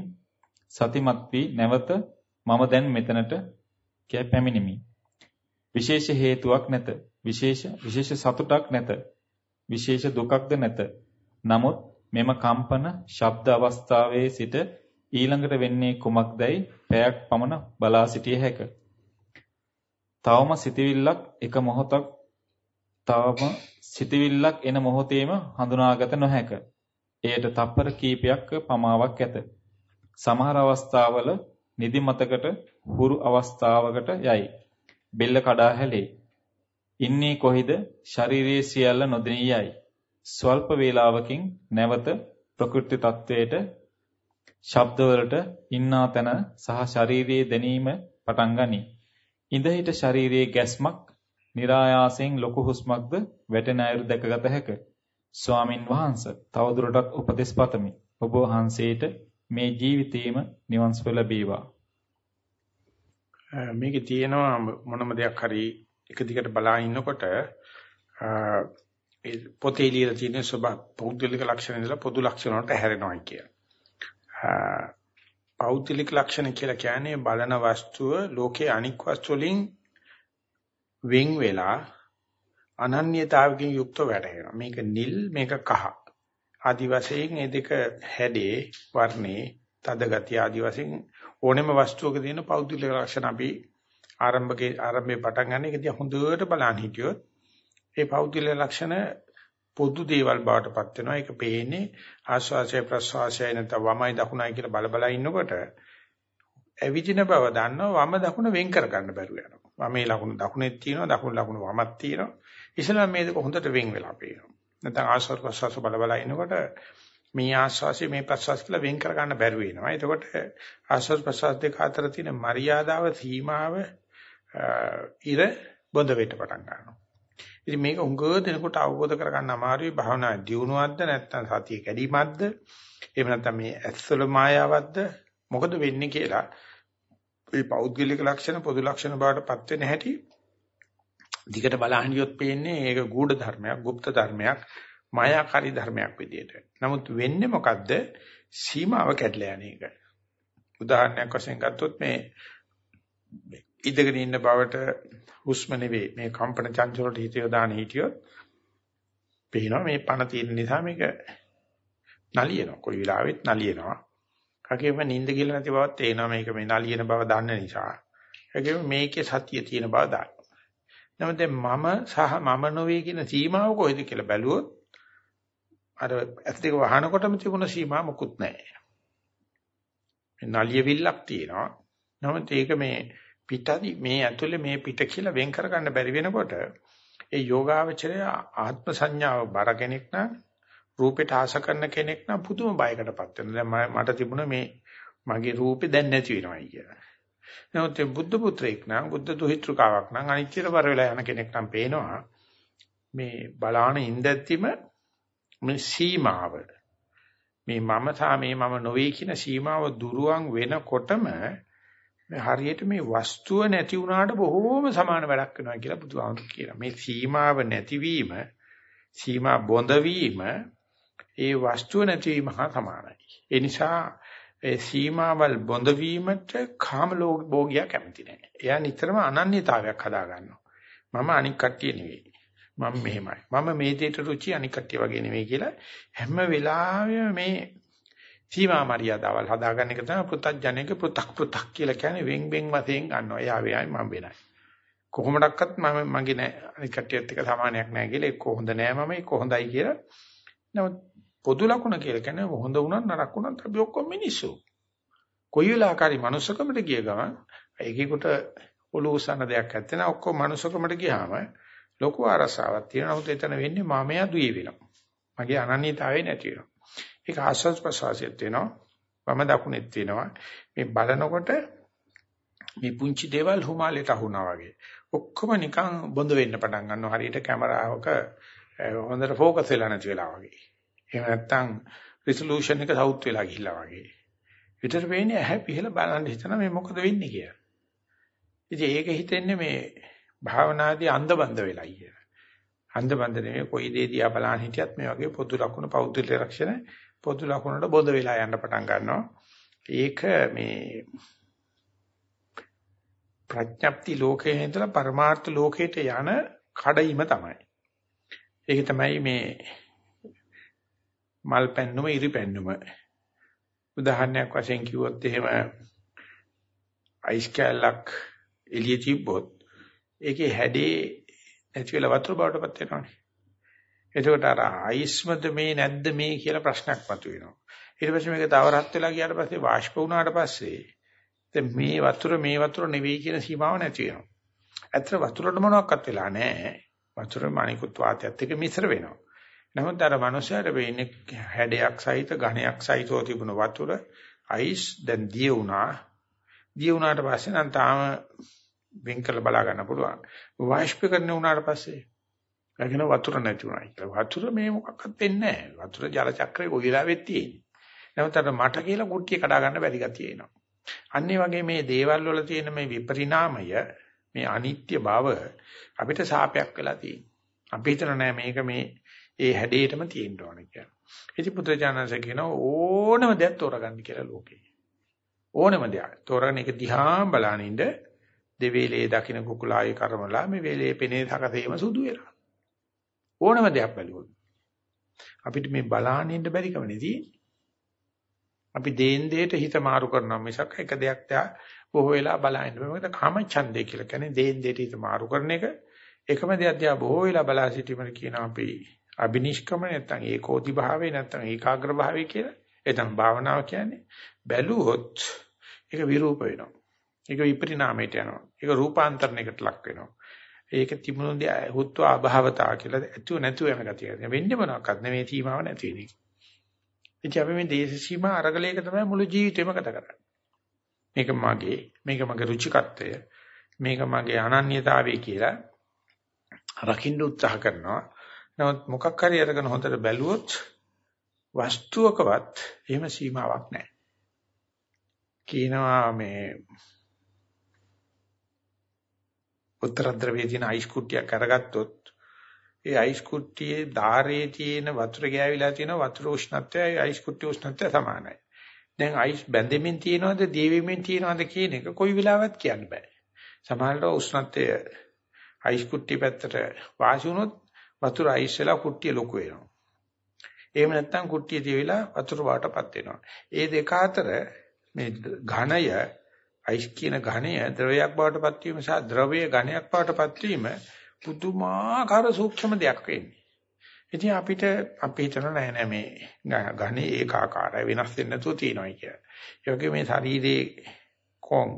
සතිමත් වී නැවත මම දැන් මෙතනට කැ පැමිණිමි. විශේෂ හේතුවක් නැත. විශේෂ විශේෂ සතුටක් නැත. විශේෂ දුකක්ද නැත. නමුත් මෙම කම්පන ශබ්ද අවස්ථාවේ සිට ඊළඟට වෙන්නේ කුමක්දයි පැයක් පමණ බලා සිටිය හැක. තවම සිතවිල්ලක් එක මොහොතක් තවම සිතවිල්ලක් එන මොහොතේම හඳුනාගත නොහැක. එයට තප්පර කීපයක් පමාවක් ඇත. සමහර අවස්ථාවල නිදිමතකට හුරු අවස්ථාවකට යයි. බෙල්ල කඩා හැලේ. ඉන්නේ කොහිද? ශාරීරියේ සියල්ල නොදෙනී යයි. ස්වල්ප වේලාවකින් නැවත ප්‍රකෘති තත්වයට ශබ්දවලට ඉන්නා තැන සහ ශාරීරියේ දැනීම පටන් ගනී. ඉඳ හිට ශාරීරියේ ගැස්මක් નિરાයාසයෙන් ලොකු හුස්මක්ද වැටෙන අයුරු දැකගත හැක. ස්වාමින් වහන්සේ තවදුරටත් උපදෙස් පතමි. ඔබ වහන්සේට මේ ජීවිතේම නිවන් සුව ලැබේවා. මේකේ තියෙනවා මොනම දෙයක් හරි එක දිගට බලා ඉන්නකොට ඒ පොතේ ලියලා තියෙන ස්වභාව පෞද්ගලික ලක්ෂණ ඉඳලා පොදු ලක්ෂණ වලට හැරෙනවා කිය. පෞද්ගලික ලක්ෂණ කියලා කියන්නේ බලන වස්තුව ලෝකේ අනික් වස්තු වලින් වෙන් වෙලා අනන්‍යතාවකින් යුක්තව වැටෙනවා. මේක නිල් මේක කහ. ආදි වශයෙන් මේ දෙක හැඩේ වර්ණේ තද ගතිය ආදි වශයෙන් ඕනෙම වස්තුවක තියෙන පෞද්ගලික ලක්ෂණ අපි ආරම්භකේ ආරම්භයේ පටන් ගන්න එක දිහා හොඳට බලන් හිටියොත් ඒ පෞද්ගලික ලක්ෂණ පොදු දේවල් බවට පත් වෙනවා. ඒක පේන්නේ ආස්වාසය ප්‍රස්වාසය නැත්නම් වමයි දකුණයි කියලා බල බල ඉන්නකොට ඇවිදින බව දන්නවා වම දකුණ වෙන් කර ගන්න බැරුව යනවා. වමේ ලකුණු දකුණෙත් තියෙනවා දකුණු ලකුණු වමත් තියෙනවා. ඉස්සෙල්ලා මේ දෙක හොඳට වෙන් වෙලා පේනවා. නැත්නම් ආස්වාද ප්‍රසවාස බල බල ඉනකොට මේ ආස්වාසිය මේ ප්‍රසවාස කියලා වෙන් කර ගන්න බැරුව වෙනවා. එතකොට ආස්වාද ප්‍රසවාස දෙක අතර තියෙන මරියාදාව සීමාව ඉර බොඳ වෙට පටන් ගන්නවා. ඉතින් මේක උංගව දෙනකොට අවබෝධ කරගන්න අමාරුයි භාවනා දියුණුවක්ද නැත්නම් සතිය කැඩීමක්ද එහෙම නැත්නම් මේ ඇස්වල මායාවක්ද මොකද වෙන්නේ කියලා මේ පෞද්ගලික ලක්ෂණ පොදු ලක්ෂණ බවට පත් වෙන හැටි දිගට බලහිනියොත් පේන්නේ ඒක ගූඪ ධර්මයක්, গুপ্ত ධර්මයක්, මායාකාරී ධර්මයක් විදියට. නමුත් වෙන්නේ මොකද්ද? සීමාව කැඩලා යන එක. උදාහරණයක් වශයෙන් ගත්තොත් මේ ඉඳගෙන ඉන්න බවට හුස්ම නෙවෙයි මේ කම්පන චංචල වලට හිත යොදාන හිටියොත් පේනවා මේ පණ තියෙන නිසා මේක නලියනවා. කොයි වෙලාවෙත් නලියනවා. කකේම නිින්ද කියලා නැති බවත් තේනවා මේක මේ නලියන බව දන්න නිසා. ඒකෙම මේකේ සතිය තියෙන බව දාන්න. නමුත් මම සහ මම නොවේ කියන සීමාව කොහෙද කියලා බැලුවොත් අර ඇස් දෙක වහනකොටම තිබුණ සීමා මොකුත් නැහැ. නලියවිල්ලක් තියෙනවා. නමුත් ඒක මේ පිටදි මේ ඇතුලේ මේ පිට කියලා වෙන් කර ගන්න බැරි වෙනකොට ඒ යෝගාවචරය ආත්ම සංඥාව බර කෙනෙක් නම් රූපෙට ආස කරන කෙනෙක් නම් පුදුම බයකටපත් වෙනවා. දැන් මට තිබුණ මේ මගේ රූපේ දැන් නැති වෙනවායි කියලා. නමුත් බුද්ධ පුත්‍රයෙක් නම් බුද්ධ දුහිතෘකාවක් නම් අනිත්‍යතර වර වෙලා යන කෙනෙක් නම් පේනවා මේ බලාන ඉඳද්දිම මේ සීමාව මේ මම තා මේ මම නොවේ කියන සීමාව දුරුවන් වෙනකොටම හරියට මේ වස්තුව නැති වුණාට බොහෝම සමාන වැඩක් වෙනවා කියලා බුදුහාමුදුරු කියනවා. මේ සීමාව නැතිවීම, සීමා බොඳ වීම ඒ වස්තුව නැතිවීම හා සමානයි. ඒ නිසා ඒ සීමාවල් බොඳ වීමට කාම භෝගියා කැමති නැහැ. එයා නිතරම අනන්‍යතාවයක් හදා ගන්නවා. මම අනික් කට්ටිය නෙවෙයි. මම මෙහෙමයි. මම මේ දෙයට රුචි අනික් කට්ටිය වගේ නෙවෙයි කියලා හැම වෙලාවෙම මේ සීමා මරියාදාවල් හදාගන්න එක තමයි පෘථග්ජනක පෘ탁 පෘ탁 කියලා කියන්නේ වෙන් වෙන් වශයෙන් ගන්නවා. එයා වෙයි මම වෙනයි. කොහොමඩක්වත් මම මගේ නෑ අනිත් කට්ටියත් එක්ක සමානයක් නෑ කියලා එක්ක හොඳ නෑ මම එක්ක හොඳයි කියලා. නමුත් පොදු ලකුණ කියලා කියන්නේ හොඳ වුණත් නරක වුණත් අපි ඔක්කොම මිනිස්සු. කොයි වෙලාවකරි මනුස්සකමට ගිය ගමන් ඒකේකට ඔලුව උස්සන දෙයක් නැත්නම් ඔක්කොම මනුස්සකමට ගියාම ලොකු අරසාවක් තියෙනවා. නමුත් එතන වෙන්නේ මමයා දුවේ වෙනවා. මගේ අනන්‍යතාවය නැති වෙනවා. ඒක ආස්වාද ප්‍රසවාසයත් වෙනවා. වම දකුණෙත් වෙනවා. මේ බලනකොට මේ පුංචි දේවල් හුමාලයට අහුණා වගේ. ඔක්කොම නිකන් බොඳ වෙන්න පටන් ගන්නවා. හරියට කැමරාවක හොඳට ફોකස් වෙලා නැති වෙලා වගේ. එහෙම නැත්නම් රිසොලූෂන් එක සවුත් වෙලා ගිහිල්ලා වගේ. විතර වෙන්නේ ඇහැ පිහලා බලන්න හිතන මේ මොකද වෙන්නේ කියලා. ඉතින් ඒක හිතෙන්නේ මේ භාවනාදී අන්ධබන්ද වෙලා කියලා. අන්ධබන්ද නෙමෙයි කොයි දේ දිහා බලන්න හිටියත් මේ වගේ පොදු ලක්ෂණ පෞද්ගලික ලක්ෂණ පොදු ලක්ෂණවල බොඳ වෙලා යන්න පටන් ගන්නවා. ඒක මේ ප්‍රඥප්ති ලෝකයේ ඉඳලා පරමාර්ථ ලෝකයට යන කඩයිම තමයි. ඒක තමයි මේ මල් පැන්නුම ඉරි පැන්නුම. උදාහරණයක් වශයෙන් කිව්වොත් එහෙම අයිස් කැලක් එළිය තිබ්බොත් ඒකේ හැඩේ නැති වෙලා වතුර බවටපත් වෙනවනේ. එතකොට අර අයිස්මද මේ නැද්ද මේ කියලා ප්‍රශ්නයක් මතුවෙනවා. ඊට පස්සේ මේක තව රත් වෙලා ගියාට පස්සේ වාෂ්ප වුණාට පස්සේ දැන් මේ වතුර මේ වතුර නෙවෙයි කියන සීමාව නැති වෙනවා. ඇත්තට වතුරට මොනවත් වෙලා නැහැ. වතුර මණිකුත් වාතයත් එක්ක මිශ්‍ර වෙනවා. නමුත් අර මනුස්සයාට වෙන්නේ හැඩයක් සහිත ඝණයක් සහිතව තිබුණ වතුර අයිස් දැන් දිය වුණා. දිය වුණාට පස්සේ නම් තාම වෙන් කරලා බලා ගන්න පුළුවන්. වාෂ්පීකරණය වුණාට පස්සේ ලකින වතුර නැති වුණා කියලා. වතුර මේ මොකක්වත් වෙන්නේ නැහැ. වතුර ජල චක්‍රේ කොයි වෙලාවෙත් තියෙන්නේ. නමුත් අර මට කියලා කුට්ටිය කඩා ගන්න බැරි ගතිය එනවා. අන්නේ වගේ මේ දේවල් වල තියෙන මේ විපරිණාමය මේ අනිත්‍ය බව අපිට සාපයක් වෙලා තියෙනවා. අපි හිතන නෑ මේක මේ ඒ හැඩේටම තියෙන්න ඕන කියලා. ඉති පුත්‍රජානන්සේ කියන ඕනම දෙයක් තෝරගන්න කියලා ලෝකේ. ඕනම දෙයක්. තෝරගෙන ඒක දිහා බලනින්ද දෙවේලේ දකින්න කුකුලායේ කර්මලා මේ වේලේ පෙනේ සකසේම සුදු වෙලා. ඕනම දෙයක් බැලුවොත් අපිට මේ බලානින්න බැරි කමනේ තියෙන්නේ. අපි දේන් දෙයට හිත මාරු කරනවා මිසක් එක දෙයක් තියා බොහෝ වෙලා බලන්න බෑ. මොකද කාම ඡන්දේ කියලා කියන්නේ දේන් දෙයට හිත මාරු කරන එක. එකම දෙයක් තියා බොහෝ වෙලා බලා සිටීමන කියන අපි අබිනිෂ්ක්‍මණ නැත්නම් ඒකෝදි භාවය නැත්නම් ඒකාග්‍ර භාවය කියලා. එතන භාවනාව කියන්නේ බැලුවොත් ඒක විරූප වෙනවා. ඒක විපරිණාමයට යනවා. ඒක රූපාන්තරණයකට ලක් වෙනවා. ඒක තිබුණුදී හුත්ව අභාවතා කියලා ඇතුව නැතුව යන ගතිය. වෙන්නේ මොනවාක්වත් නෙමෙයි සීමාව නැති වෙන එක. ඉතින් අපි මේ දේශ සීමා අරගලයක තමයි මුළු ජීවිතේම ගත කරන්නේ. මේක මගේ, මේක මගේ රුචිකත්වය, මේක මගේ අනන්‍යතාවය කියලා රකින්න උත්සාහ කරනවා. නමුත් මොකක් හරි අරගෙන හොඳට බැලුවොත් වස්තුවකවත් එහෙම සීමාවක් නැහැ. කියනවා මේ උත්තර ද්‍රවයේ තියෙන අයිස් කුට්ටියක් අරගත්තොත් ඒ අයිස් කුට්ටියේ ධාරයේ තියෙන වතුර ගෑවිලා තියෙන වතුර උෂ්ණත්වයයි අයිස් කුට්ටිය උෂ්ණත්වය සමානයි. දැන් අයිස් බැඳෙමින් තියෙනවද දියවෙමින් තියෙනවද කියන එක කොයි වෙලාවත් කියන්න බෑ. සමහරවිට උෂ්ණත්වය අයිස් කුට්ටිය පැත්තට වාසි වුණොත් වතුර අයිස් වෙලා කුට්ටිය ලොකු වෙනවා. එහෙම නැත්නම් කුට්ටිය දියවිලා වතුර වාටපත් වෙනවා. ඒ දෙක අතර මේ ඝණය අයිස් කියන ඝණය ද්‍රවයක් බවට පත් වීම සහ ද්‍රවයේ ඝණයක් බවට පත් වීම පුදුමාකාර සූක්ෂම දෙයක් වෙන්නේ. ඉතින් අපිට අපි හිතන නෑ නෑ මේ ඝනේ ඒකාකාරයි වෙනස් වෙන්නේ නැතුව තියෙනවා කියලා. ඒ වගේ මේ ශරීරයේ කොන්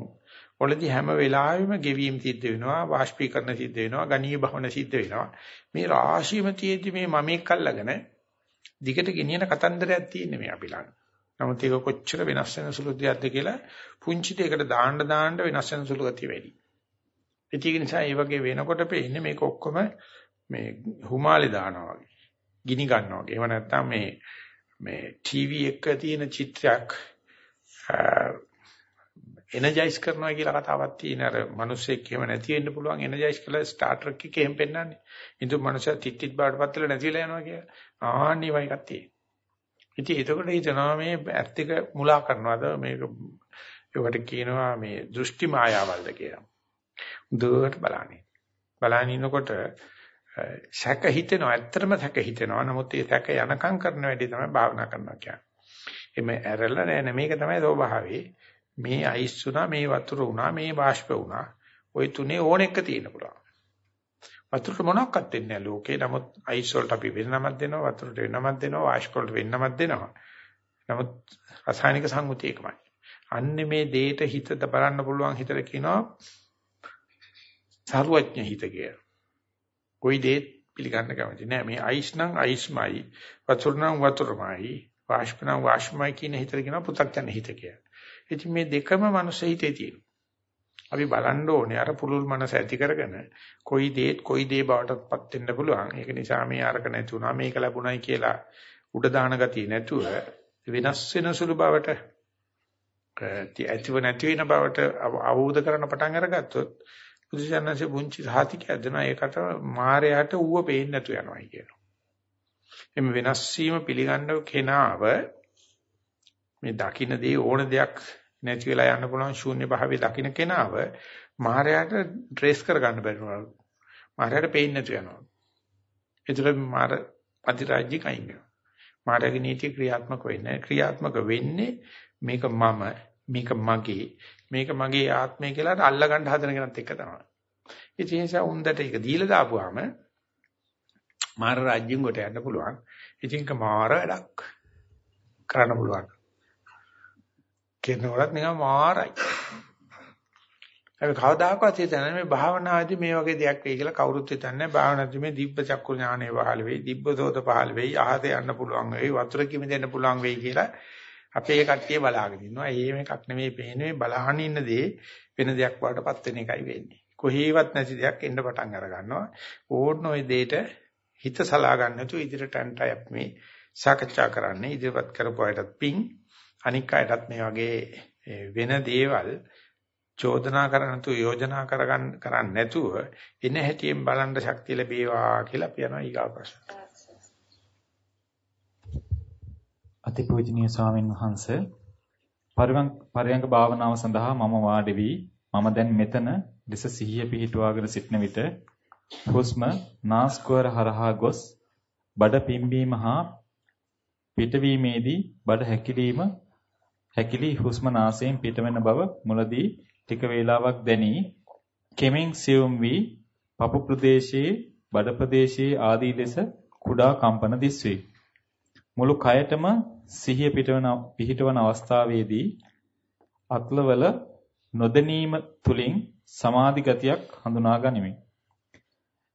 වලදී හැම වෙලාවෙම ගෙවීම් සිද්ධ වෙනවා, වාෂ්පීකරණ සිද්ධ වෙනවා, ගණීය භවන සිද්ධ වෙනවා. මේ රාශියම තියෙද්දි මේ මම එක්ක අල්ලගෙන දිගට ගෙනියන කතන්දරයක් තියෙන්නේ මේ අපි ළඟ. නමුත් ඒක කොච්චර වෙනස් වෙන සුළු දෙයක්ද කියලා පුංචි දෙයකට දාන්න දාන්න වෙනස් වෙන සුළු ගතිය වැඩි. ඒක නිසා මේ වගේ වෙනකොට පේන්නේ මේක ඔක්කොම මේ හුමාලේ දානවා වගේ. ගිනි ගන්නවා වගේ. එහෙම නැත්නම් මේ මේ ටීවී එක තියෙන චිත්‍රයක් එනර්ජයිස් කරනවා කියලා කතාවක් තියෙන අර මිනිස්සෙක් එහෙම නැති වෙන්න පුළුවන් එනර්ජයිස් කළා ස්ටාර්ටර් එකේ එහෙම පෙන්නන්නේ. ඉතින් මනුස්සයා තිත්තිත් බාටපත් වෙලා නැතිලා යනවා කියලා. ආන්නේ වයි එකක් තියෙනවා. ඉතින් එතකොට හිතනවා මේ ඇත්ත එක මුලා කරනවාද මේක ඒකට කියනවා මේ දෘෂ්ටි මායාවල්ද කියලා. දුවට බලන්නේ. බලන ඉන්නකොට සැක හිතෙනවා ඇත්තටම සැක හිතෙනවා. නමුත් ඒ සැක යනකම් කරන වැඩි තමයි භාවනා කරනවා කියන්නේ. එමෙ ඇරලා නෑ මේක තමයි ස්වභාවය. මේ අයිස් වුණා මේ වතුර වුණා මේ වාෂ්ප වුණා. ওই තුනේ ඕන එක තියෙන පුළුවන්. වතුරට මොනක්වත් දෙන්නේ නැහැ ලෝකේ. නමුත් අයිස් වලට අපි වෙන නමක් දෙනවා වතුරට වෙන නමක් දෙනවා වාෂ්ප වලට වෙන නමක් දෙනවා. නමුත් රසායනික සංයුතිය එකමයි. අන්නේ මේ දේට හිතට බලන්න පුළුවන් හිතට කියනවා සරුවඥ හිත කියලා. કોઈ දේ පිළිගන්න කැමති නෑ මේ අයිස් නම් අයිස්මයි වතුර නම් වතුරමයි වාෂ්ප නම් වාෂ්පමයි කියන හිතට කියනවා පු탁ජන හිත කියලා. ඉතින් මේ දෙකම මනුස්ස හිතේ තියෙනවා. අපි බලන්න ඕනේ අර පුලුල් මනස ඇති කරගෙන කොයි දේත් කොයි දේ බවටපත් වෙන්න පුළුවන්. ඒක නිසා මේ අරක නැති වුණා මේක ලැබුණයි කියලා උඩ දාන ගතිය නැතුව වෙනස් වෙන සුළු බවට ඇතිව නැති වෙන බවට අවබෝධ කරන පටන් අරගත්තොත් බුදුසසුනසේ පුංචි සාතිකයක් දෙනවා ඒකට මායයට ඌව පේන්නේ නැතු යනවායි කියනවා. එimhe වෙනස් වීම පිළිගන්නව කෙනාව මේ දකින්න දේ ඕන දෙයක් නැති වෙලා යන්න පුළුවන් ශූන්‍ය භාවයේ දකින්න කෙනාව මායයට ට්‍රේස් කරගන්න බැරිනවා. මායයට පේන්නේ නැතු යනවා. ඒතර මාර අධිරාජ්‍ය කයින් වෙනවා. මායාවේ නීති ක්‍රියාත්මක වෙන්නේ ක්‍රියාත්මක වෙන්නේ මේක මම මේක මගේ මේක මගේ ආත්මය කියලා අල්ල ගන්න හදන කෙනත් එක තමයි. ඒ නිසා උන්දට ඒක දීලා දාපුවාම මාර රාජ්‍යෙන් කොට යන්න පුළුවන්. ඉතින් ක මාර වැඩක් කරන්න පුළුවන්. කෙනෙකුට නිකන් මාරයි. අපි කවදාකවත් හිතන්නේ මේ භාවනාදී මේ වගේ දෙයක් වෙයි කියලා කවුරුත් හිතන්නේ භාවනාදී මේ දිබ්බ චක්කු ඥානෙ පහළ වෙයි දිබ්බ සෝත පහළ වෙයි අහසේ යන්න පුළුවන් වෙයි වතුර කිමි දෙන්න පුළුවන් වෙයි කියලා අපේ කට්ටිය බලාගෙන ඉන්නවා. ඒ මේකක් නෙමෙයි පේන්නේ බලහන් ඉන්න දේ වෙන දෙයක් වඩටපත් වෙන එකයි වෙන්නේ. කොහේවත් නැති දෙයක් එන්න පටන් අර ගන්නවා. ඕන්න ওই දෙයට හිත සලා ගන්න නැතුව ඉදිරියට යන්නයි අපි මේ සාකච්ඡා කරන්නේ. ඉදිරියපත් කරපු අයටත් පිං අනික් අයටත් මේ වගේ වෙන දේවල් චෝදනා කරන්න තු යෝජනා කරගන්න කරන්නේ නැතුව එන හැටියෙන් බලන්න ශක්තිය ලැබේවා කියලා අපි යනවා ඊගා ප්‍රශ්න. අතිපූජනීය ස්වාමින් වහන්සේ පරියංග භාවනාව සඳහා මම වාඩි වී මම දැන් මෙතන දෙස සිහිය පිහිටුවාගෙන සිටන විට හුස්ම නාස්කුවර හරහා ගොස් බඩ පිම්බීම හා පිටවීමේදී බඩ හැකිලිම හැකිලි හුස්ම නාසයෙන් පිටවෙන බව මුලදී ටික වේලාවක් දැනි කෙමෙන් සියුම් වී පපු ප්‍රදේශයේ බඩ ප්‍රදේශයේ ආදී ලෙස කුඩා කම්පන දිස්වේ. මුළු කයටම සිහිය පිටවන පිහිටවන අවස්ථාවේදී අත්ලවල නොදැනීම තුලින් සමාධි ගතියක් හඳුනා ගනිමි.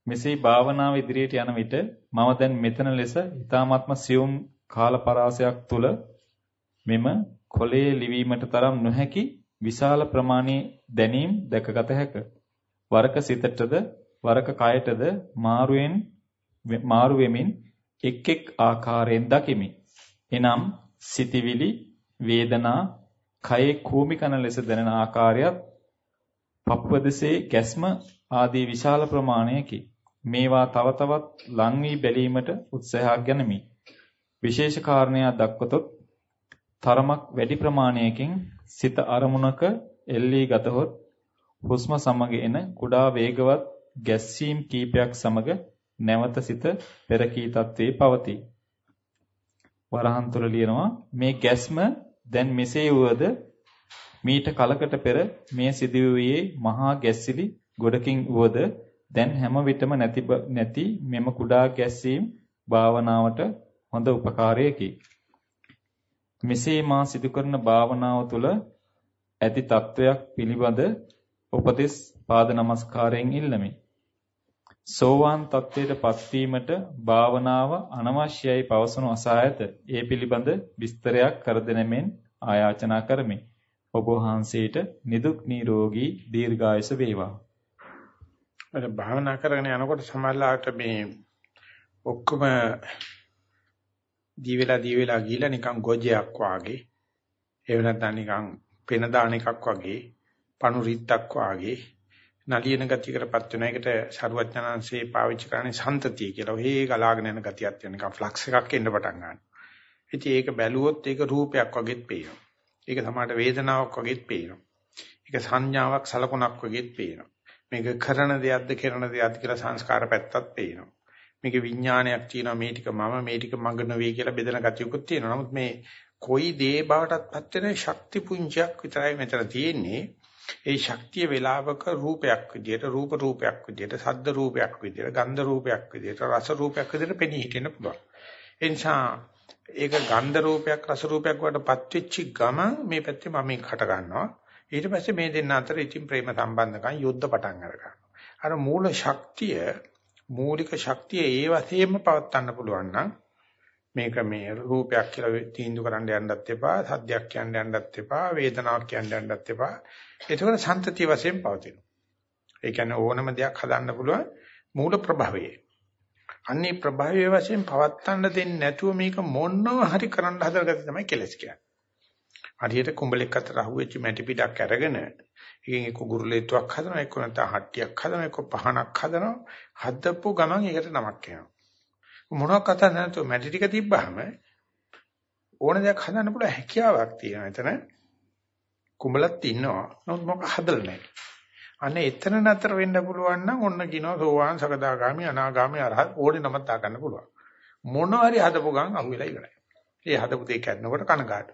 මෙසේ භාවනාව ඉදිරියට යන විට මම දැන් මෙතන ලෙස ඊ타මාත්ම සියුම් කාල පරාසයක් තුල මෙම කොලේ ලිවීමට තරම් නොහැකි විශාල ප්‍රමාණයේ දැනීම් දැකගත හැක. වරක සිතටද වරක කයටද මාරුවෙන් මාරු වෙමින් එක් එක් ආකාරයෙන් දකිමි. එනම් සිතිවිලි, වේදනා, කයේ කූමි කන ලෙස දැනෙන ආකාරයත්, පපුවදසේ ගැස්ම ආදී විශාල ප්‍රමාණයකි. මේවා තව තවත් ලං වී බැලීමට උත්සාහයක් ගනිමි. විශේෂ කාරණයක් දක්වතොත් තරමක් වැඩි ප්‍රමාණයකින් සිත අරමුණක එල්ලී ගතහොත් හුස්ම සමග එන කුඩා වේගවත් ගැස්සීම් කීපයක් සමග නැවත සිත පෙරකී තත්ත්වයේ පවතී. වරහන් තුල ලියනවා මේ ගැස්ම දැන් මෙසේ වුවද මීට කලකට පෙර මේ සිදුවුවේ මහා ගැස්සිලි ගොඩකින් වුවද දැන් හැම විටම නැති නැති මෙම කුඩා ගැස්සීම් භාවනාවට හොඳ උපකාරයකි. මෙසේ මා සිදු කරන භාවනාව තුළ ඇති తත්වයක් පිළිබඳ උපදෙස් පාද නමස්කාරයෙන් ඉල්ලමි. සෝවාන් තත්වයට පත්වීමට භාවනාව අනවශ්‍යයි පවසනු අසා ඇත. ඒ පිළිබඳ විස්තරයක් කර දෙනෙමින් ආයාචනා කරමි. ඔබ වහන්සේට නිදුක් නිරෝගී දීර්ඝායස වේවා. අර භාවනා කරගෙන යනකොට සමහරවිට මේ ඔක්කොම දී වෙලා දී වෙලා ගිහිලා නිකන් ගොජයක් වාගේ එහෙම නැත්නම් නිකන් පෙන දාන එකක් වගේ පණු රිත්තක් වාගේ නලියන ගතියකටපත් වෙන එකට සරුවඥාන්සේ පාවිච්චි කරන්නේ සන්තතිය කියලා. ඔහේ ගලාගෙන යන ගතියක් තියෙන නිකන් ෆ්ලක්ස් එකක් එන්න පටන් ගන්නවා. ඉතින් ඒක බැලුවොත් ඒක රූපයක් වගේත් පේනවා. ඒක සමහරට වේදනාවක් වගේත් පේනවා. ඒක සංඥාවක් සලකුණක් වගේත් පේනවා. මේක කරන දෙයක්ද කරන දෙයක්ද කියලා සංස්කාර පැත්තත් පේනවා. මේක විඥානයක් තියෙනවා මේ ටික මම මේ ටික මඟ නොවේ කියලා බෙදෙන ගතියකුත් තියෙනවා. නමුත් මේ කොයි දේ බවටත්පත් වෙන ශක්ති පුංජයක් විතරයි මෙතන තියෙන්නේ. ඒ ශක්තිය වේලාවක රූපයක් විදියට, රූප රූපයක් විදියට, ශබ්ද රූපයක් විදියට, ගන්ධ රූපයක් විදියට, රස රූපයක් විදියට පෙනී හිටින්න පුළුවන්. ඒ නිසා ඒක ගන්ධ රූපයක්, රස රූපයක් වඩපත් වෙච්ච ගමන් මේ පැත්තේ මම හට ගන්නවා. ඊට පස්සේ මේ දෙන්න අතර ඉතින් ප්‍රේම සම්බන්ධකම් යුද්ධ පටන් අරගන්නවා. අර මූල ශක්තිය, මූලික ශක්තිය ඒ වශයෙන්ම පවත්වන්න පුළුවන් නම් මේක මේ රූපයක් කියලා තීන්දුව කරන්න යන්නත් එපා, සද්දයක් කියන්න යන්නත් එපා, වේදනාවක් කියන්න යන්නත් එපා. ඒකවල සන්තතිය වශයෙන් පවතිනවා. ඒ කියන්නේ ඕනම දෙයක් හදන්න පුළුවන් මූල ප්‍රභවයේ. අන්නේ ප්‍රභවයේ වශයෙන් පවත්තන්න දෙන්නේ නැතුව මේක මොනව හරි කරන්න හදලා තමයි කෙලස් කියන්නේ. හරියට කුඹලෙක් අතර අහුවෙච්ච මැටි පිටක් අරගෙන එකෙන් එක්ක ගුරුලේතුවක් හදනවා එක්ක නැත්නම් හට්ටියක් හදනවා එක්ක පහනක් හදනවා. හදපු ගමන් ඒකට නමක් එනවා. මොනවක් කතා නැතුව මැටි ටික තිබ්බහම ඕන දෙයක් හදන්න පුළුවන් හැකියාවක් තියෙනවා. එතන කුඹලත් ඉන්නවා. නමුත් මොකක් හදලා නැහැ. අනේ එතන නතර වෙන්න පුළුවන් නම් ඔන්න කියනවා සෝවාන් සකදාගාමි අනාගාමි අරහත් ඕනේ නමත් තා ගන්න පුළුවන්. මොන හරි හදපු ගමන් අහුවෙලා ඉවරයි. ඒ හදපු දෙයක් කරනකොට කනගාටු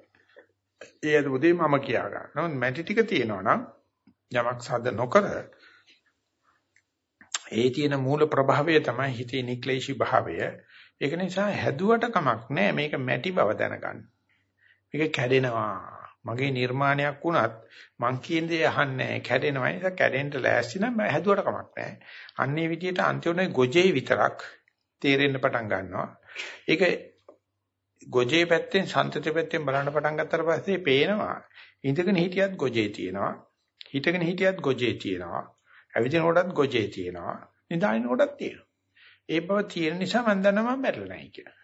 ඒ හදපු දෙය මම කියා ගන්න නමුත් මැටි ටික තියෙනවා නම් යමක් සාද නොකර ඒ තියෙන මූල ප්‍රභාවය තමයි හිතේ නික්ලේශී භාවය ඒක නිසා හැදුවට කමක් නැහැ මේක මැටි බව දැනගන්න. මේක කැඩෙනවා. මගේ නිර්මාණයක් වුණත් මං කියන දේ අහන්නේ කැඩෙනවා. ඒක කැඩෙන්න ලෑස්ති නම් මම හැදුවට කමක් නැහැ. අන්නේ විදිහට අන්තිමනේ ගොජේ විතරක් තේරෙන්න පටන් ගන්නවා. ඒක ගොජේ පැත්තෙන් සන්තති පැත්තෙන් බලන්න පටන් ගත්තට පස්සේ පේනවා ඉඳගෙන හිටියත් ගොජේ තියෙනවා. හිටගෙන හිටියත් ගොජේ තියෙනවා. ඇවිදින කොටත් ගොජේ තියෙනවා. නිදාගෙන කොටත් තියෙනවා. ඒ බව තියෙන නිසා මම දන්නවා මම මැරෙලා නැහැ කියලා.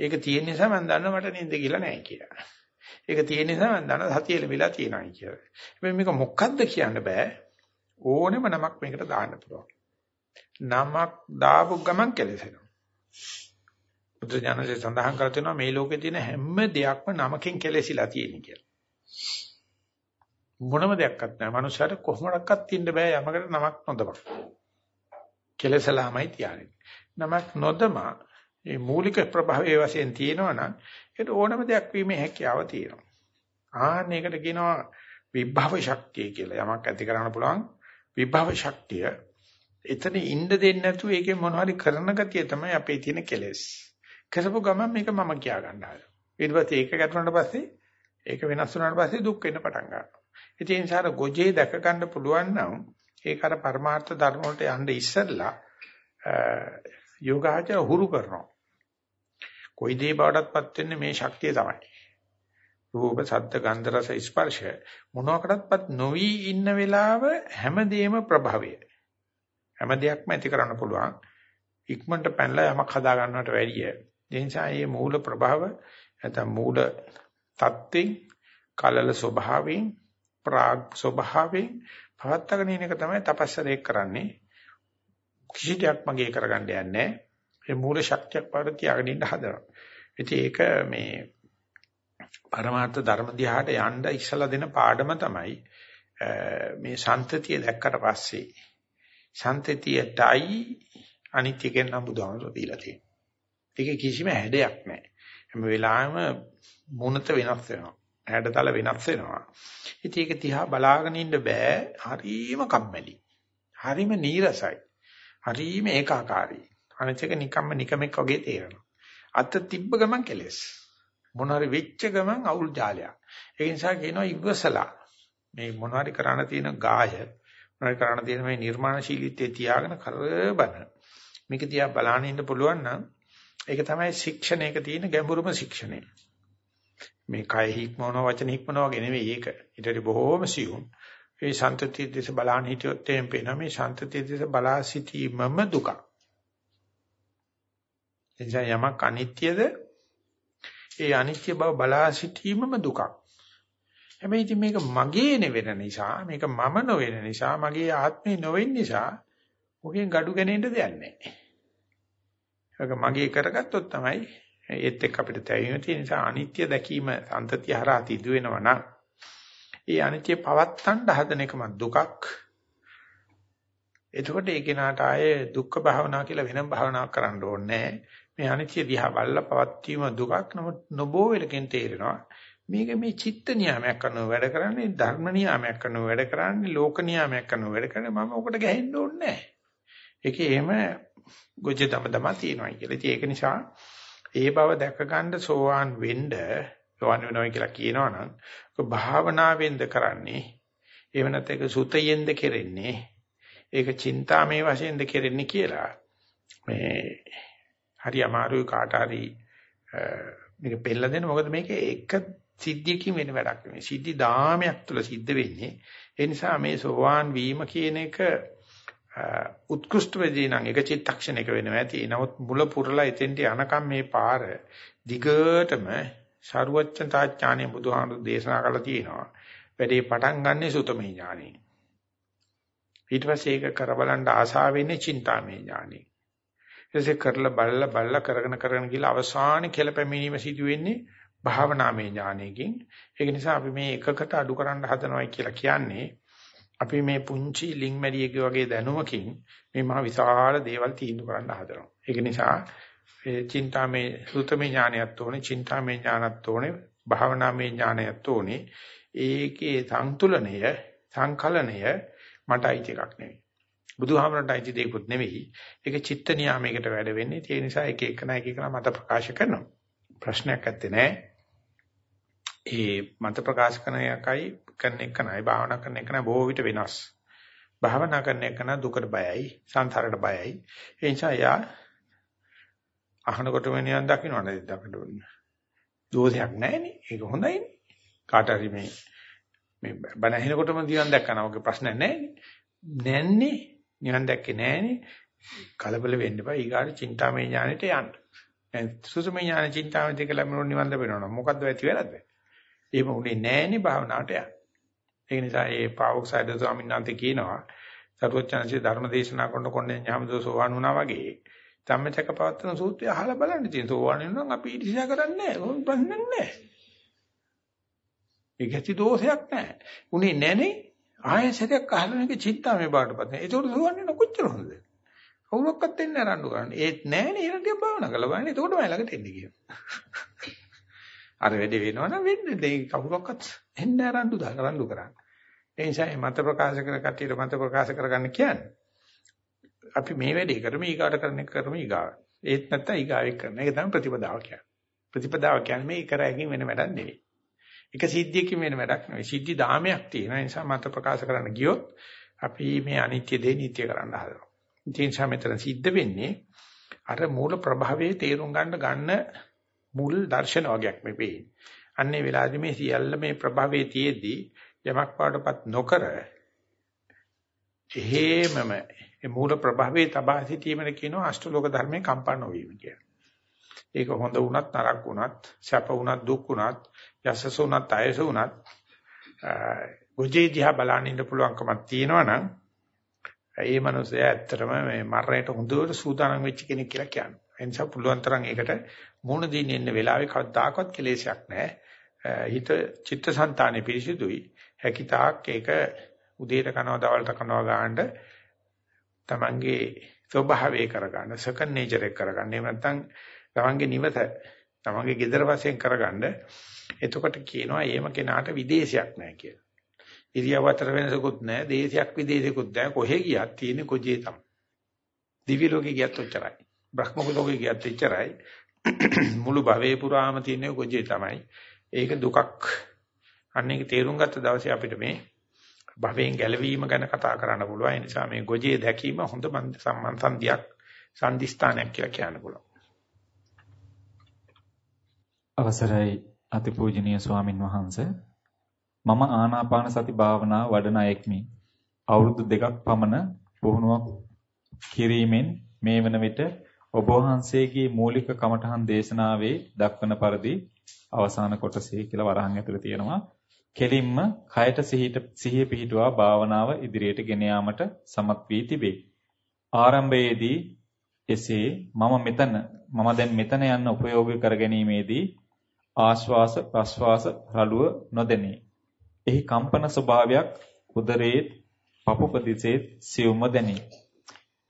ඒක තියෙන නිසා මම දන්නවා මට නිින්ද කියලා නැහැ කියලා. ඒක තියෙන නිසා මම දන්නවා සතිය ලැබිලා තියෙනවා කියලා. හැබැයි මේක මොකක්ද කියන්න බෑ. ඕනෙම නමක් මේකට දාන්න පුළුවන්. නමක් දාපු ගමන් කෙලෙසෙනවා. බුදු ඥානසේ සඳහන් කර තියෙනවා මේ ලෝකේ තියෙන හැම දෙයක්ම නමකින් කෙලෙසිලා තියෙන කියලා. මොනම දෙයක්වත් නැහැ. මනුස්සයාට කොහොමඩක්වත් ඉන්න බෑ යමකට නමක් නොදමක්. කෙලසලාමයි තියන්නේ. නමක් නොදමා මේ මූලික ප්‍රභාවයේ වශයෙන් තියෙනවා නම් ඒක ඕනම දෙයක් වීමේ හැකියාව තියෙනවා. ආන්න ඒකට කියනවා විභව ශක්තිය කියලා. යමක් ඇති කරන්න පුළුවන් විභව ශක්තිය. එතන ඉන්න දෙන්නේ නැතුව ඒකේ මොනවාරි කරන ගතිය තමයි අපේ තියෙන කෙලෙස්. කරපු ගමන් මේක මම කියා ගන්නවා. ඊට පස්සේ ඒක ගැටුණාට පස්සේ ඒක වෙනස් වුණාට පස්සේ දුක් වෙන්න පටන් ගන්නවා. ඉතින් ඒ නිසා ගොජේ දැක ගන්න පුළුවන් නම් ඒක අර පරමාර්ථ ධර්ම වලට යන්න ඉස්සෙල්ලා යෝගාචර හුරු කරනවා. කොයි දේ බවටත්පත් වෙන්නේ මේ ශක්තිය තමයි. රූප, ශබ්ද, ගන්ධ, රස, ස්පර්ශ මොනවාකටත්පත් නොවි ඉන්න වෙලාව හැමදේම ප්‍රභවය. හැම දෙයක්ම ඇති කරන්න පුළුවන්. ඉක්මනට පැනලා යමක් හදා ගන්නවට වැඩිය. ඒ නිසා මේ මූල ප්‍රභව නැත්නම් මූල தත්ත්වෙන් කලල ස්වභාවයෙන් ප්‍රාග් ස්වභාවයෙන් පවත්තගෙන ඉන්න එක තමයි තපස්සරේ කරන්නේ. කිසි දෙයක් මගේ කරගන්න යන්නේ නැහැ. ඒ මූල ශක්තියක් පාඩ තියාගෙන ඉන්න හදනවා. ඉතින් ඒක මේ පරමාර්ථ ධර්ම දිහාට යන්න ඉස්සලා දෙන පාඩම තමයි මේ සන්තතිය දැක්කට පස්සේ සන්තතියටයි අනිත්‍ය කියන නම් බුදුහාමර දීලා තියෙනවා. ඒකේ කිසිම හැඩයක් නැහැ. හැම වෙලාවෙම මුණත වෙනස් වෙනවා. හැඩතල වෙනස් වෙනවා. ඉතින් ඒක තියා බලාගෙන ඉන්න බෑ. හරීම කම්මැලි. හරීම නීරසයි. හරීම ඒකාකාරී. අනිත් එක නිකම්ම නිකමෙක් වගේ තේරෙනවා. අත තිබ්බ ගමන් කෙලස්. මොන හරි වෙච්ච ගමන් අවුල් ජාලයක්. ඒ නිසා කියනවා ඉවසලා මේ මොන හරි කරන්න තියෙන ගාය මොන හරි කරන්න තියෙන මේ නිර්මාණශීලීත්වයේ තියාගෙන කරබන මේක තියා බලන්න ඉන්න පුළුවන් නම් ඒක තමයි ශික්ෂණයක තියෙන ගැඹුරුම ශික්ෂණය. මේ කය හික්මවන වචන හික්මවන වගේ නෙවෙයි ඒක. ඊට බොහෝම සියුම්. ඒ සන්තතිය දෙස බලන්න හිටියොත් එම් පේන මේ සන්තතිය දෙස බලා සිටීමම දුක. එනිසා යමක් අනිත්‍යද ඒ අනිත්‍ය බව බලා සිටීමම දුකක්. හැබැයි ඉතින් මේක මගේ නෙවෙන නිසා මේක මම නොවන නිසා මගේ ආත්මේ නොවෙන නිසා ඔකෙන් gadu ගණෙන්න දෙයක් නැහැ. ඒක මගේ කරගත්තොත් තමයි ඒත් එක්ක අපිට තැවීම තියෙන නිසා අනිත්‍ය දැකීම සම්තතිය හරහා සිදු වෙනවා නම් ඒ අනිත්‍ය පවත්තන්න හදන එකම දුකක්. එතකොට ඒ කෙනාට ආයේ දුක්ඛ භාවනා කියලා වෙනම භාවනාවක් කරන්න ඕනේ මේ අනිත්‍ය දිහා බලලා පවත්වීම දුකක් නමුත් නොබෝ වෙලකින් තේරෙනවා මේක මේ චිත්ත නියාමයක් කරනව වැඩ කරන්නේ ධර්ම නියාමයක් කරනව වැඩ කරන්නේ ලෝක නියාමයක් කරනව වැඩ කරන්නේ මම ඔකට ගැහෙන්න ඕනේ නැහැ. ඒකේ එහෙම ගොජ තම තම තියෙනවා කියලා. ඉතින් ඒක නිසා ඒ බව දැක ගන්න සෝවාන් වෙන්න සෝවාන් වෙනවා කියලා කියනවනම් ඔක භාවනාවෙන්ද කරන්නේ. එහෙම නැත්නම් ඒක සුතයෙන්ද කෙරෙන්නේ. ඒක චින්තාමේ වශයෙන්ද කෙරෙන්නේ කියලා. මේ හරි අමාරුයි කාට හරි මේක පෙන්නලා දෙන්න මොකද මේක එක සිද්ධියකින් වෙන වැඩක් නෙමෙයි සිද්ධි දාමයක් තුළ සිද්ධ වෙන්නේ ඒ නිසා මේ සෝවාන් වීම කියන එක උත්කෘෂ්ඨ වෙදී නම් එක චිත්තක්ෂණයක වෙනවා ඇති. නමුත් මුල පුරලා එතෙන්ට යනකම් මේ පාර දිගටම ਸਰුවච්චතා ඥානෙ බුදුහාමුදුරු දේශනා කළා තියෙනවා වැඩේ පටන් ගන්නෙ සුතමේ ඥානෙ. ඊට පස්සේ ඒක කරබලන්න ආසාව වෙන්නේ චින්තාමේ ඥානෙ. ඊටසේ කරලා බලලා බලලා කරගෙන කරගෙන ගිහලා අවසානයේ කෙලපැමිණීම සිදු වෙන්නේ භාවනාමය ඥානයකින්. ඒක නිසා අපි මේ එකකට අඩු කරන්න හදනවයි කියලා කියන්නේ අපි මේ පුංචි ලිං මැරියෙක් වගේ දැනුමකින් මේ මහ විශාල දේවල් තීන්දුව කරන්න හදනවා. ඒක නිසා ඒ චින්තාමේ සුතමේ ඥානයත් ඕනේ, චින්තාමේ ඥානත් ඕනේ, භාවනාමේ ඥානයත් ඕනේ. ඒකේ සංතුලනය, සංකලනය මට අයිති එකක් නෙවෙයි. බුදුහාමරට අයිති දෙයක්වත් නෙවෙයි. ඒක චිත්ත නියාමයකට වැඩ වෙන්නේ. ඒ නිසා එක එක නැක එක මත ප්‍රකාශ කරනවා. ප්‍රශ්නයක් ඇත්තේ නැහැ. ඒ මත ප්‍රකාශ කරන එකයි කරන එක නයි භාවනා කරන එක නයි බොහෝ විට වෙනස්. භාවනා කරන එක න දුකට බයයි, සංසාරයට බයයි. ඒ නිසා යා අහනකොට වෙනියන් දකින්න නේද අපිට දෝෂයක් නැහැනේ. ඒක හොඳයිනේ. කාට හරි මේ මේ බණ ඇහෙනකොටම දිවන් දැක්කම ඔගේ ප්‍රශ්නයක් නැහැනේ. නැන්නේ නිවන් දැක්කේ නැහැනේ. කලබල වෙන්න එපා. ඊගාට චින්තාමය ඥානෙට යන්න. සුසුම ඥාන චින්තාවෙන් දෙක ලැබෙනොත් නිවන් ලැබෙනවා. මොකද්ද ඇති වෙලද? එහෙම උනේ නැහෙනේ භාවනාවට යන්න. ඒ නිසා ඒ පාවොක්සයිඩ් ස්වාමීන් වහන්සේ කියනවා සරුවචනසේ ධර්ම දේශනා කරන කොන්නේ ඥාමදෝ සෝවාන් වුණා වගේ ධම්මචක පවත්තන සූත්‍රය අහලා බලන්න තියෙන සෝවාන් වෙනවා අපි ඉතිසා කරන්නේ නැහැ. මොකක් ප්‍රශ්නයක් නැහැ. ඒක ඇති දෝෂයක් නැහැ. උනේ නැනේ ආයෙසරයක් අහලා මේක චින්තාමේ බාටපත්. ඒකට සෝවාන් වෙන කොච්චර හොඳද? කවුරක්වත් එන්නේ රණ්ඩු කරන්න. ඒත් නෑනේ ඊළඟට භාවනා කළා බලන්න. එතකොටම ළඟට එන්නේ කියනවා. අර වැඩේ වෙනවනම් වෙන්නේ. දෙයි කවුරක්වත් එන්නේ රණ්ඩු දා රණ්ඩු කරන්න. ඒ නිසා මේ මත ප්‍රකාශ කර කටියට මත ප්‍රකාශ කරගන්න කියන්නේ. අපි මේ වැඩේ කරමු ඊගාට කරන එක කරමු ඊගාව. ඒත් නැත්තම් ඊගාවෙක් කරන. ඒක තමයි ප්‍රතිපදාව කියන්නේ. ප්‍රතිපදාව කියන්නේ මේ කරගෙන වෙන වැඩක් නෙවෙයි. එක සිද්ධියකින් වෙන වැඩක් නෙවෙයි. සිද්ධි දාමයක් තියෙන නිසා මත ප්‍රකාශ කරන්න ගියොත් අපි මේ අනිත්‍ය දේ නිට්ටය කරන්න හදනවා. ඉතින් සමෙතන සිද්ධ වෙන්නේ අර මූල ප්‍රභාවයේ තේරුම් ගන්න ගන්න මුල් දර්ශන වගේක් මේ වෙන්නේ. අන්නේ වෙලාවේදී මේ සියල්ල මේ ප්‍රභාවයේ තියේදී යමක් පාඩපත් නොකර එහෙමම මේ මූල ප්‍රභාවයේ තබා සිටීමන කියනවා අෂ්ටලෝක ධර්මයේ කම්පා නොවීම කියලා. ඒක හොඳ වුණත් නරක වුණත් සැප වුණත් දුක් වුණත් යසස වුණත් අයස වුණත් ගොජේ දිහා බලන්න ඉන්න පුළුවන්කමක් තියෙනවා නම් ඒ මනුස්සයා ඇත්තටම මේ මරණයට හොඳට සූදානම් වෙච්ච කෙනෙක් කියලා කියනවා. ඒ නිසා පුළුවන් තරම් ඒකට මුණ දීන ඉන්න වෙලාවේ කවදාකවත් කෙලෙසයක් නැහැ. හිත චිත්තසංතානෙ පිරිසිදුයි. හැකිතාක් ඒක උදේට කනවා දවල්ට කනවා ගන්නට තමන්ගේ ස්වභාවය කරගන්න සකන් නේචර් එක කරගන්න. එහෙම නැත්නම් තමන්ගේ නිවස තමන්ගේ gedara වශයෙන් කරගන්න. එතකොට කියනවා එහෙම කෙනාට විදේශයක් නැහැ කියලා. ඉරියව් අතර වෙනසකුත් නැහැ, දේශයක් විදේශයකුත් නැහැ. කොහෙ ගියත් තියෙන්නේ කොජේ තමයි. දිව්‍ය ලෝකේ ගියත් ඔච්චරයි. බ්‍රහ්ම ලෝකේ ගියත් එච්චරයි. මුළු භවයේ පුරාම තියෙන්නේ කොජේ තමයි. ඒක දුකක්. අන්න ඒක තේරුම් ගත්ත දවසේ අපිට මේ භවයෙන් ගැලවීම ගැන කතා කරන්න පුළුවන්. ඒ නිසා මේ ගොජේ දැකීම හොඳ සම්මන්සන්දියක් සම්දිස්ථානයක් කියලා කියන්න පුළුවන්. අවසරයි අතිපූජනීය ස්වාමින් වහන්සේ මම ආනාපාන සති භාවනාව වඩන අයෙක්මි. අවුරුදු දෙකක් පමණ පුහුණුවක් කිරීමෙන් මේ වන විට ඔබ වහන්සේගේ මූලික කමඨහන් දේශනාවේ දක්වන පරිදි අවසාන කොටසේ කියලා වරහන් ඇතුළේ තියෙනවා. කෙලින්ම කයට සිහිට සිහිය පිහිටුවා භාවනාව ඉදිරියට ගෙන යාමට සමත් වී තිබේ. ආරම්භයේදී එසේ මම මෙතන මම දැන් මෙතන යන්න උපයෝගී කර ගැනීමේදී ආශ්වාස ප්‍රශ්වාස රළුව නොදැනේ. එහි කම්පන ස්වභාවයක් උදරයේ පපු ප්‍රදේශයේ සියුම්ව දැනේ.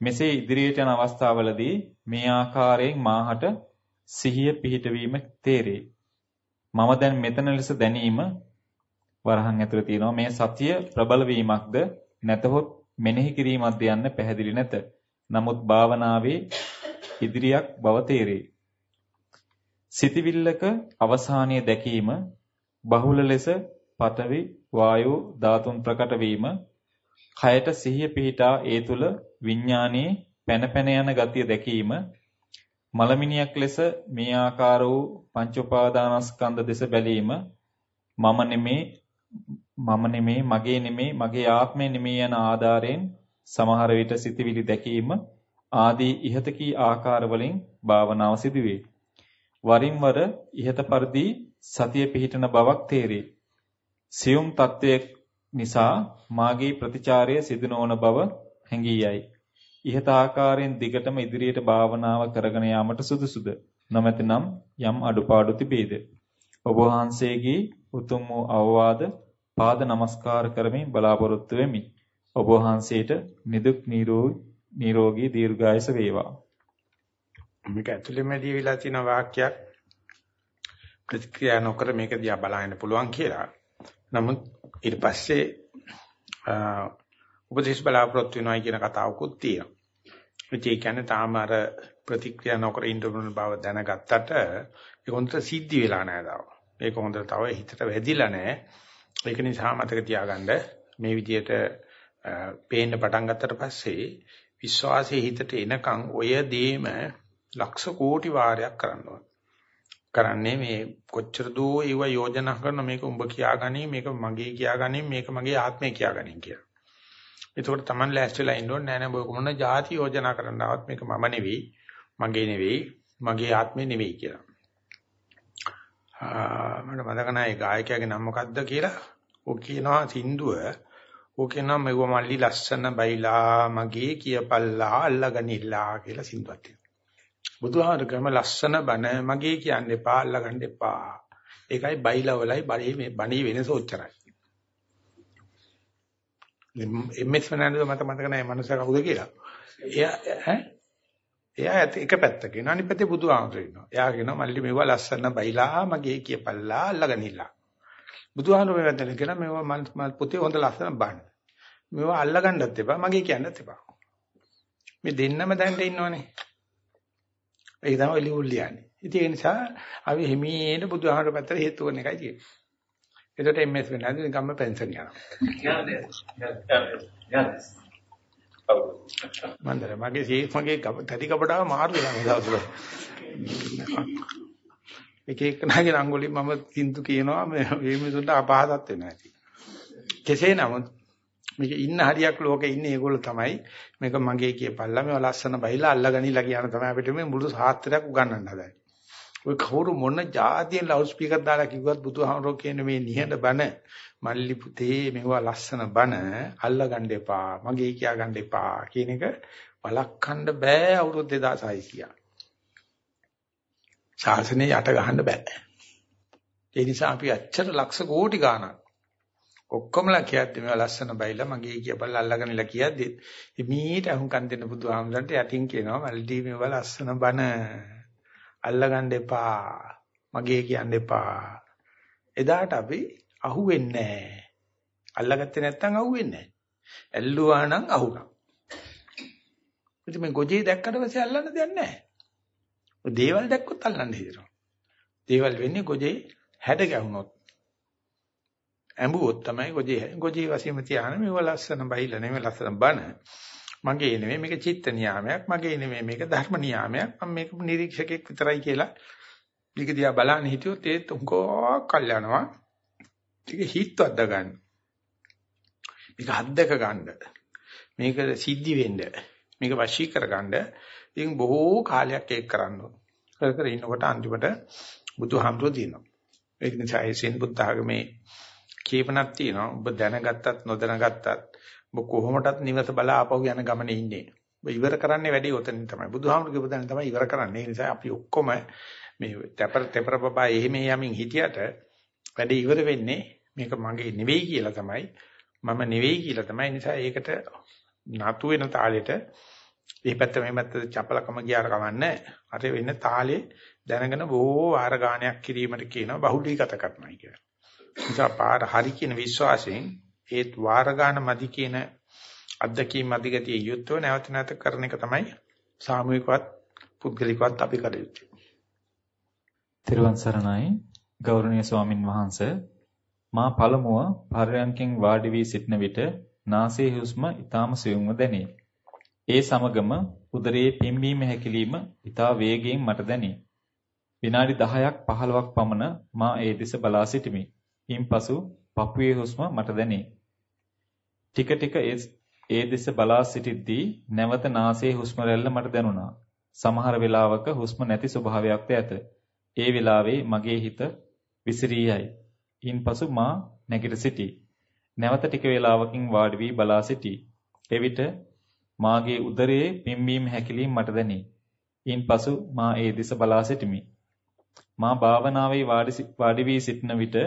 මෙසේ ඉදිරියට යන අවස්ථාවලදී මේ ආකාරයෙන් මාහට සිහිය පිහිටවීම තේරේ. මම දැන් මෙතන ලෙස දැනීම වරහන් ඇතුළේ තියෙනවා මේ සතිය ප්‍රබල වීමක්ද නැතහොත් මෙනෙහි කිරීමක්ද යන්න පැහැදිලි නැත. නමුත් භාවනාවේ ඉදිරියක් බව තේරේ. සිතවිල්ලක අවසානයේ දැකීම බහුල ලෙස පඨවි වායෝ ධාතුන් ප්‍රකට වීම කයට සිහිය පිහිටා ඒ තුල විඥානයේ පැන පැන යන ගතිය දැකීම මලමිනියක් ලෙස මේ ආකාර වූ පංච උපාදානස්කන්ධ දෙස බැලීම මම නෙමේ මම නෙමේ මගේ නෙමේ මගේ ආත්මය නෙමේ යන ආධාරයෙන් සමහර විට සිතවිලි දැකීම ආදී ඉහත කී ආකාර වලින් භාවනාව සිදුවේ. වරින් වර ඉහත පරිදි සතිය පිහිටන බවක් තේරේ. සියුම් තත්වයක් නිසා මාගේ ප්‍රතිචාරය සිදු නොවන බව හැඟී යයි. ඉහත ආකාරයෙන් දිගටම ඉදිරියට භාවනාව කරගෙන යාමට සුදුසුද? නොමැතිනම් යම් අඩුපාඩු තිබේද? ඔබ වහන්සේගේ උතුම් වූ අවවාද පාද නමස්කාර කරමින් බලාපොරොත්තු වෙමි. ඔබ වහන්සේට නිදුක් නිරෝගී දීර්ඝායස වේවා. මේක ඇතුළෙම දීවිලා තියෙන වාක්‍යයක් ප්‍රතික්‍රියා නොකර මේක දිහා බලන්න පුළුවන් කියලා. නමුත් ඊට පස්සේ උපදේශ බලාපොරොත්තු වෙනවා කියන කතාවකුත් තියෙනවා. ඒ කියන්නේ තාම අර ප්‍රතික්‍රියා නොකර ඉන්න බව දැනගත්තට ඒක හොඳට සිද්ධි වෙලා නැහැ තාම. ඒක හොඳට තව හිතට වැදිලා නැහැ. ඒක නිසා මතක තියාගන්න මේ විදිහට පේන්න පටන් ගත්තට පස්සේ විශ්වාසයේ හිතට එනකන් ඔය දේම ලක්ෂ කෝටි වාරයක් කරනවා. කරන්නේ මේ කොච්චර දෝ ඒව යෝජනා කරන මේක උඹ කියාගනි මේක මගේ කියාගනි මේක මගේ ආත්මය කියාගනි කියලා. එතකොට Taman ලෑස්තිලා ඉන්න ඕනේ නෑ නෑ ඔබ මොන જાති යෝජනා කරන්නවත් මේක මම නෙවෙයි මගේ නෙවෙයි මගේ ආත්මේ නෙවෙයි කියලා. මට මතක නැහැ ගායකයාගේ නම මොකද්ද කියලා. ඔක් කියනවා සින්දුව. ඔක් කියනවා මෙව මල්ලි ලස්සන බයිලා මගේ කියපල්ලා අල්ලගනිලා කියලා සින්දුවක් තියෙනවා. බුදුහාරකම ලස්සන බණ මගේ කියන්න එපා අල්ලගන්න එපා. ඒකයි බයිලා වලයි බණේ මේ බණේ වෙනස ඔච්චරයි. එම්.එස්. ෆර්නැන්ඩෝ මට මතක නැහැ මනුස්ස කවුද කියලා. එයා ඈ එයා එක පැත්තක ඉන්නවා අනිත් පැත්තේ බුදුහාමුදුරු ඉන්නවා. එයා කියනවා මල්ලි මෙව ලස්සන බයිලා මගේ කියපල්ලා අල්ලගනිලා. බුදුහාමුදුරු මේ වැදලා කියනවා මෙව මල් පොතේ හොඳ ලස්සන බණ. මෙව අල්ලගන්නත් එපා මගේ කියන්නත් එපා. මේ දෙන්නම දැන්ට ඉන්නවනේ. ඒක තමයි ලියුල් ලියන්නේ. ඉතින් ඒ නිසා අපි හිමීට බුදුහාමර පැත්තට හේතු කරන එකයි තියෙන්නේ. ඒකට එම්එස් වෙන්නේ නැද්ද නිකම්ම පෙන්ෂන් යනවා. මන්දර මගේ සීස් මගේ තටි කපඩාව මාරු වෙනවා මේ දවස්වල. එක එක නාගේ රංගොලි මම සින්දු කියනවා මේ මිනිසුන්ට අපහසත් වෙනවා ඇති. කෙසේ නමුත් මේක ඉන්න හරියක් ලෝකේ ඉන්නේ ඒගොල්ලෝ තමයි මේක මගේ කියපල්ලා මේව ලස්සන බයිලා අල්ලගනිලා කියන තමයි අපිට මේ මුළු සාත්‍රයක් උගන්වන්න හදන්නේ. ඔය කවුරු මොන જાතියෙන් ලවුඩ් ස්පීකර් දාලා කිව්වත් බුදුහාමරෝ කියන මේ නිහඬ බණ මල්ලි පුතේ මේවා ලස්සන බණ අල්ලගන්න එපා මගේ කියා ගන්න එපා කියන එක වළක්වන්න බෑ අවුරුදු 2600. ශාසනය යට ගහන්න බෑ. ඒ නිසා අපි අච්චර ලක්ෂ කෝටි ගාණක් ඔක්කොමලා කියද්දි මේවා ලස්සන බයිලා මගේ කියපල්ලා අල්ලගෙනලා කියද්දි මීට අහුම්කන් දෙන්න බුදුහාමුදුරන්ට යටින් කියනවා මල්දී මේවා ලස්සන බන අල්ලගන්න එපා මගේ කියන්න එපා. එදාට අපි අහුවෙන්නේ නැහැ. අල්ලගත්තේ නැත්නම් අහුවෙන්නේ නැහැ. ඇල්ලුවා නම් අහුණා. ඉතින් මේ ගොජේ දැක්කට පස්සේ අල්ලන්න දෙයක් නැහැ. දේවල් දැක්කොත් අල්ලන්න හිතෙනවා. දේවල් වෙන්නේ ගොජේ හැඩ ගැහුනොත් ඇඹුවොත් තමයි ගොජේ ගොජේ වශයෙන්ම තියාන මේව ලස්සන බයිලා නෙමෙයි ලස්සන බන මගේ නෙමෙයි මේක චිත්ත නියාමයක් මගේ නෙමෙයි මේක ධර්ම නියාමයක්. මම මේක නිරීක්ෂකෙක් විතරයි කියලා මේක දිහා බලන්න හිටියොත් ඒ තුංකෝ කල්යනවා. ටික හිතවද්ද ගන්න. මේක අද්දක ගන්න. මේක සිද්ධි වෙන්න. මේක වශී කරගන්න ඉතින් බොහෝ කාලයක් ඒක කරන්න ඕන. කර කර ඉන්නකොට අන්තිමට බුදුහාමුදුරුවෝ දිනනවා. ඒක නිසා ඒ සෙන් බුද්ධ ආගමේ කීපණක් තියෙනවා. ඔබ දැනගත්තත් නොදැනගත්තත් ඔබ කොහොමටත් නිවස බලා ආපහු යන ගමනේ ඉන්නේ. ඔබ ඉවර කරන්නේ වැඩි උතනින් තමයි. බුදුහාමුදුරු කියපු දැන තමයි ඉවර කරන්නේ. ඒ නිසා අපි ඔක්කොම මේ තපර තපර බබා එහෙම යමින් හිටියට වැඩි ඉවර වෙන්නේ මේක මගේ නෙවෙයි කියලා තමයි. මම නෙවෙයි කියලා තමයි. නිසා ඒකට නතු වෙන තාලෙට මේ පැත්ත මේ පැත්ත චපලකම ගියාර කමන්නේ. අර වෙන්නේ තාලේ දැනගෙන බොහෝ වාර ගානයක් කිරීමට කියනවා බහුලීගත කරනවා කියලා. නිසා පාර හරි කියන විශ්වාසයෙන් ඒත් වාර ගාන මදි කියන අත්දැකීම් අධිගතිය යුත්ව නැවත නැවත කරන එක තමයි සාමූහිකවත් පුද්ගලිකවත් අපි කළ යුත්තේ. තිරුවන් සරණයි ගෞරවනීය ස්වාමින් වහන්සේ මා පළමුව පරයන්කෙන් වාඩි වී සිටන විට නාසයේ හුස්ම ඊටාම සියුම්ව දැනේ. ඒ සමගම උදරයේ පිම්බීම හැකිලිම ඊටා වේගයෙන් මට දැනේ. විනාඩි 10ක් 15ක් පමණ මා ඒ දෙස බලා සිටිමි. ඉන්පසු පපුවේ හුස්ම මට දැනේ. ටික ටික ඒ දෙස බලා සිටිද්දී නැවත නාසයේ හුස්ම රැල්ල මට දැනුණා. සමහර වෙලාවක හුස්ම නැති ස්වභාවයක්ද ඇත. ඒ වෙලාවේ මගේ හිත විසිරී යයි. ඉන්පසු මා නැගිට සිටී. නැවත ටික වේලාවකින් වාඩි වී බලා සිටී. එවිට මාගේ උදරයේ පිම්බීම හැකිලීම මට දැනේ. ඉන්පසු මා ඒ දෙස බලා සිටිමි. මා භාවනාවේ වාඩි වී සිටන විට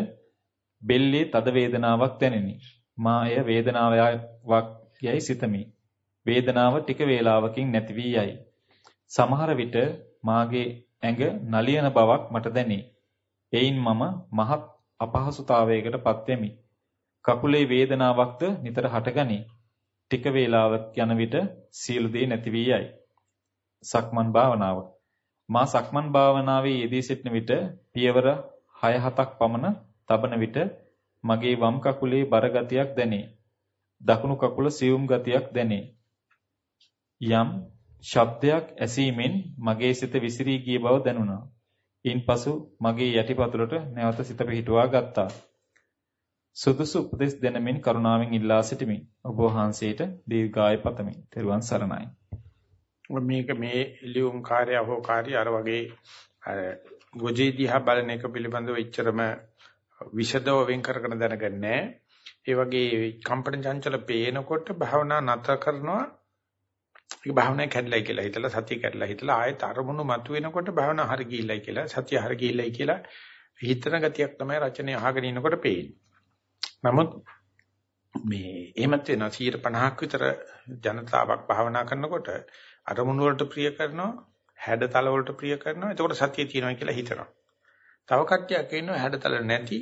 බෙල්ලේ තද වේදනාවක් දැනිනි. මා එය වේදනාවක් යයි සිතමි. වේදනාව ටික වේලාවකින් නැති වී යයි. සමහර විට මාගේ ඇඟ නලියන බවක් මට දැනේ. එයින් මම මහත් අපහසුතාවයකට පත්වෙමි. කකුලේ වේදනාවක්ද නිතර හටගනී. ටික වේලාවක් යන විට සියලු දේ නැති වී යයි. සක්මන් භාවනාව. මා සක්මන් භාවනාවේ යෙදී සිටින විට පියවර 6-7ක් පමණ තබන විට මගේ වම් කකුලේ බර ගතියක් දැනේ. දකුණු කකුල සියුම් ගතියක් දැනේ. යම් ශබ්දයක් ඇසීමෙන් මගේ සිත විසිරී ගිය බව දැනුණා. ඉන්පසු මගේ යටිපතුලට නැවත සිත පිහිටුවා ගත්තා. සුදුසු උපදෙස් දෙනමින් කරුණාවෙන් ඉල්ලා සිටිමි. ඔබ වහන්සේට දීර්ඝාය පතමි. ත්වන් සරණයි. මේක මේ ලියුම් කාර්ය හෝ කාර්ය අර වගේ අර ගොජේ දිහා බලන එක පිළිබඳව එච්චරම විෂදව වෙන් කරගෙන දැනගන්නේ ඒ වගේ කම්පන චංචල පේනකොට භාවනා නතර කරනවා ඒක භාවනා කැඩලයි කියලා හිතලා සතිය කැඩලා හිතලා ආයෙත් අරමුණු මතුවෙනකොට භාවනා හරි ගිහිල්ලයි කියලා සතිය හරි ගිහිල්ලයි කියලා හිතන ගතියක් තමයි රචනය අහගෙන ඉනකොට පේන්නේ. නමුත් මේ එහෙමත් වෙනවා 150ක් විතර ජනතාවක් භාවනා කරනකොට අරමුණු වලට ප්‍රිය කරනවා හැඩතල වලට ප්‍රිය කරනවා එතකොට සතිය තියෙනවා කියලා හිතනවා. තව කට්ටියක් ඉන්නවා හැඩතල නැති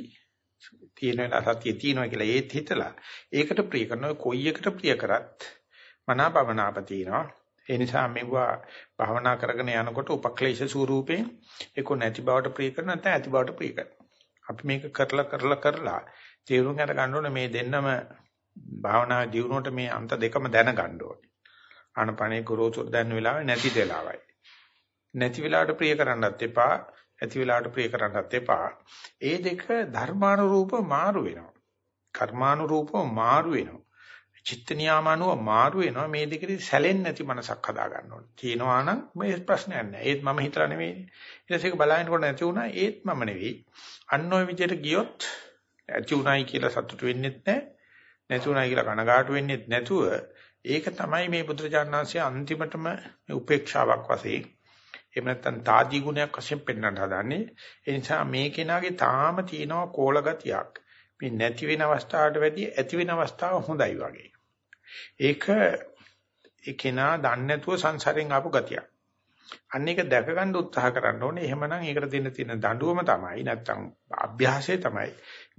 තියෙන වෙලාව සතිය තියෙනවා කියලා ඒත් හිතලා ඒකට ප්‍රිය කරනවා කොයි එකට ප්‍රිය කරත් මනාපමනාප තියෙනවා. ඒ නිසා මෙවුවා භවනා කරගෙන යනකොට උපක්ලේශ ස්වරූපයෙන් ඒක නැති බවට ප්‍රිය කරන නැත්නම් ඇති බවට ප්‍රිය කරනවා. අපි මේක කරලා කරලා කරලා තේරුම් අර ගන්න ඕනේ මේ දෙන්නම භාවනා ජීවුණට මේ අන්ත දෙකම දැනගන්න ඕනේ. ආනපනේ ගුරුතුර දැන් වෙලාවේ නැති වෙලාවයි. නැති වෙලාවට ප්‍රිය කරන්නත් එපා, ඇති වෙලාවට ප්‍රිය කරන්නත් එපා. ඒ දෙක ධර්මානුරූප මාරු වෙනවා. කර්මානුරූපව මාරු වෙනවා. චිත්ත නියාමනුව මාරු වෙනවා මේ දෙකේ සැලෙන්නේ නැති මනසක් හදා ගන්න ඕනේ. තියෙනවා නම් මේ ප්‍රශ්නයක් නැහැ. ඒත් මම හිතලා නෙවෙයි. ඊට පස්සේ බලහිනකොට නැති වුණා ඒත් මම නෙවෙයි. අන්න ওই විදිහට ගියොත් ඇති උනායි කියලා සතුටු වෙන්නෙත් නැහැ. නැති උනායි කියලා කනගාටු වෙන්නෙත් නැතුව ඒක තමයි මේ බුදුරජාණන්සේ අන්තිමටම උපේක්ෂාවක් වශයෙන් එහෙම නැත්නම් තාදී ගුණයක් වශයෙන් පෙන්වන්න හදන්නේ. ඒ නිසා මේ කෙනාගේ තාම තියෙනවා කෝල ගතියක්. මේ නැති වෙන අවස්ථාවට වැඩිය ඇති වෙන අවස්ථාව හොඳයි වගේ. ඒක ඒ කෙනා දන්නේ නැතුව සංසාරයෙන් ආපු ගතියක්. අන්න ඒක දැක ගන්න උත්සාහ කරන්න ඕනේ. එහෙමනම් ඒකට දෙන්න තියෙන දඬුවම තමයි නැත්තම් අභ්‍යාසය තමයි.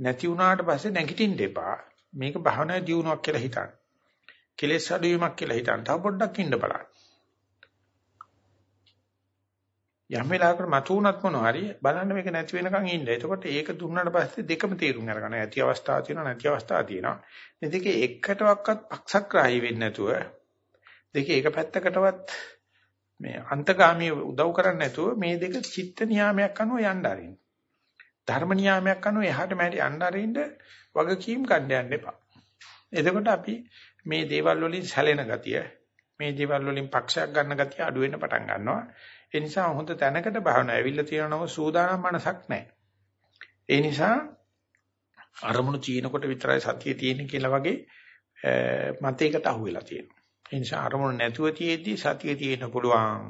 නැති වුණාට පස්සේ නැගිටින්න එපා. මේක භවනා දියුණුවක් කියලා හිතන්න. කෙලෙස් අඩුවීමක් කියලා හිතන්න. තව පොඩ්ඩක් ඉන්න බලන්න. යම් වෙලාවකට මතු වුණත් මොනවා හරි බලන්න මේක නැති වෙනකන් ඉන්න. එතකොට ඒක දුන්නාට පස්සේ දෙකම තේරුම් අරගන්න. ඇති අවස්ථාවක් තියෙනවා නැති අවස්ථාවක් තියෙනවා. මේ දෙකේ එකටවත් පක්ෂග්‍රාහී වෙන්නේ නැතුව දෙකේ එක පැත්තකටවත් මේ අන්තගාමී උදව් කරන්නේ නැතුව මේ දෙක චිත්ත නියාමයක් අනුව යන්න ආරින්න. ධර්ම නියාමයක් අනුව එහාට මෙහාට යන්න ආරින්න වගකීම් ගන්න යන්න එපා. එතකොට අපි මේ දේවල් වලින් සැලෙන ගතිය මේ දේවල් වලින් පක්ෂයක් ගන්න ගතිය අඩු වෙන්න පටන් ගන්නවා. ඒ නිසා හොඳ තැනකට භාවනා ඇවිල්ලා තියෙනවම සූදානම් මනසක් නැහැ. ඒ නිසා අරමුණු චීනකොට විතරයි සතිය තියෙන්නේ කියලා වගේ මතයකට අහු වෙලා තියෙනවා. ඒ නිසා අරමුණු නැතුව තියෙද්දි සතිය තියෙන්න පුළුවන්.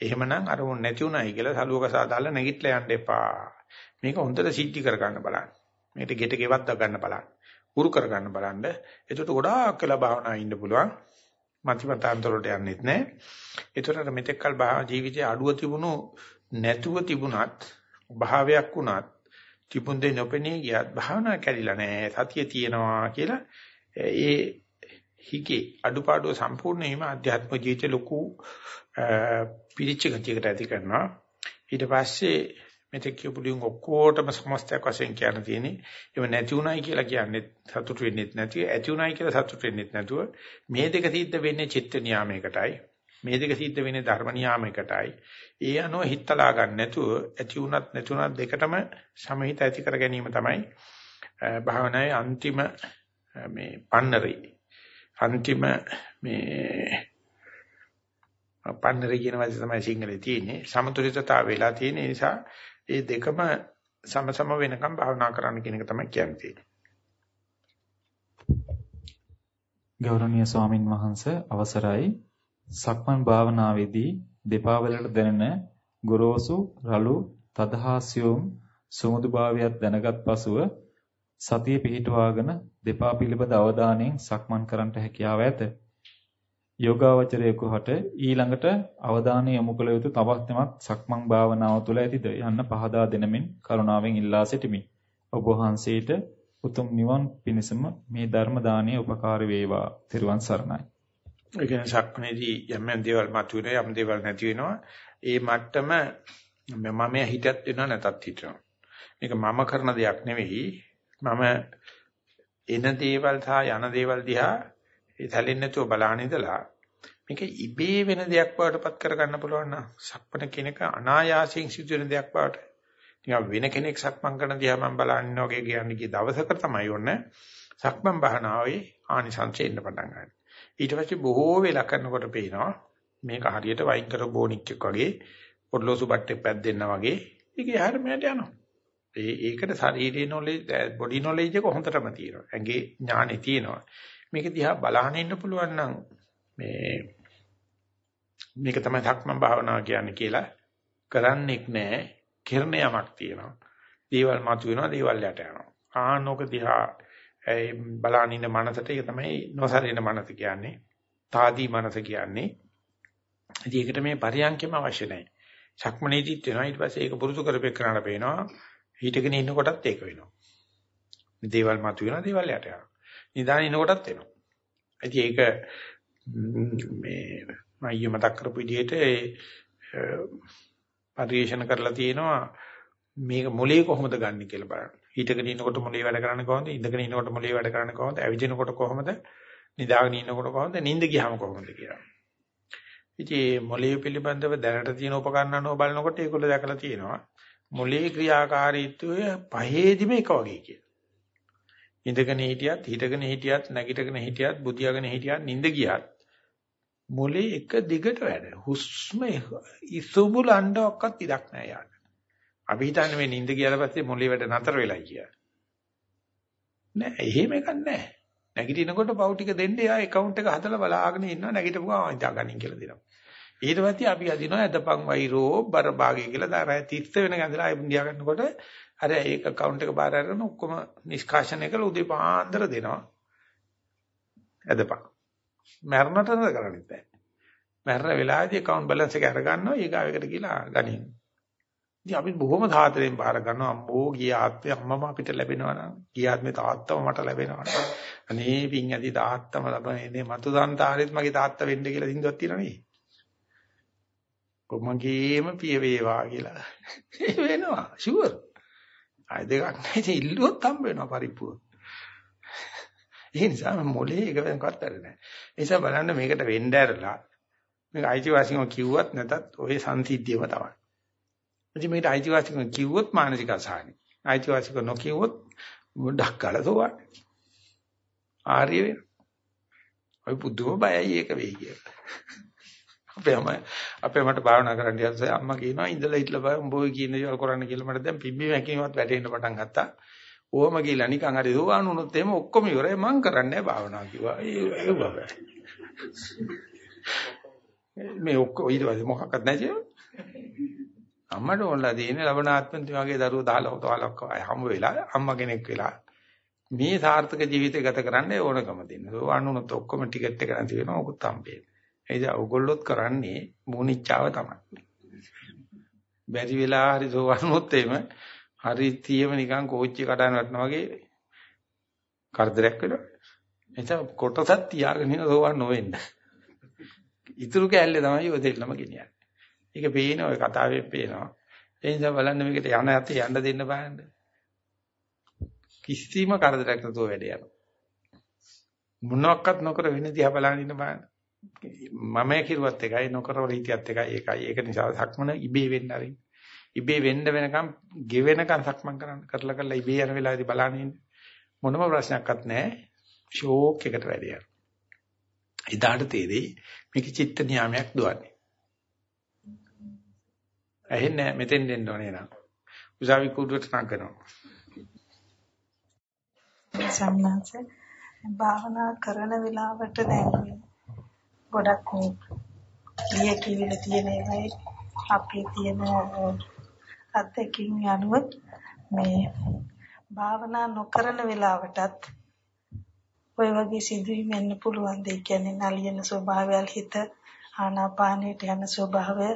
එහෙමනම් අරමුණු නැති උනායි කියලා සලුවක සාදාලා නැගිටලා යන්න එපා. මේක හොඳට සිද්ධි කර ගන්න බලන්න. මේකට ගෙට ගෙවත් ගන්න බලන්න. උරු කර ගන්න බලන්න. එතකොට ගොඩාක් වෙලා භාවනා ඉන්න පුළුවන්. මතිමතාන්තරවලට යන්නෙත් නැහැ. ඒතරට මෙතෙක්කල් ජීවිතයේ අඩුව තිබුණු නැතුව තිබුණත් භාවයක් වුණත් තිබුණ දෙ නොපෙනී ගියත් භාවනා කැඩිලා නැහැ. සතිය තියෙනවා කියලා ඒ හිගේ අඩුපාඩුව සම්පූර්ණ වීම ආධ්‍යාත්ම ජීවිතේ ලොකු පිරිච්ච ගතියකට ඇති කරනවා. ඊට පස්සේ මෙතෙක් කියපු ලියුම් ඔක්කොටම සමස්තයක් වශයෙන් කියන්න තියෙන්නේ එව නැති උනායි කියලා කියන්නේ සතුට වෙන්නේ නැතිව ඇති උනායි කියලා සතුට වෙන්නේ නැතුව මේ දෙක සිද්ධ වෙන්නේ චිත්ත නියාමයකටයි. මේ දෙක සිද්ධ වෙන්නේ ධර්ම නියාමයකටයි. ඒ අනුව හිතලා ගන්න නැතුව ඇති උනත් නැති උනත් දෙකටම සමහිත ඇති කර ගැනීම තමයි භාවනාවේ අන්තිම මේ පන්නරේ අන්තිම මේ පන්නරේ කියන වචනේ තමයි සිංහලේ තියෙන්නේ. සමතුලිතතාව වෙලා තියෙන නිසා ඒ දෙකම සමසම වෙනකම් භාවනා කරන්න කියන එක තමයි කියන්නේ. ගෞරවනීය ස්වාමින් වහන්සේ අවසරයි සක්මන් භාවනාවේදී දෙපා වලට දැනෙන ගොරෝසු රළු තදහාස්‍යෝම් සුමුදුභාවයක් දැනගත් පසුව සතිය පිහිටුවාගෙන දෙපා පිළිබඳ අවධානයෙන් සක්මන් කරන්නට හැකියාව ඇත. යෝගාවචරයෙකු හට ඊළඟට අවධානය යොමු කළ යුතු තවත් යමක් සක්මන් භාවනාව තුළ ඇතිද යන්න පහදා දෙනමින් කරුණාවෙන් ඉල්ලා සිටිමි. ඔබ වහන්සේට උතුම් නිවන් පිණසම මේ ධර්ම දානයේ උපකාර වේවා. ත්‍රිවන් සරණයි. ඒ කියන්නේ සක්මනේදී යම් යම් දේවල් මතුවෙන යම් දේවල් නැති වෙනවා. ඒ මට්ටම මම හිතත් වෙනවා නැතත් හිතනවා. මේක මම කරන දෙයක් නෙවෙයි. මම එන දේවල් සහ යන දේවල් දිහා ඒ තැලෙන්නේ නැතුව බලාන ඉඳලා මේක ඉබේ වෙන දෙයක් බවටපත් කරගන්න පුළුවන් නම් සක්මන කෙනෙක් අනායාසයෙන් සිදුවෙන දෙයක් බවට නිකන් වෙන කෙනෙක් සක්මන් කරන දිහා මම බලන්න වගේ කියන්නේ කී දවසක තමයි ඔන්න සක්මන් බහනාවේ ආනිසංසෙ ඉන්න පටන් ගන්න. ඊට පස්සේ බොහෝ වෙලා කරනකොට පේනවා මේක හරියට වයින් කර බොනික් එක් වගේ පොඩ්ලෝසු බට්ටේ පැද්දෙන්න වගේ ඒක යහර මෙහෙට යනවා. ඒ ඒකට ශරීරයේ නොලෙජ් බොඩි නොලෙජ් එක හොඳටම තියෙනවා. ඇඟේ ඥානෙ තියෙනවා. මේක දිහා බලහන් ඉන්න පුළුවන් නම් මේ මේක තමයි ධක්ම භාවනාව කියන්නේ කියලා කරන්නෙක් නෑ කිරණ යමක් තියෙනවා. දේවල් මතුවෙනවා දේවල් යට යනවා. ආනෝක දිහා බලහන් ඉන්න මනසට ඒක තමයි නොසරින මනස කියන්නේ. තාදී මනස කියන්නේ. ඉතින් ඒකට මේ පරියන්කෙම අවශ්‍ය නැහැ. සක්මනේදීත් වෙනවා ඊට පස්සේ ඒක පුරුදු කරපෙක් කරන්න පේනවා. හිටගෙන ඉන්න කොටත් ඒක වෙනවා. දේවල් මතුවෙනවා දේවල් යට යනවා. නිදාගෙන ඉනකොටත් එනවා. ඉතින් ඒක මේ මම ඊයේ මතක් කරපු විදිහට ඒ පරිශන කරලා තියෙනවා මේක මොලේ කොහොමද ගන්න කියලා බලන්න. හිටගෙන ඉන්නකොට මොලේ වැඩ කරන්නේ කොහොමද? ඉඳගෙන ඉන්නකොට මොලේ වැඩ කරන්නේ කොහොමද? ඇවිදිනකොට කොහොමද? නිදාගෙන ඉන්නකොට කොහොමද? නිින්ද ගියාම කොහොමද කියලා. ඉතින් මොලේ පිළිබඳව දැනට තියෙන උපකරණ අනුව බලනකොට ඒගොල්ලෝ දැකලා තියෙනවා. මොලේ ක්‍රියාකාරීත්වය පහේදිම එක වගේ කියලා. ඉඳගෙන හිටියත් හිටගෙන හිටියත් නැගිටගෙන හිටියත් බුදියාගෙන හිටියත් නිින්ද ගියත් මොලේ එක දිගට වැඩ. හුස්ම ඉසුබුල අණ්ඩක්වත් ඉඩක් නැහැ යාට. අපි හිතන්නේ මේ නිින්ද ගියාට පස්සේ මොලේ වැඩ නතර වෙලයි කියලා. නෑ එහෙම එකක් නෑ. නැගිටිනකොට පව් ටික දෙන්න එයා account එක හදලා බලාගෙන ඉන්නවා නැගිටපුවා හිතාගනින් කියලා දෙනවා. ඊට පස්සේ අපි අදිනවා ඇදපන් වෛරෝ බර භාගය කියලා දාරය 30 වෙන ගඳලා ආයෙ ඉන්දියා ගන්නකොට අර ඒක account එක බාර අරගෙන ඔක්කොම නිෂ්කාශනය කරලා උදේ පාන්දර දෙනවා. ඇදපන්. මරණට නේද කරන්නේ නැහැ. මරණ වෙලාවේදී account balance එක අරගන්නවා ඊගාවෙකට කියලා ගනින්. ඉතින් අපි බොහොම සාතරෙන් බාර ගන්නවා අම්මෝ ගිය ආත්මේ අම්මම අපිට ලැබෙනවා නම් ගිය ආත්මේ තාත්තම මට ලැබෙනවා නම් අනේ පින් ඇති තාත්තම ලබන්නේ මතු දන්තාරෙත් මගේ තාත්තා වෙන්න කියලා සින්දුවක් තියෙනවා නේ. කොමගේම පිය වේවා කියලා. ඒ වෙනවා ෂුවර්. ආය දෙකක් නැහැ ඉල්ලුවොත් හම්බ වෙනවා පරිප්පුව. ඒ නිසා මොලේ එක වෙනකවත් අර නැහැ. ඒ නිසා බලන්න මේකට වෙන්න ඇරලා මේක අයිතිවාසිකම කිව්වත් නැතත් ওই සංසිද්ධියම තමයි. ඉතින් මේකට අයිතිවාසිකම කිව්වොත් මානසික අසහනයි. අයිතිවාසිකම නොකියුවොත් මුඩක් කාලා තෝවන්නේ. ආර්ය වෙනවා. ඔය පුදුම බයයි ඒක වෙයි කියලා. අපේ අම්මා අපේ මට භාවනා කරන්න යද්දී අම්මා කියනවා ඉඳලා හිටලා බලන්න උඹ ඔය කියන දේවල් කරන්න කියලා මට දැන් පිම්බි වැකීමත් වැටෙන්න පටන් ගත්තා. ඕම කියලා නිකන් හරි දුවාන උනොත් එහෙම ඔක්කොම ඉවරයි මං කරන්නේ භාවනාව කිව්වා. ඒ බබා. මේ ඔක්කොම ඊට පස්සේ මොකක්වත් නැතිව අම්මට ඕනලා තියෙන්නේ ලබන ආත්මෙත් වගේ දරුවෝ 10 15ක් හම්බ වෙලා අම්මා කෙනෙක් වෙලා මේ සාර්ථක ජීවිතය ගත කරන්න ඕනකම දෙන්න. සෝවන් වුණොත් ඔක්කොම ටිකට් එක නැති වෙනවා ඔකුත් හම්බෙන්නේ. ඒ නිසා ඔයගොල්ලොත් කරන්නේ මූණිච්චාව තමයි. බැරි වෙලා හරි සෝවන් වුණොත් එහෙම හරි තියම නිකන් කෝච්චිය කඩන වටනවා වගේ කරදරයක් වෙනවා. එතන කොටසක් තියාගෙන ඉන්න සෝවන් නොවෙන්න. ඉතුරු කැලේ තමයි ඔය දෙල්ලම ගෙනියන්නේ. ඒක පේන ඔය කතාවේ පේනවා. ඒ නිසා බලන්න මේකට යන යතේ යන්න දෙන්න බලන්න. කිසිම කරදරයක් නැතුව වැඩ යනවා. මොනවත් නොකර වෙන දිහා බලන් ඉන්න බලන්න. මම කිරුවත් එකයි නොකරවල හිටියත් එකයි ඒකයි. ඒක නිසා සක්මන ඉබේ වෙන්න ආරින්. ඉබේ වෙන්න වෙනකම් ගෙවෙනකම් සක්මන් කරන්න කරලා කරලා ඉබේ යන වෙලාවේදී බලන්න ඉන්න. මොනම ප්‍රශ්නයක්වත් නැහැ. ෂෝක් එකට වැඩ යනවා. එදාට තේරෙයි මේක චිත්ත නියාමයක් දුවන්නේ. ඇහෙන්නේ නැහැ මෙතෙන් දෙන්න ඕනේ නං. උසාවි කුඩුවට නම් කරනවා. සම්මාස භාවනා කරන වෙලාවට දැන් ගොඩක් මේ කිය තියෙන ඒවායි අපේ තියෙන අත්දැකීම් යනුව මේ භාවනා නොකරන වෙලාවටත් ඔය වගේ සිදුවීම් එන්න පුළුවන් දෙයක් කියන්නේ නලියන ස්වභාවයල් හිත ආනාපානයට යන ස්වභාවය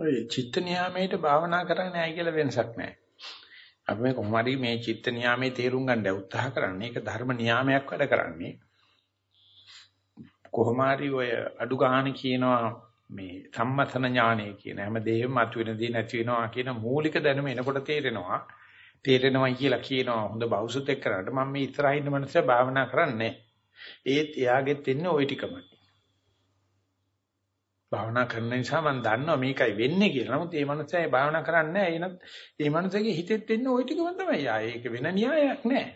ඔය චිත්ත නියාමයට භාවනා කරන්නේ නැහැ කියලා වෙනසක් නැහැ. අපි මේ කොහොමරි මේ චිත්ත නියාමයේ තේරුම් ගන්න උත්සාහ කරන්නේ ඒක ධර්ම නියාමයක් වැඩ කරන්නේ. කොහොමරි ඔය අඩු ගන්න කියනවා මේ සම්මතන ඥානය කියන හැම දෙයක්ම මතුවෙන දේ නැති වෙනවා කියන මූලික දැනුම එනකොට තේරෙනවා. තේරෙනවා කියලා කියනවා හොඳ බෞසුතෙක් කරාට මම මේ ඉස්සරහින් ඉන්න මනුස්සයා භාවනා කරන්නේ. ඒත් එයාගෙත් ඉන්නේ ওই ටිකමයි. භාවනා කරන නිසා මම දන්නවා මේකයි වෙන්නේ කියලා. නමුත් මේ මනුස්සයා ඒ භාවනා කරන්නේ නැහැ. එනත් මේ මනුස්සයාගේ හිතෙත් වෙන්නේ ওই ටිකම තමයි. ආ ඒක වෙන න්‍යායක් නැහැ.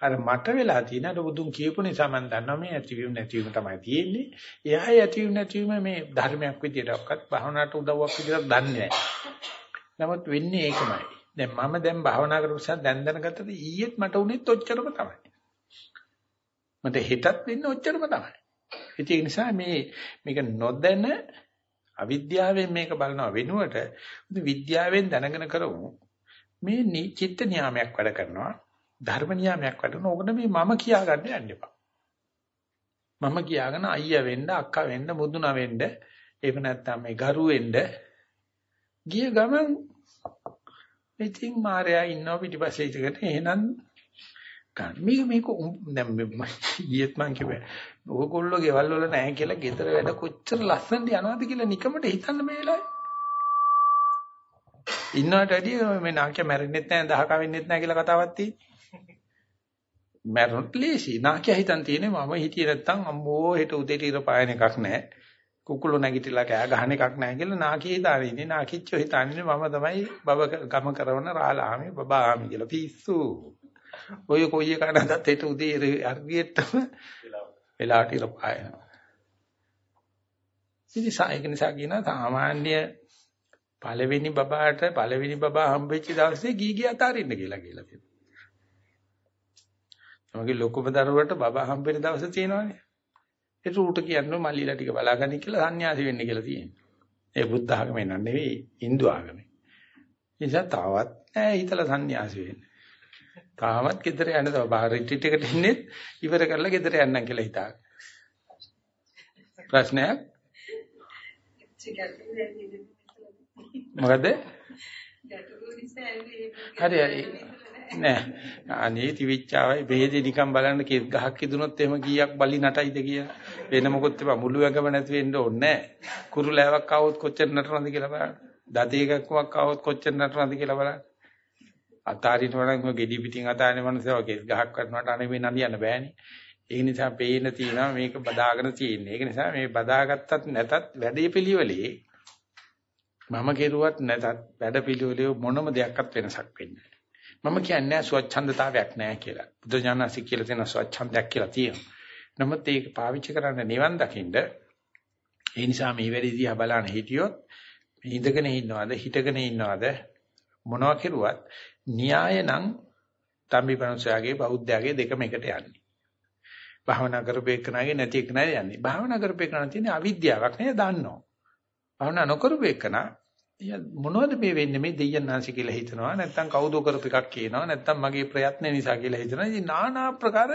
අර මට වෙලා තියෙන අර බුදුන් කියපු නිසා මම දන්නවා මේ ඇතිවීම නැතිවීම තමයි තියෙන්නේ. එයා ඇතිවීම නැතිවීම මේ ධර්මයක් විදියටවත් භාවනාවට උදව්වක් විදියට දන්නේ නැහැ. නමුත් වෙන්නේ ඒකමයි. දැන් මම දැන් භාවනා කරපු නිසා දැන් දැනගත්තද ඊයේත් මට උනේත් ඔච්චරම තමයි. මට හෙටත් වෙන්නේ ඔච්චරම තමයි. ඒ නිසා මේ මේක නොදැන අවිද්‍යාවෙන් මේක බලනවා වෙනුවට විද්‍යාවෙන් දැනගෙන කරමු. මේ චිත්ත නියාමයක් වැඩ කරනවා. ධර්ම නියාමයක් වැඩ කරනවා. ඕකට මේ මම කියාගන්න යන්න එපා. මම කියාගෙන අයියා වෙන්න, අක්කා වෙන්න, මුදුනා වෙන්න, එහෙම නැත්නම් මේ ගරු වෙන්න ගිය ගමන් ඉතින් මාර්යා ඉන්නවා පිටිපස්සේ ඉඳගෙන එහෙනම් ගන්න. මේක මේක දැන් ඊයේත් මං කිව්වා. ඕගොල්ලෝ ගෙවල් වල නැහැ කියලා ගෙදර වැඩ කොච්චර ලස්සනට යනවද කියලා නිකමට හිතන්න මේ වෙලාවේ. ඉන්නවට වැඩිය මේ නාකිය මැරෙන්නෙත් නැහැ දහක වෙන්නෙත් නැහැ කියලා කතාවක් තියෙන්නේ. මැරුණත් ලේසි. නාකිය හිතන් තියෙන්නේ මම හිතියේ නැත්තම් අම්මෝ හෙට උදේට ඉර පායන එකක් නැහැ. කුකුළු නැගිටලා කෑ ගහන එකක් නැහැ කියලා නාකිය හිතානේ ඉන්නේ. නාකිච්චෝ හිතන්නේ මම තමයි බබ ගම කරවන රාලාමි බබාමි කියලා පිස්සු. ඔය කොයි එකකටද හෙට උදේ හරියටම වෙලාවට ඉර පායනවා. ඉතින් සායක නිසා කියන සාමාන්‍ය පළවෙනි බබාට පළවෙනි බබා හම්බෙච්ච දවසේ ගී ගිය අතාරින්න කියලා කියලා තියෙනවා. මගේ ලොකුම දරුවට බබා හම්බෙන දවස තියෙනවානේ. ඒක ඌට කියන්නේ මල්ලිලා ටික බලාගන්න කියලා සංന്യാසි වෙන්න කියලා තියෙනවා. ඒ බුද්ධ ආගමේ නන් නෙවෙයි Hindu ආගමේ. නිසා තාවත් ඈ හිතලා සංന്യാසි වෙන්න. තාමත් ගෙදර යන්න තව බාහිර රිට්‍රීට් එකට ඉන්නේ ඉවර කරලා ගෙදර යන්නම් කියලා හිතාගෙන. ප්‍රශ්නයක්? මොකද? හරි හරි නෑ. අනේ තිවිච්චාවයි බෙහෙදි නිකන් බලන්න කෙස් ගහක් ඉදුණොත් එහෙම කීයක් බලි නටයිද කියලා. වෙන මොකොත් එපා මුළු ඇඟම නැති වෙන්න ඕනේ නෑ. කුරුලෑවක් ආවොත් කොච්චර නටනවද කියලා බලන්න. දතේ එකක්වක් ආවොත් කොච්චර නටනවද කියලා බලන්න. අතාරිනවා නම් ගෙඩි පිටින් අතාරින මනුස්සයව කෙස් ගහක් කරනවට අනේ මේ නලියන්න බෑනේ. ඒ නිසා පේන තියෙනවා මේක බදාගෙන තියෙන්නේ. ඒක නිසා මේ බදාගත්තත් නැතත් වැඩේ පිළිවෙලේ මම කෙරුවත් නැතත් වැඩ පිළිවෙලේ මොනම දෙයක්වත් වෙනසක් වෙන්නේ මම කියන්නේ ස්වච්ඡන්දතාවයක් නැහැ කියලා. බුද්ධ ඥානසික කියලා තියෙන ස්වච්ඡන්දයක් කියලා තියෙනවා. නමුත් ඒක පාවිච්චි කරන්න නිවන් දකින්න ඒ නිසා මේ වැඩි දිහා බලන්න හිටියොත් ඉඳගෙන ඉන්නවද හිටගෙන ඉන්නවද මොනවා කෙරුවත් න්‍යාය නම් තම්බිපනසයාගේ බෞද්ධයාගේ දෙකම එකට යන්නේ. භාවනා කරපේකනාගේ නැති එකනයි යන්නේ. භාවනා කරපේකන තියෙන අවිද්‍යාවක් නේද දන්නවා. භාවනා නොකරපේකන මොනවද මේ වෙන්නේ මේ දෙයයන්ාංශ කියලා හිතනවා? නැත්නම් කවුද කරපු එකක් කියනවා. නැත්නම් මගේ ප්‍රයත්න නිසා කියලා හිතනවා. ඉතින් নানা ආකාර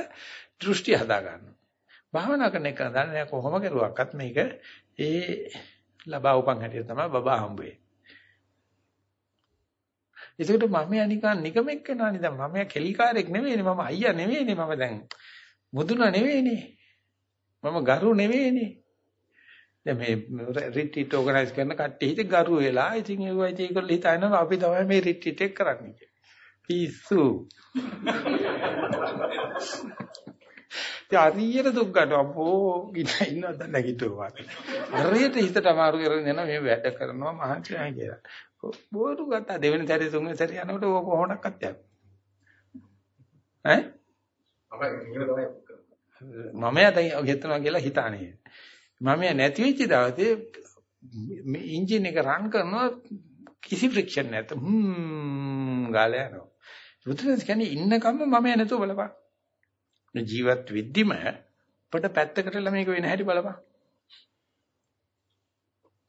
දෘෂ්ටි හදා ගන්නවා. භාවනා කරන එක දන්නේ කොහොම කරුවක්වත් මේක ඒ ලබා උපන් හැටියට තමයි බබා හම්බුවේ. ඒකට මම අනිකන් නිකමෙක් වෙනානේ දැන් මම කෙලිකාරෙක් නෙවෙයිනේ. මම අයියා නෙවෙයිනේ. මම දැන් මුදුන නෙවෙයිනේ. මම ගරු නෙවෙයිනේ. දැන් මේ රිට්‍රීට් ඕගනයිස් කරන කට්ටිය හිත ගරු වෙලා ඉතින් ඒවා ඉතින් ඒගොල්ලෝ හිතනවා අපි තමයි මේ රිට්‍රීට් එක කරන්නේ කියලා. පිස්සු. ඊට දුක් ගන්නවා අපෝ ගින ඉන්නවද නැගිටුවා. හරියට හිතට අමාරු කරගෙන යනවා මේ වැඩ කරනවා මහන්සියයි කියලා. බෝරු ගත්තා දෙවෙනි සැරේ තුන්වෙනි සැරේ යනකොට ඕක කොහොමඩක්වත් යන්නේ. ඈ? මම යතයි ගෙතනවා කියලා හිතානේ. මම නැති වෙච්ච දවසේ මේ එන්ජින් එක රන් කරනවා කිසි ෆ්‍රික්ෂන් නැත. හ්ම් ගාලා යනවා. බුදුරජාණන් කියන්නේ ඉන්නකම්ම මම නැතුව බලපන්. මේ ජීවත් වෙද්දිම අපිට පැත්තකටලා මේක වෙන හැටි බලපන්.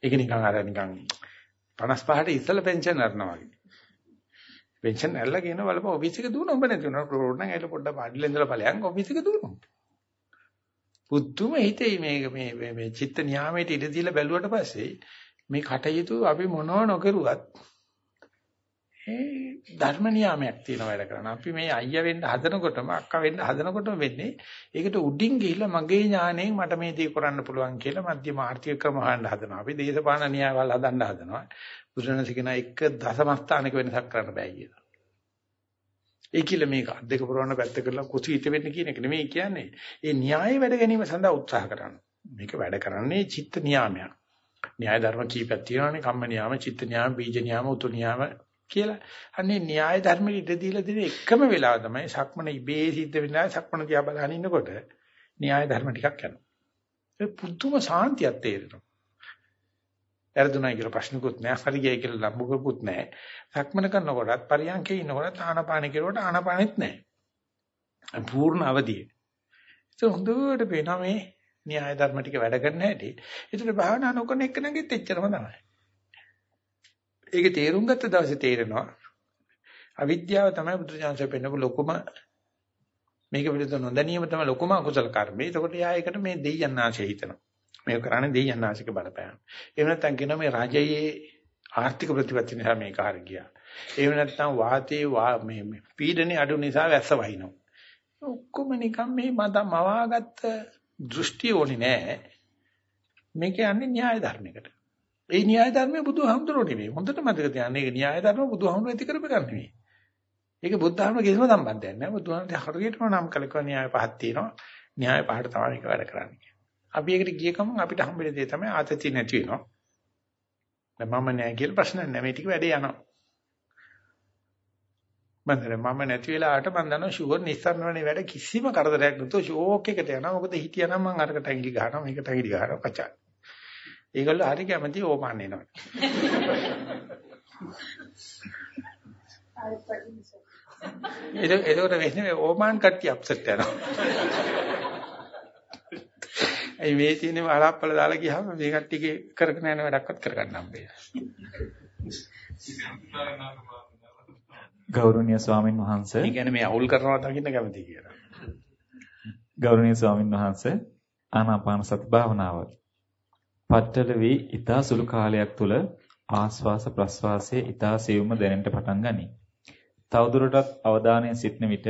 ඒක නිකන් අර නිකන් 55ට ඉස්සලා පෙන්ෂන් අරනවා වගේ. පෙන්ෂන් ඇල්ලලා කියන බලපන් ඔෆිස් එක දුවන ඔබ නැති වෙනවා. රෝඩ් නම් ඇවිල්ලා පොඩ්ඩක් පාඩිලා ඉඳලා ඵලයන් ඔෆිස් එක දුවනවා. පුදුම හිතේ මේක මේ මේ චිත්ත නියාමයට ඉඩ දීලා බැලුවට පස්සේ මේ කටයුතු අපි මොනව නොකරුවත් ඒ ධර්ම නියාමයක් තියෙන වැඩ කරන. අපි මේ අයියා වෙන්න හදනකොටම අක්කා වෙන්න හදනකොටම වෙන්නේ ඒකට උඩින් ගිහිල්ලා මගේ ඥාණයෙන් මට මේ දේ කරන්න පුළුවන් කියලා මධ්‍යම ආර්ථික ක්‍රම හොයන්න හදනවා. අපි දේශපාලන න්‍යායවල හදන්න හදනවා. බුදුරණසිකන එක දශමස්ථානක වෙනසක් කරන්න බෑ කියලා. ඒ කියලා මේක අද්දක පුරවන්න පැත්ත කරලා කුසීත වෙන්න කියන එක නෙමෙයි කියන්නේ. ඒ න්‍යාය වැඩ ගැනීම සඳහා උත්සාහ කරන්න. මේක වැඩ කරන්නේ චිත්ත නියාමයක්. න්‍යාය ධර්ම කීපයක් තියෙනවානේ කම්ම නියාම, චිත්ත නියාම, බීජ නියාම, උතු නියාම කියලා. අන්නේ න්‍යාය ධර්මෙ ඉඳ දීලා දෙන එකම වෙලාව තමයි සක්මන ඉබේ සිද්ධ වෙනවා සක්මන දිහා බලන ඉන්නකොට න්‍යාය ධර්ම ටිකක් යනවා. ඒ පුදුම සාන්තියක් තේරෙනවා. වැරදුනායි කියලා ප්‍රශ්නකුත් නැහැ. හරි ගියයි කියලා ලම්බුකුත් නැහැ. සක්මන කරනකොටත් පරියන්කේ ඉන්නකොටත් ආනාපාන කෙරුවට ආනාපානෙත් නැහැ. පූර්ණ අවදිය. ඒක හොඳට පේනවා මේ න්‍යාය ධර්ම ටික වැඩ කරන හැටි. ඒතර භාවනා නොකරන එක නැගෙත් එච්චරම තමයි. ඒක තේරුම් ගත්ත දවසේ තේරෙනවා අවිද්‍යාව තමයි බුදුචාන්සේ පෙන්නපු ලොකුම මේක පිළිතුරු නොදැනීම තමයි ලොකුම අකුසල කර්මය. ඒකට යා ඒකට මේ දෙයයන් ආශය හිතනවා. මේක කරන්නේ දෙයයන් ආශික බලපෑම. එහෙම නැත්නම් කියනවා මේ රජයේ ආර්ථික ප්‍රතිපත්ති නිසා මේක හරි ගියා. එහෙම නැත්නම් වාතයේ මේ පීඩනේ අඩු නිසා වැස්ස වහිනවා. ඔක්කොම නිකන් මේ මත මවාගත්ත දෘෂ්ටි ඕනේ නෑ. මේක යන්නේ න්‍යාය ධර්මයකට. ඒ න්‍යාය ධර්මය බුදුහාමුදුරුවෝ නෙමෙයි. හොඳට මතක තියාගන්න. ඒක න්‍යාය ධර්ම බුදුහාමුදුරුවෝ ඇති කරපු එකක් නෙමෙයි. ඒක බුද්ධ ධර්ම කිසිම සම්බන්ධයක් නෑ. බුදුහාමුදුරුවෝ හරියටම නම් කළකෝ න්‍යාය පහක් තියෙනවා. න්‍යාය පහට තමයි මේක වැඩ කරන්නේ. අපි ඒකට ගිය ගමන් අපිට හම්බෙන දේ තමයි ආතතිය නැති වෙනවා. දැන් මම නෑ කියලා ප්‍රශ්න නෑ මේ ටික වැඩේ යනවා. මන්දර මම නැති වෙලාවට මම දන්නවා ෂුවර් නිස්සාරණ වෙන වැඩ කිසිම කරදරයක් නැතුව ෂෝක් එකට යනවා. මොකද හිටියනම් මම අරකට ඇඟිලි ගහනවා මේකට ඇඟිලි ගහනවා පචා. ඒගොල්ලෝ හරි කැමති ඕපන් එනවා. ඒක ඒකට වෙන්නේ ඕමාන් කට්ටිය අප්සෙට් යනවා. ඒ මේ තියෙන වලප්පල දාලා ගියාම මේ කට්ටියගේ කරගෙන යන වැඩක්වත් කරගන්න හම්බෙන්නේ. ගෞරවනීය ස්වාමින් වහන්සේ. ඒ කියන්නේ මේ අවුල් කරනවා දකින්න කැමති කියලා. ගෞරවනීය ස්වාමින් වහන්සේ ආනාපාන සති භාවනාව. පట్టල වී ඊතා සුළු කාලයක් තුල ආස්වාස ප්‍රස්වාසයේ ඊතා සියුම්ම දැනෙන්න පටන් ගනී. තවදුරටත් අවධානයෙන් සිටන විට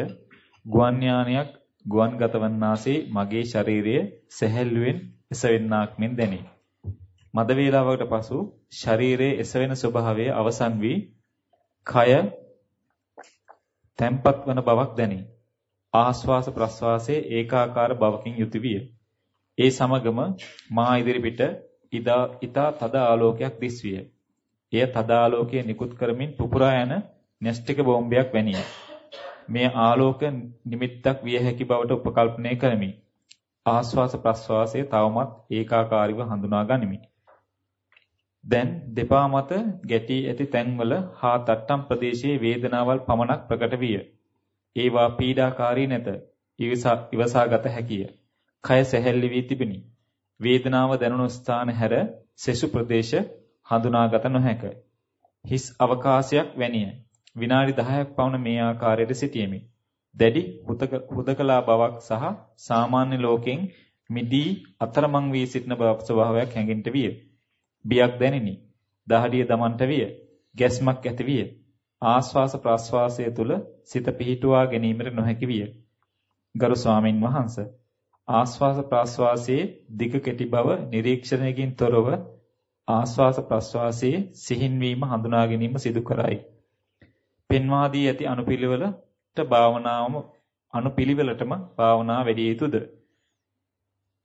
ගුවන් යානයක් ගුවන්ගත වන්නාසේ මගේ ශරීරය සැහැල්ලුවෙන් එසවෙන්නාක් මෙන් දැනේ. මද වේලාවකට පසු ශරීරයේ එසවෙන ස්වභාවය අවසන් වී කය තැම්පත් වන බවක් දැනේ. ආස්වාස ප්‍රස්වාසයේ ඒකාකාර බවකින් යුතු විය. ඒ සමගම මා ඉදිරිපිට ඉදා ඊතා තද ආලෝකයක් දිස්විය. එය තද ආලෝකයේ නිකුත් කරමින් පුපුරා යන න්‍යෂ්ටික බෝම්බයක් වැනිය. මේ ආලෝක නිමිත්තක් විය හැකි බවට උපකල්පනය කරමි. ආස්වාස ප්‍රස්වාසයේ තවමත් ඒකාකාරීව හඳුනා ගනිමි. දැන් දෙපා මත ගැටි ඇති තැන්වල හා තට්ටම් ප්‍රදේශයේ වේදනාවල් පමණක් ප්‍රකට විය. ඒවා පීඩාකාරී නැත. ඉවසාගත හැකිය. කය සැහැල්ලි වී තිබිනි. වේදනාව දැනුණු ස්ථාන හැර සෙසු ප්‍රදේශ හඳුනාගත නොහැක. හිස් අවකාශයක් වැනිය. විනාඩි 10ක් පවන මේ ආකාරයට සිටියෙමි. දැඩි හුදකලා බවක් සහ සාමාන්‍ය ලෝකෙන් මිදී අතරමං වී සිටින බව ස්වභාවයක් හැඟෙන්නට විය. බියක් දැනිනි. දහඩිය දමන්ට විය. ගැස්මක් ඇති විය. ආස්වාස ප්‍රාස්වාසය තුල සිත පිහිටුවා ගැනීමට නොහැකි විය. ගරු ස්වාමින් වහන්සේ ආස්වාස ප්‍රාස්වාසයේ දිග කෙටි බව නිරීක්ෂණයකින් තොරව ආස්වාස ප්‍රාස්වාසයේ සිහින් වීම හඳුනා ගැනීම සිදු කරයි. පෙන්වා දී ඇති අනුපිළිවෙලට භාවනාවම අනුපිළිවෙලටම භාවනා වැඩි යුතුයද?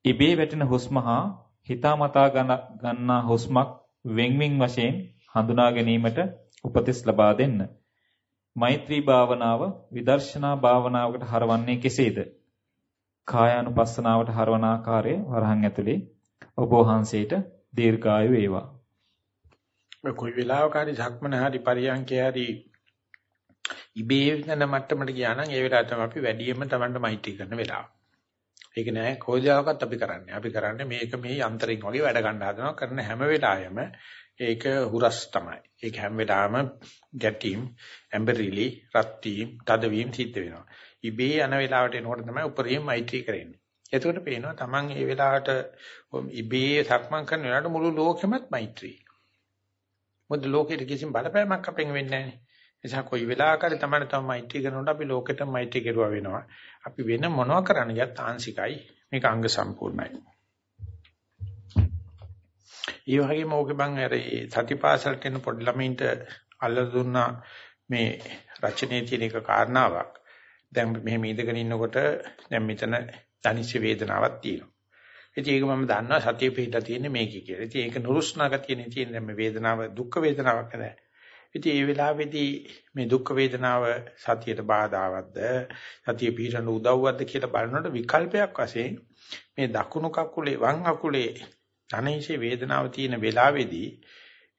ඉබේ වැටෙන හුස්ම හා හිතාමතා ගන්නා හුස්මක් වෙන්වෙන් වශයෙන් හඳුනා ගැනීමට උපදෙස් ලබා දෙන්න. මෛත්‍රී භාවනාව විදර්ශනා භාවනාවකට හරවන්නේ කෙසේද? කායානුපස්සනාවට හරවන ආකාරය වරහන් ඇතුලේ ඔබ වහන්සේට දීර්ඝායු වේවා. මේ කොයි වෙලාවක හරි සක්මන හරි පරියන්කේ හරි ඉබේ වෙන මට්ටමට ගියා නම් ඒ වෙලාවට තමයි අපි වැඩියෙන්ම Tamanට මෛත්‍රී කරන වෙලාව. ඒක නෑ කොයිදාකත් අපි කරන්නේ. අපි කරන්නේ මේක මේ යන්ත්‍රයෙන් වගේ වැඩ ගන්න හදනවා. කරන හැම වෙලාවෙම ඒක හුරස් තමයි. ඒක හැම වෙලාවෙම ගැටීම්, ඇම්බරිලි, රත් වීම, තද වීම සිද්ධ වෙනවා. ඉබේ යන වෙලාවට එනකොට තමයි උපරිම මෛත්‍රී කරන්නේ. එතකොට පේනවා Taman මේ වෙලාවට ඉබේ සක්මන් කරන වෙලාවට මුළු ලෝකෙමත් මෛත්‍රී. මොකද ලෝකෙට කිසිම බලපෑමක් අපෙන් වෙන්නේ නැහැ. නිසා කොයි වෙලාවකරි තමයි තම මෛත්‍රී කරනකොට අපි ලෝකෙට මෛත්‍රී කෙරුවා වෙනවා. අපි වෙන මොනවා කරන්න ගියත් ආංශිකයි. මේක අංග සම්පූර්ණයි. ඒ වගේම ඕකේ මම අර සතිපාසලට එන පොඩි ළමයින්ට අල්ලලා දුන්නා මේ රචනයේ තියෙන එක කාරණාවක්. දැන් මෙහෙම ඉඳගෙන ඉන්නකොට දැන් මෙතන තනිච්ච වේදනාවක් තියෙනවා. ඉතින් ඒක මම දන්නවා සතිය පිටලා තියෙන්නේ මේකේ කියලා. ඉතින් ඒක නුරුස්නා ගතියනේ තියෙන දැන් මේ වේදනාව දුක් වේදනාවක් නෑ. ඉතින් ඒ වෙලාවේදී මේ දුක් වේදනාව සතියට බාධාවත්ද? සතිය පිටරන උදව්වක්ද කියලා බලනකොට විකල්පයක් වශයෙන් මේ දකුණු කකුලේ වම් අකුලේ ධනේශේ වේදනාව තියෙන වෙලාවේදී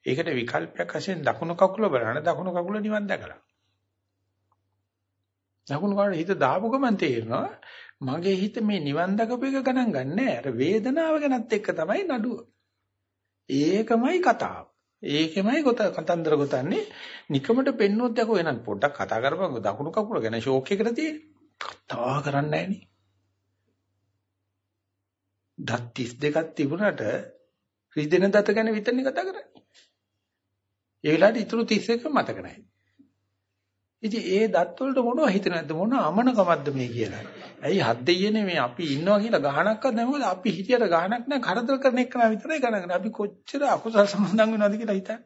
ඒකට විකල්පයක් වශයෙන් දකුණු කකුල බලන දකුණු කකුල නිවන් දැකලා. දකුණු කකුල හිත දාපු ගමන් තේරෙනවා මගේ හිත මේ නිවන් දකපු එක ගණන් ගන්නෑ. අර වේදනාව ගැනත් එක්ක තමයි නඩුව. ඒකමයි කතාව. ඒකෙමයි ගොත කතන්දර ගොතන්නේ. නිකමට පෙන්නුවොත් යකෝ එහෙනම් පොඩ්ඩක් කතා කරපන්. දකුණු කකුල ගැන ෂෝක් එකකට තියෙන. කතා කරන්නේ නැහනේ. දත් 32ක් තිබුණාට රිදෙන දත ගැන විතරනේ කතා කරන්නේ. ඒ වෙලාවට ඊටු 31 මතක නැහැ. ඉතින් ඒ දත් වලට මොනව හිතෙන්නේ නැද්ද මොන අමනකමක්ද මේ කියලා. ඇයි හත් දෙයියනේ මේ අපි ඉන්නවා කියලා ගහනක්වත් නැහැ මොකද අපි හිතියට ගහනක් නැහැ කරදර කරන එක නා විතරයි ගණන් ගන්න. අපි කොච්චර අකුසල සම්බන්ධම් වෙනවද කියලා හිතන්න.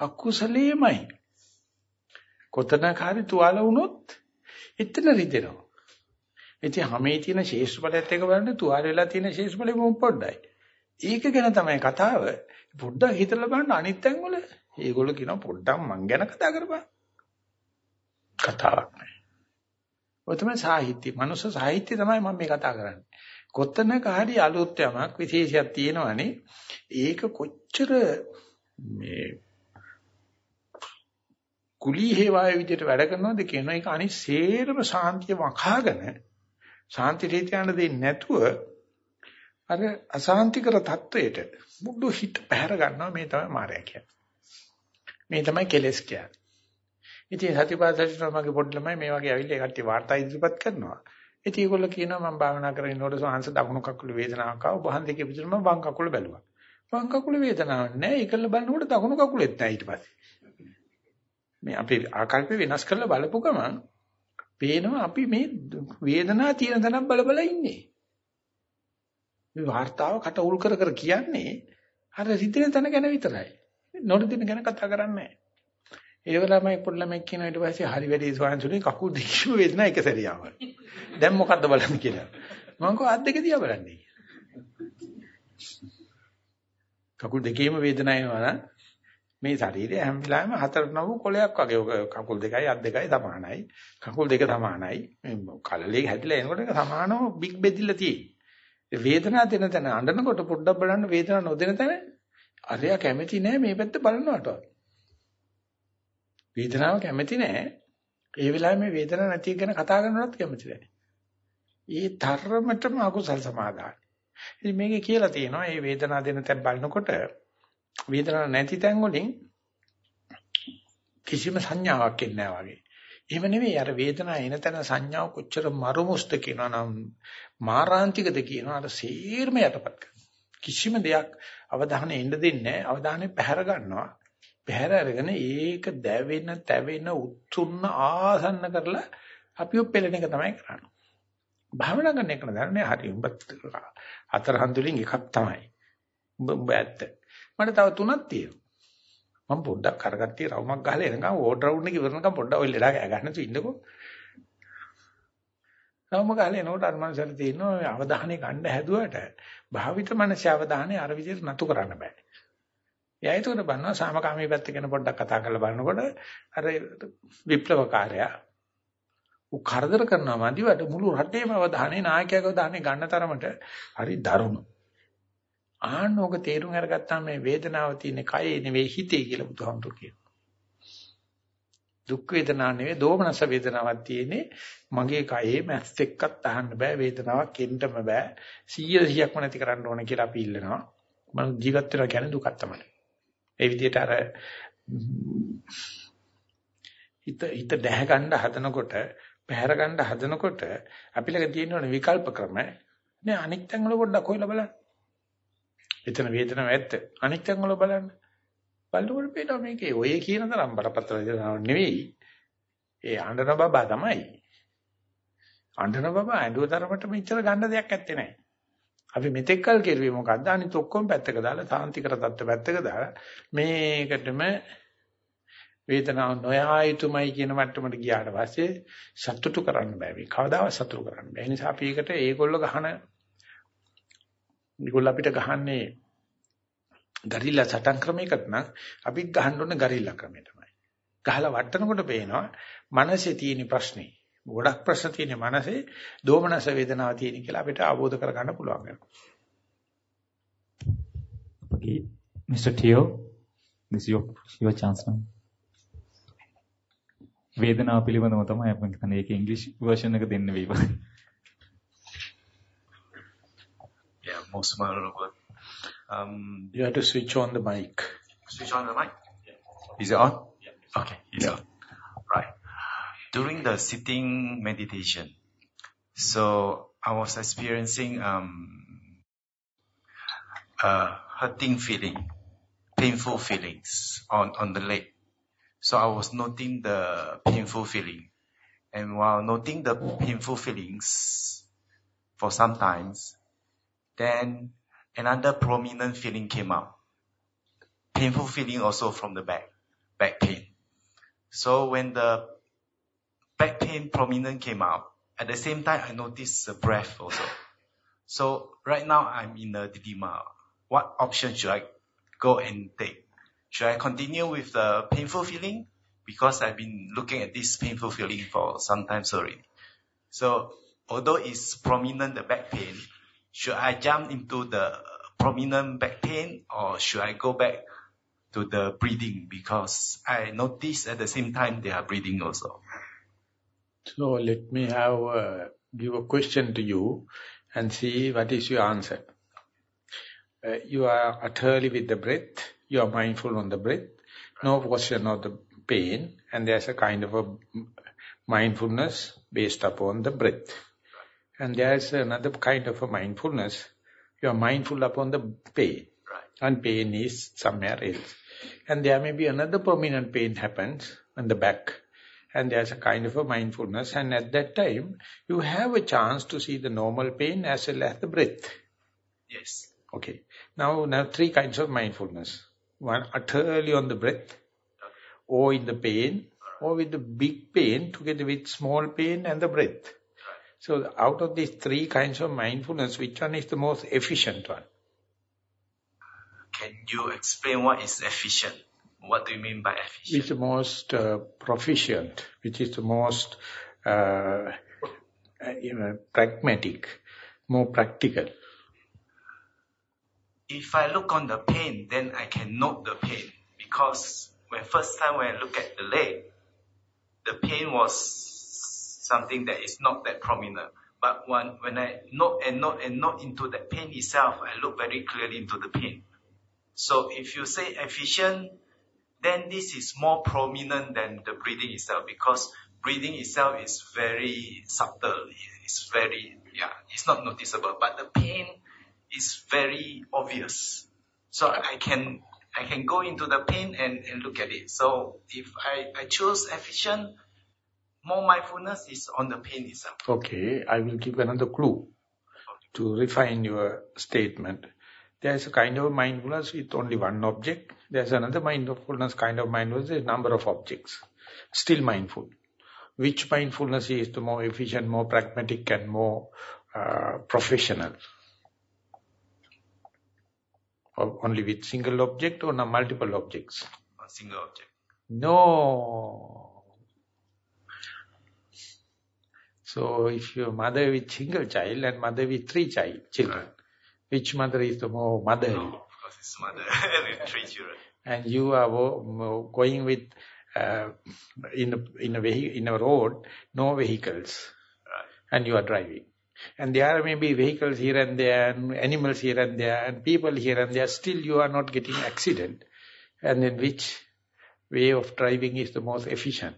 අකුසලෙමයි. කොතනක හරි තුවාල වුණොත් එතන රිදෙනවා. ඉතින් හැමේ තියෙන ශේෂ්ඨ එක බලන්න තුවාල වෙලා තියෙන ශේෂ්ඨ බලෙ පොඩ්ඩයි. ඒක ගැන තමයි කතාව. පොඩ්ඩක් හිතලා බලන්න අනිත් තැන් වල ඒගොල්ලෝ කියනවා පොඩ්ඩක් මං ගැන කතා කරපන්. කතාවක් නෑ. ඔය තමයි සාහිත්‍ය. මනුස්ස සාහිත්‍ය තමයි මම මේ කතා කරන්නේ. කොතනක හරි අලුත් යමක් විශේෂයක් තියෙනවනේ. ඒක කොච්චර මේ කුලී හේවාය විදිහට වැඩ කරනවද කියන එක අනිත් සේරම සාන්තිය වකහාගෙන සාන්ති රීතියන දෙන්නේ නැතුව අර අසාන්තිකර தത്വයට මුඩු හිට පැහැර ගන්නවා මේ තමයි මාරය කියන්නේ. මේ තමයි කෙලස් කියන්නේ. ඉතින් සතිපස්සනාමගේ පොඩි ළමයි මේ වගේ ඇවිල්ලා කට්ටිය වාර්තා ඉදිරිපත් කරනවා. ඉතින් ඒගොල්ලෝ කියනවා මම භාවනා කරගෙන ඉන්නකොට සංහස දකුණු කකුල වේදනාවක් ආවා. වහන් දෙකේ පිටුම වම් කකුල බැලුවා. වම් කකුල වේදනාවක් නැහැ. ඒකල බලනකොට දකුණු කකුලෙත් නැහැ ඊට පස්සේ. මේ අපේ ආකල්ප වෙනස් කරලා බලපු ගමන් පේනවා අපි මේ වේදනාව තියෙන තැනක් බල බල ඉන්නේ. මේ වார்த்தාව කට උල් කර කර කියන්නේ අර සිදෙන තැන ගැන විතරයි. නොරදින ගැන කතා කරන්නේ නැහැ. ඒ වෙලාවමයි පොඩි ළමෙක් කියන ඊට පස්සේ හරි වැඩි ස්වාංශුනේ කකුල් දෙකම වේදනා එක සැරියාව. දැන් මොකද්ද බලන්න කියලා. මම කෝ අත් දෙක දිහා බලන්නේ. කකුල් දෙකේම වේදනාව එනවා නම් මේ ශරීරය හැම වෙලාවෙම හතර නව කොලයක් වගේ කකුල් දෙකයි අත් දෙකයි සමානයි. කකුල් දෙක සමානයි. මේ කලලේ හැදිලා එනකොට ඒක සමානව බිග් බෙදිලා තියෙන්නේ. වේදනාව දෙන තැන අඬනකොට පොඩ්ඩක් බලන්න වේදනාව නොදෙන තැන අරයා කැමති නෑ මේ පැත්ත බලනවට. වේදනාව කැමති නෑ. ඒ වෙලාවේ මේ වේදනාව නැති ගැන කතා කරනවත් කැමති නෑ. ඒ තරමටම අකුසල් සමාදාන. ඉතින් මේකේ කියලා තියෙනවා මේ වේදනාව දෙන තැන් බලනකොට වේදනාවක් නැති තැන් වලින් කිසිම සංඥාවක් එන්නේ නැහැ වගේ. එහෙම නෙවෙයි අර වේදනාව එන තැන සංඥාව කොච්චර මරුමුස්ත කියනවා නම් මාරාන්තිකද කියනවා අර සීර්ම යටපත් කිසිම දෙයක් අවධානය එන්න දෙන්නේ නැහැ. අවධානය පැහැර ගන්නවා. පැහැර අරගෙන ඒක දැවෙන, තැවෙන, උත්තුන්න ආසන්න කරලා අපිව පෙළෙන එක තමයි කරන්නේ. භාවනා කරන එක නදරනේ හරි උඹ හතර හන්දුලින් එකක් තමයි. උඹ උඹ ඇත්ත. මට තව තුනක් තියෙනවා. මම පොඩ්ඩක් කරගත්තී රවුමක් ගහලා එනකම් ඕඩ් රවුන්ඩ් එක ඉවරනකම් පොඩ්ඩක් ඔය ලෙඩා ගෑ ගන්න තු ඉන්නකෝ. රවුම ගහලා එනකොට අර මනසට තියෙනවා අවධානය ගන්න හැදුවට භාවිත මනසේ අවධානය අර විදිහට නතු කරන්න බෑ. එයා ඒකට බලනවා සාමකාමී පැත්ත ගැන පොඩ්ඩක් කතා කරලා බලනකොට අර විප්ලවකාරයා උ කරදර කරනවා මන්දිවට මුළු රටේම අවධානය නායකයාගේ අවධානය ගන්න තරමට හරි දරුණු. ආන්නෝක තේරුම් අරගත්තාම මේ වේදනාව තියෙන කයේ නෙවෙයි හිතේ කියලා බුදුහාමුදුරු කියනවා. දුක් වේදනා නෙවෙයි දෝමනස වේදනාවක් තියෙන්නේ. මගේ කයේ මැස් එක්කත් අහන්න බෑ වේදනාවක් එන්නම බෑ. 100 100ක්ම නැති කරන්න ඕන කියලා අපි ඉල්ලනවා. මම ජීවත් වෙනවා කියන්නේ දුකක් තමයි. ඒ විදිහට අර හිත හිත දැහ ගන්න හදනකොට පැහැර ගන්න හදනකොට අපි ළඟ තියෙන විකල්ප ක්‍රම. නේ අනික් තැන් වල පොඩ්ඩක් හොයලා බලන්න. එතන වේදනාවක් ඇත්ත. අනිත් තැන් වල බලන්න. බලනකොට පේනවා මේකේ ඔය කියන තරම් බරපතල වේදනාවක් නෙවෙයි. ඒ අඬන බබා තමයි. අඬන බබා ඇඬුව තරමට මෙච්චර ගන්න දෙයක් ඇත්තේ නැහැ. අපි මෙතෙක් කල් කෙරුවේ මොකද්ද? අනිත් ඔක්කොම පැත්තක දාලා සාන්තිකර தත්ත්ව පැත්තක දාලා මේකටම වේදනාව නොයා යුතුමයි කියන මට්ටමට ගියාට පස්සේ සතුටු කරන්න බෑ. මේ කවදාවත් සතුටු කරන්න බෑ. ඒ නිසා අපි ඒකට ඒගොල්ලෝ ගහන ඒගොල්ලෝ අපිට ගහන්නේ ගරිල්ලා සටන් ක්‍රමයකට නම් අපිත් ගහන්න ඕනේ ගරිල්ලා ක්‍රමයටමයි. ගහලා වටනකොට පේනවා මනසේ තියෙන ප්‍රශ්නේ. ගොඩක් ප්‍රශ්න තියෙන මනසේ දෝමනස වේදනාව තියෙන කියලා අපිට අවබෝධ කරගන්න පුළුවන් වෙනවා. Okay, Mr. Theo, this is your your chance now. වේදනාව පිළිබඳව තමයි අපි හිතන්නේ ඒක ඉංග්‍රීසි version එක දෙන්න වේවා. most vulnerable. Um, you have to switch on the mic. Switch on the mic? Yeah. Is it on? Yeah. Okay, it's yeah. on. Right. During the sitting meditation, so I was experiencing um, a hurting feeling, painful feelings on, on the leg. So I was noting the painful feeling. And while noting the painful feelings for some times, then another prominent feeling came up. Painful feeling also from the back, back pain. So when the back pain prominent came up, at the same time I noticed the breath also. So right now I'm in a dilemma. What option should I go and take? Should I continue with the painful feeling? Because I've been looking at this painful feeling for some time already. So although it's prominent, the back pain, should I jump into the prominent back pain or should I go back to the breathing? Because I notice at the same time they are breathing also. So let me have uh, give a question to you and see what is your answer. Uh, you are utterly with the breath, you are mindful on the breath, no question of the pain, and there's a kind of a mindfulness based upon the breath. And there is another kind of a mindfulness. You are mindful upon the pain. Right. And pain is somewhere else. And there may be another permanent pain happens on the back. And there's a kind of a mindfulness. And at that time, you have a chance to see the normal pain as well as the breath. Yes. Okay. Now, now three kinds of mindfulness. One utterly on the breath, or in the pain, or with the big pain together with small pain and the breath. So out of these three kinds of mindfulness, which one is the most efficient one? Can you explain what is efficient? What do you mean by efficient? Which is the most uh, proficient, which is the most uh, you know, pragmatic, more practical. If I look on the pain, then I can note the pain. Because when first time when I look at the leg, the pain was something that is not that prominent. But when, when I not and note and note into the pain itself, I look very clearly into the pain. So if you say efficient, then this is more prominent than the breathing itself because breathing itself is very subtle. It's very, yeah, it's not noticeable, but the pain is very obvious. So I can, I can go into the pain and, and look at it. So if I, I choose efficient, more mindfulness is on the pain itself. Okay, I will give another clue to refine your statement. There's a kind of mindfulness with only one object. There's another mindfulness kind of mindfulness, a number of objects. Still mindful. Which mindfulness is the more efficient, more pragmatic and more uh, professional? Or only with single object or multiple objects? A single object. No. So if your mother with single child and mother with three child children, right. which mother is the more motherly? No, of course it's mother with three children. And you are going with uh, in a, in a in a road, no vehicles, right. and you are driving. And there may be vehicles here and there, and animals here and there, and people here and there. Still, you are not getting accident. And then which way of driving is the most efficient?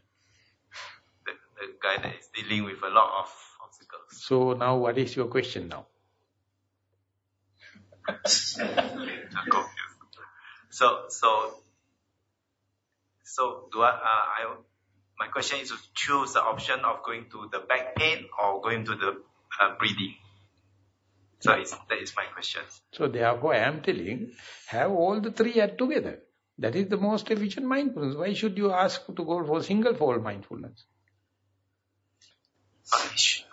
Guy that is dealing with a lot of obstacles. So now what is your question now? so, so, so do I, uh, I, my question is to choose the option of going to the back pain or going to the uh, breathing. So that is my question. So therefore I am telling, have all the three at together. That is the most efficient mindfulness. Why should you ask to go for single fold mindfulness? Okay.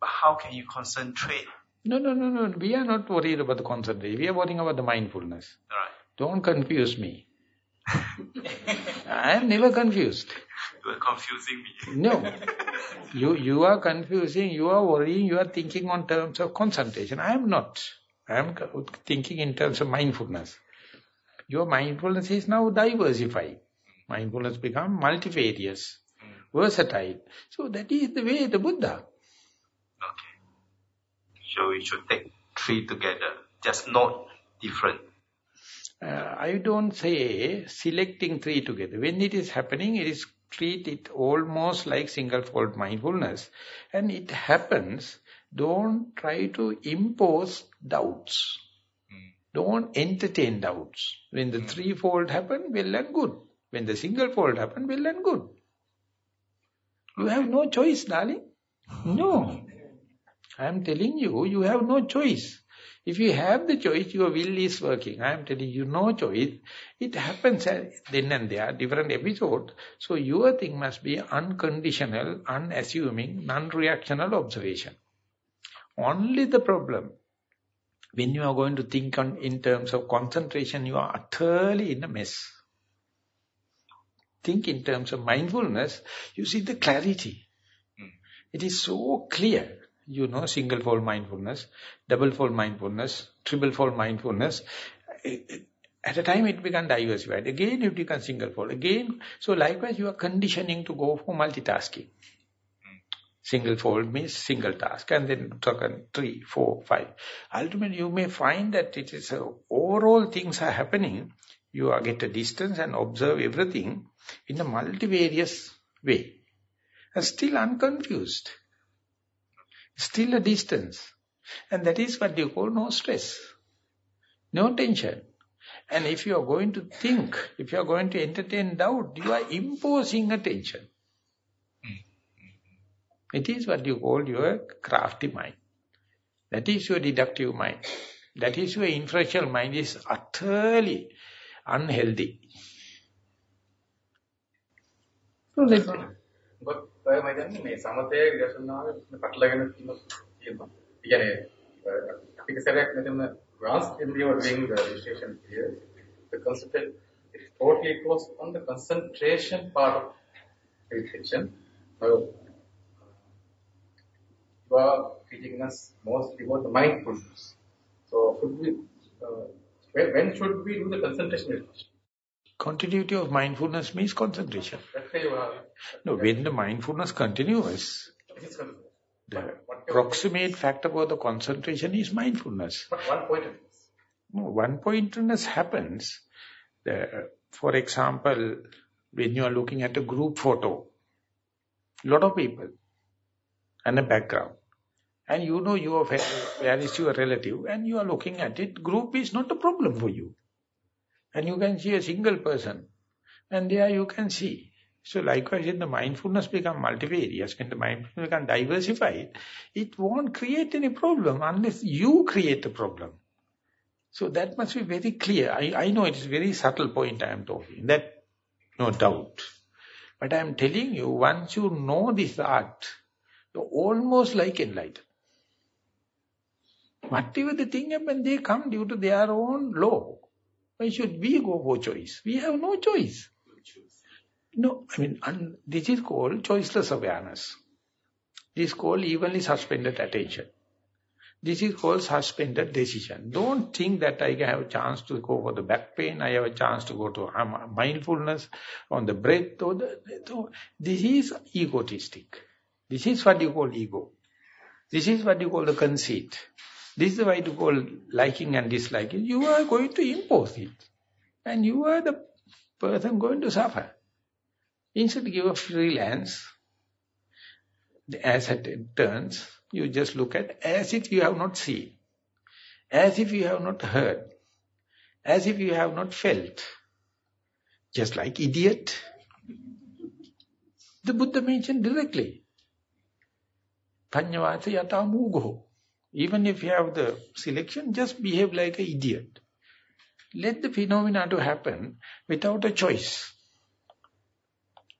But how can you concentrate? No, no, no, no. We are not worried about the concentration. We are worrying about the mindfulness. All right. Don't confuse me. I am never confused. You are confusing me. no. You, you are confusing, you are worrying, you are thinking on terms of concentration. I am not. I am thinking in terms of mindfulness. Your mindfulness is now diversified. Mindfulness become multifarious versatile. So that is the way the Buddha. Okay. So we should take three together, just not different. Uh, I don't say selecting three together. When it is happening, it is treat it almost like single-fold mindfulness. And it happens, don't try to impose doubts. Mm. Don't entertain doubts. When the mm. three-fold happen, well and good. When the single-fold happen, well and good. You have no choice, darling. No. I am telling you, you have no choice. If you have the choice, your will is working. I am telling you, no choice. It happens then and there, different episodes. So your thing must be unconditional, unassuming, non-reactional observation. Only the problem, when you are going to think on, in terms of concentration, you are utterly in a mess think in terms of mindfulness, you see the clarity. Mm. It is so clear. You know, single fold mindfulness, double fold mindfulness, triple fold mindfulness. At a time it becomes diversified. Again it becomes single fold. Again, so likewise you are conditioning to go for multitasking. Mm. Single fold means single task and then second, three, four, five. Ultimately you may find that it is uh, overall things are happening you are get a distance and observe everything in a multivarious way. And still unconfused. Still a distance. And that is what you call no stress. No tension. And if you are going to think, if you are going to entertain doubt, you are imposing attention. Mm-hmm. It is what you call your crafty mind. That is your deductive mind. That is your inferential mind is utterly unhealthy. මේ සමතය විදර්ශනාව පටලගෙන තියෙනවා. ඒ කියන්නේ ටික සැරයක් මෙතන grasp when we were doing the registration here, the concept it totally goes on the concentration part of meditation. So, you are teaching us mostly about the mindfulness. So, could we uh, when, when should we do the concentration meditation? Continuity of mindfulness means concentration. You are. No, when the mindfulness continues, the, proximate factor for the concentration is mindfulness. But one pointedness. No, one pointedness happens. The, for example, when you are looking at a group photo, lot of people and a background. And you know your where is your relative and you are looking at it, group is not a problem for you. And you can see a single person. And there you can see. So likewise, when the mindfulness become multivarious, when the mindfulness become diversified, it won't create any problem unless you create a problem. So that must be very clear. I, I know it is a very subtle point I am talking. That, no doubt. But I am telling you, once you know this art, you're almost like enlightened. Whatever the thing happen, they come due to their own law. Why should we go for choice? We have no choice. No, I mean, this is called choiceless awareness. This is called evenly suspended attention. This is called suspended decision. Don't think that I have a chance to go for the back pain, I have a chance to go to mindfulness on the breath. Or the, so this is egotistic. This is what you call ego. This is what you call the conceit. This is what you call liking and disliking. You are going to impose it. And you are the person going to suffer. Instead give a freelance, as it turns, you just look at as if you have not seen, as if you have not heard, as if you have not felt. Just like idiot. The Buddha mentioned directly. Panyavata yata mugo. Even if you have the selection, just behave like an idiot. Let the phenomena to happen without a choice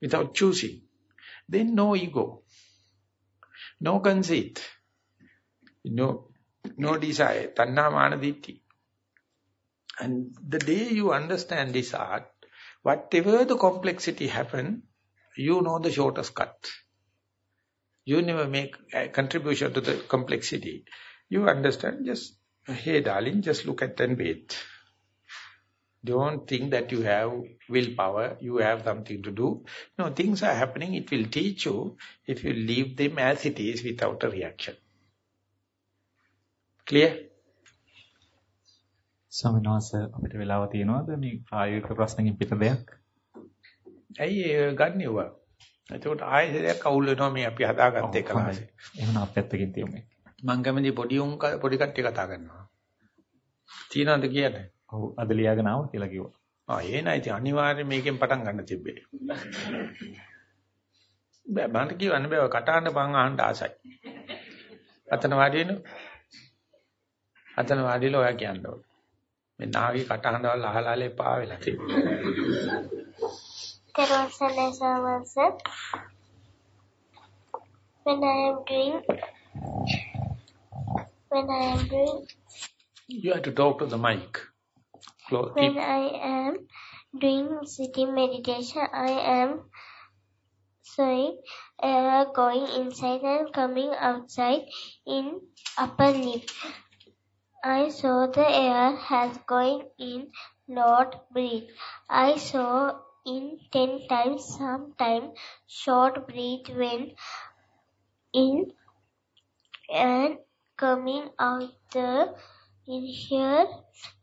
without choosing, then no ego, no conceit, no, no desire, tanna mana ditti. And the day you understand this art, whatever the complexity happen, you know the shortest cut. You never make a contribution to the complexity. You understand, just, hey darling, just look at and wait. Don't think that you have willpower, you have something to do. No, things are happening, it will teach you if you leave them as it is without a reaction. Clear? ස්වාමීන් වහන්සේ අපිට වෙලාව තියෙනවද මේ ප්‍රායෝගික ප්‍රශ්නකින් පිට දෙයක්? ඇයි ගන්නෙව? එතකොට ආයෙත් කවුල් වෙනවා මේ අපි හදාගත්ත එක ලාසේ. එහෙනම් අපත් පැත්තකින් තියමු. මං කැමති පොඩි උන් පොඩි කට්ටිය කතා කරනවා. තියනවද කියන්නේ? ඔව් අද ලියාගෙන ආවා කියලා කිව්වා. ආ නයි ඉතින් අනිවාර්යයෙන් මේකෙන් පටන් ගන්න තිබ්බේ. බෑ මන්ට කියවන්න බෑ කටහඬ බං අහන්න ආසයි. අතන වාඩි වෙනු. අතන වාඩිලා ඔයා කියන්න ඕන. මේ නාගේ කටහඬවල් අහලාලේ carousel I was when I am doing when I am doing you have to talk to the mic. Close, when I am doing sitting meditation I am sorry uh, going inside and coming outside in upper lip. I saw the air has going in not breathe I saw in ten times, sometime short breath when in and coming out the in here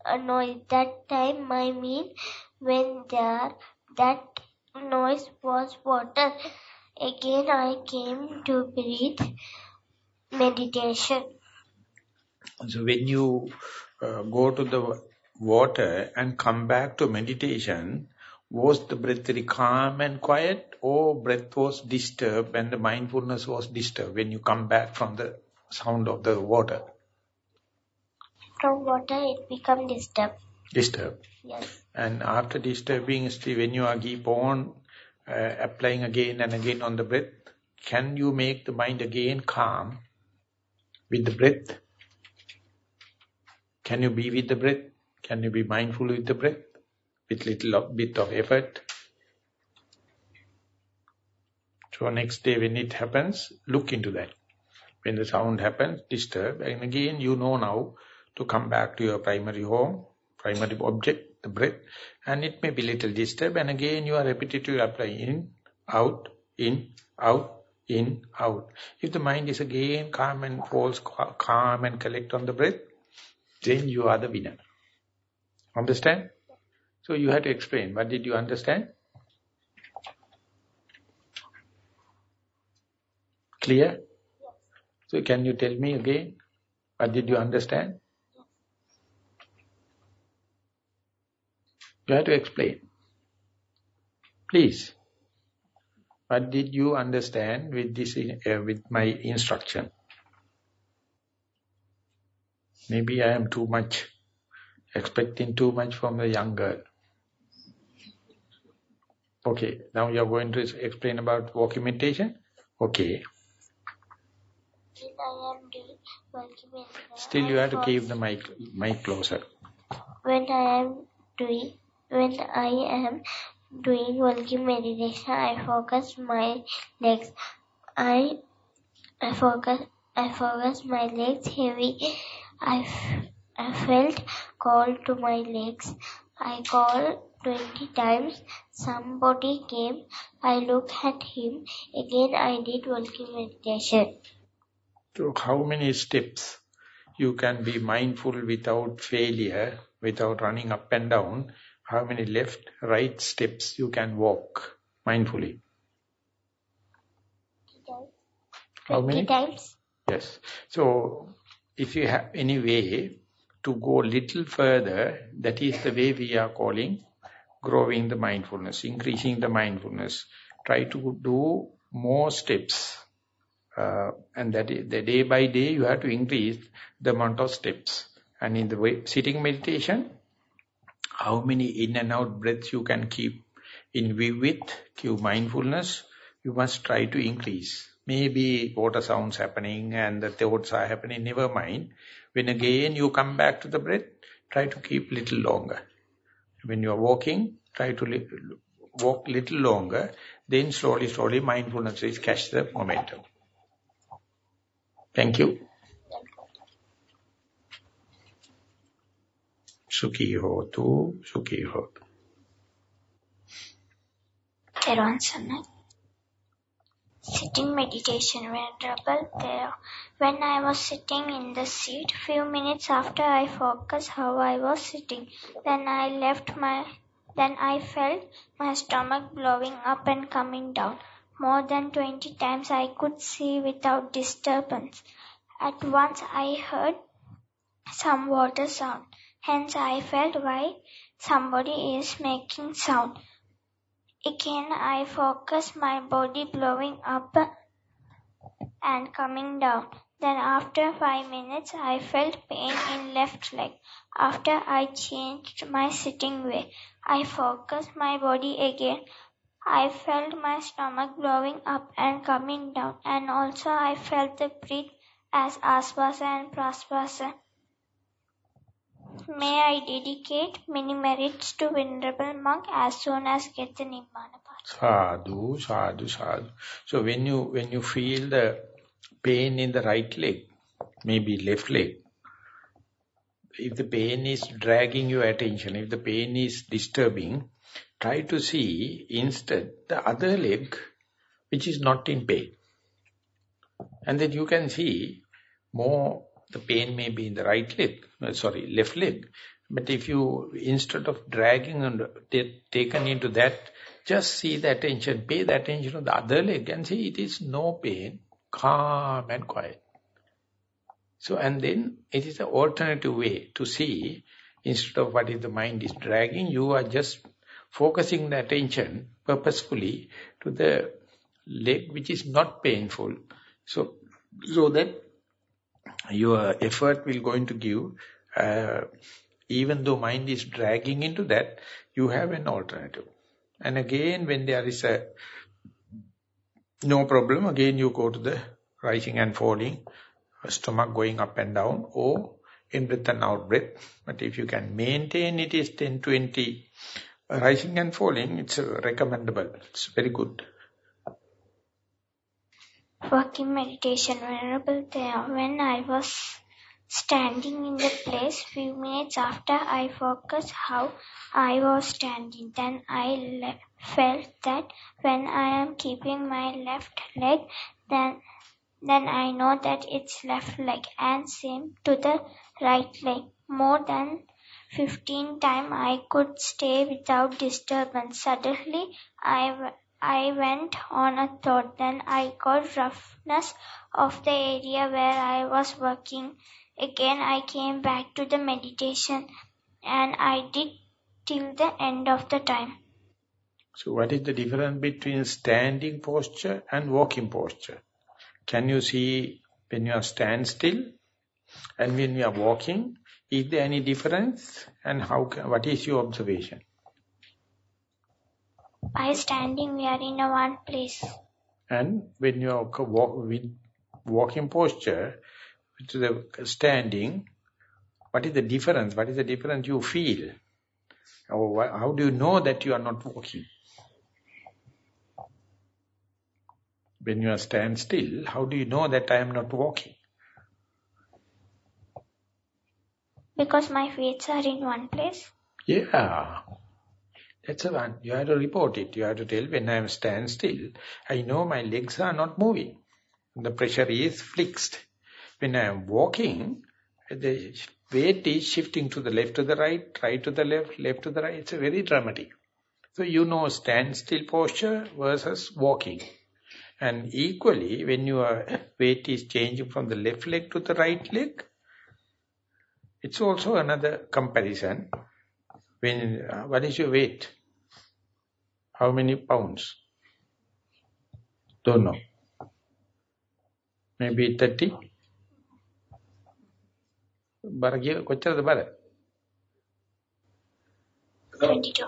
a noise. That time I mean when there that noise was water. Again I came to breathe meditation. So when you uh, go to the water and come back to meditation, was the breath very calm and quiet or breath was disturbed and the mindfulness was disturbed when you come back from the sound of the water? from water it become disturbed. Disturbed. Yes. And after disturbing, still when you are keep on uh, applying again and again on the breath, can you make the mind again calm with the breath? Can you be with the breath? Can you be mindful with the breath? With little bit of effort? So next day when it happens, look into that. When the sound happens, disturb. And again, you know now, to come back to your primary home, primary object, the breath, and it may be little disturbed, and again you are repetitive applying in, out, in, out, in, out. If the mind is again calm and falls calm and collect on the breath, then you are the winner. Understand? So you had to explain. What did you understand? Clear? So can you tell me again? What did you understand? You have to explain. Please. What did you understand with this uh, with my instruction? Maybe I am too much, expecting too much from the young girl. Okay, now you are going to explain about walking meditation? Okay. Still you have to keep the mic, mic closer. When I am doing, when I am doing walking meditation, I focus my legs. I, I focus, I focus my legs heavy. I, I felt cold to my legs. I call 20 times. Somebody came. I looked at him. Again I did walking meditation. So how many steps you can be mindful without failure, without running up and down? how many left, right steps you can walk mindfully? How many times? Yes. So, if you have any way to go little further, that is the way we are calling growing the mindfulness, increasing the mindfulness. Try to do more steps. Uh, and that is, the day by day you have to increase the amount of steps. And in the way, sitting meditation, how many in and out breaths you can keep in with, keep mindfulness, you must try to increase. Maybe water sounds happening and the thoughts are happening, never mind. When again you come back to the breath, try to keep little longer when you are walking, try to walk little longer, then slowly, slowly mindfulness is catch the momentum. Thank you. Sukhi hotu, sukhi hotu. Sitting meditation, Venerable there. When I was sitting in the seat, few minutes after I focused how I was sitting. Then I left my, then I felt my stomach blowing up and coming down. More than 20 times I could see without disturbance. At once I heard some water sound. Hence I felt why somebody is making sound. Again I focus my body blowing up and coming down. Then after five minutes I felt pain in left leg. After I changed my sitting way, I focused my body again. I felt my stomach blowing up and coming down and also I felt the breath as aspasa and praspasa. May I dedicate many merits to Venerable Monk as soon as get the Nibbana path. Sadhu, sadhu, sadhu. So when you, when you feel the pain in the right leg, maybe left leg, if the pain is dragging your attention, if the pain is disturbing, try to see instead the other leg which is not in pain. And then you can see more the pain may be in the right leg, uh, sorry, left leg. But if you, instead of dragging and taken into that, just see the attention, pay the attention on the other leg and see it is no pain, calm and quiet. So, and then it is an alternative way to see, instead of what is the mind is dragging, you are just focusing the attention purposefully to the leg which is not painful. So, so that your effort will going to give, uh, even though mind is dragging into that, you have an alternative. And again, when there is a no problem, again you go to the rising and falling, stomach going up and down, or in breath and out breath. But if you can maintain it is 10, 20, rising and falling, it's recommendable. It's very good. Walking meditation, Venerable there. When I was standing in the place. Few minutes after, I focused how I was standing. Then I felt that when I am keeping my left leg, then then I know that it's left leg and same to the right leg. More than 15 times I could stay without disturbance. Suddenly I, I went on a thought. Then I got roughness of the area where I was working. Again I came back to the meditation and I did till the end of the time. So what is the difference between standing posture and walking posture? Can you see when you are stand still and when you are walking, is there any difference and how? what is your observation? By standing, we are in a one place. And when you are walk, with walking posture, to the standing, what is the difference? What is the difference you feel? Or how do you know that you are not walking? When you are stand still, how do you know that I am not walking? Because my feet are in one place? Yeah. That's the one. You have to report it. You have to tell when I am stand still, I know my legs are not moving. The pressure is fixed. When I am walking, the weight is shifting to the left to the right, right to the left, left to the right. It's very dramatic. So you know stand still posture versus walking. And equally, when your weight is changing from the left leg to the right leg, it's also another comparison. When uh, What is your weight? How many pounds? Don't know. Maybe 30? බර කිය කොච්චරද බර 22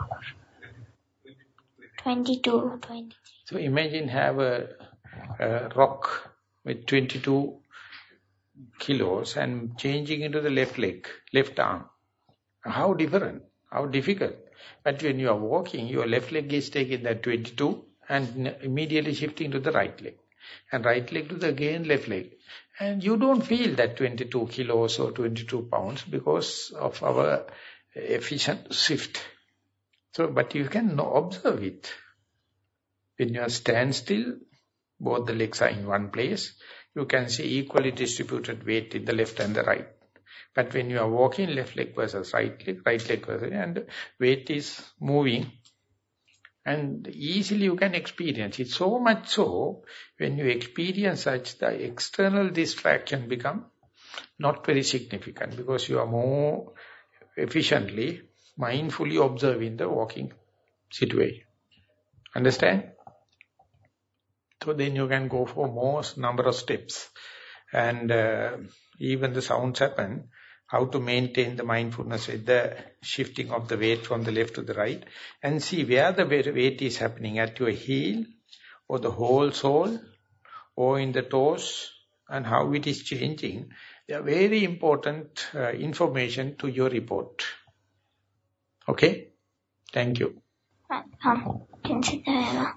22 20 so imagine have a, a rock with 22 kilos and changing into the left leg, left arm. How different, How difficult. But when you are walking, your left leg is taking that 22 and immediately shifting to the right leg. And right leg to the again left leg. And you don't feel that 22 kilos or 22 pounds because of our efficient shift. So, but you can observe it. When you are stand still, both the legs are in one place you can see equally distributed weight in the left and the right. But when you are walking, left leg versus right leg, right leg versus, and weight is moving, and easily you can experience it. So much so, when you experience such, the external distraction become not very significant because you are more efficiently, mindfully observing the walking situation. Understand? So then you can go for more number of steps. And uh, even the sounds happen, how to maintain the mindfulness with the shifting of the weight from the left to the right. And see where the weight is happening, at your heel, or the whole sole, or in the toes, and how it is changing. They are very important uh, information to your report. Okay? Thank you. Um, consider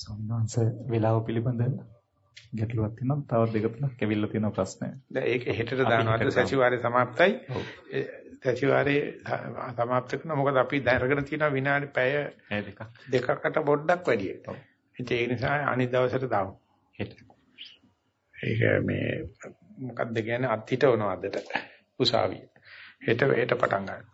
සම්මාංශ වේලාව පිළිබඳ ගැටලුවක් තියෙනවා. තව දෙක තුනක් ඇවිල්ලා තියෙනවා ප්‍රශ්න. දැන් ඒක හෙටට දානවාද සතිವಾರේ સમાප්තයි. සතිವಾರේ સમાප්ත කරන මොකද අපි දැන් අරගෙන තියෙනවා විනාඩි පැය දෙකක්. දෙකකට පොඩ්ඩක් වැඩි. ඒ නිසා අනිත් දවසට දාමු. හෙට. ඒක මේ මොකක්ද කියන්නේ අත්හිටවනවාදට උසාවිය. හෙට හෙට පටන් ගන්න.